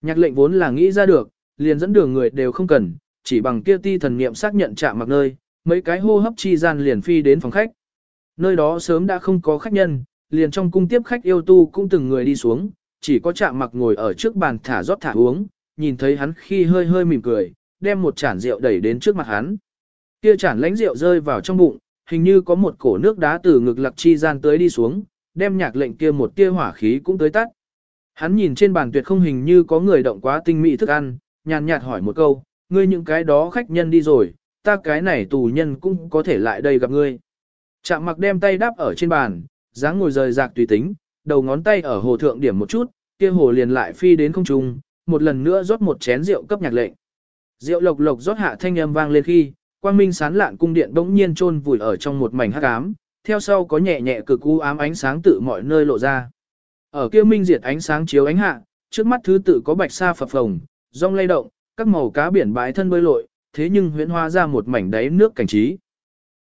Nhạc lệnh vốn là nghĩ ra được, liền dẫn đường người đều không cần, chỉ bằng kia ti thần niệm xác nhận chạm mặc nơi, mấy cái hô hấp chi gian liền phi đến phòng khách. Nơi đó sớm đã không có khách nhân, liền trong cung tiếp khách yêu tu cũng từng người đi xuống, chỉ có chạm mặc ngồi ở trước bàn thả rót thả uống, nhìn thấy hắn khi hơi hơi mỉm cười, đem một chản rượu đẩy đến trước mặt hắn. Kia chản lãnh rượu rơi vào trong bụng, hình như có một cổ nước đá từ ngực lặc chi gian tới đi xuống, đem nhạc lệnh kia một tia hỏa khí cũng tới tắt. Hắn nhìn trên bàn tuyệt không hình như có người động quá tinh mỹ thức ăn, nhàn nhạt hỏi một câu, ngươi những cái đó khách nhân đi rồi, ta cái này tù nhân cũng có thể lại đây gặp ngươi. Chạm mặc đem tay đáp ở trên bàn, dáng ngồi rời rạc tùy tính, đầu ngón tay ở hồ thượng điểm một chút, kia hồ liền lại phi đến không trung, một lần nữa rót một chén rượu cấp nhạc lệnh. Rượu lộc lộc rót hạ thanh âm vang lên khi, quang minh sán lạn cung điện bỗng nhiên chôn vùi ở trong một mảnh hắc ám, theo sau có nhẹ nhẹ cực u ám ánh sáng tự mọi nơi lộ ra. Ở kia minh diệt ánh sáng chiếu ánh hạ, trước mắt thứ tự có bạch sa phập phồng, rong lay động, các màu cá biển bãi thân bơi lội, thế nhưng huyễn hóa ra một mảnh đáy nước cảnh trí.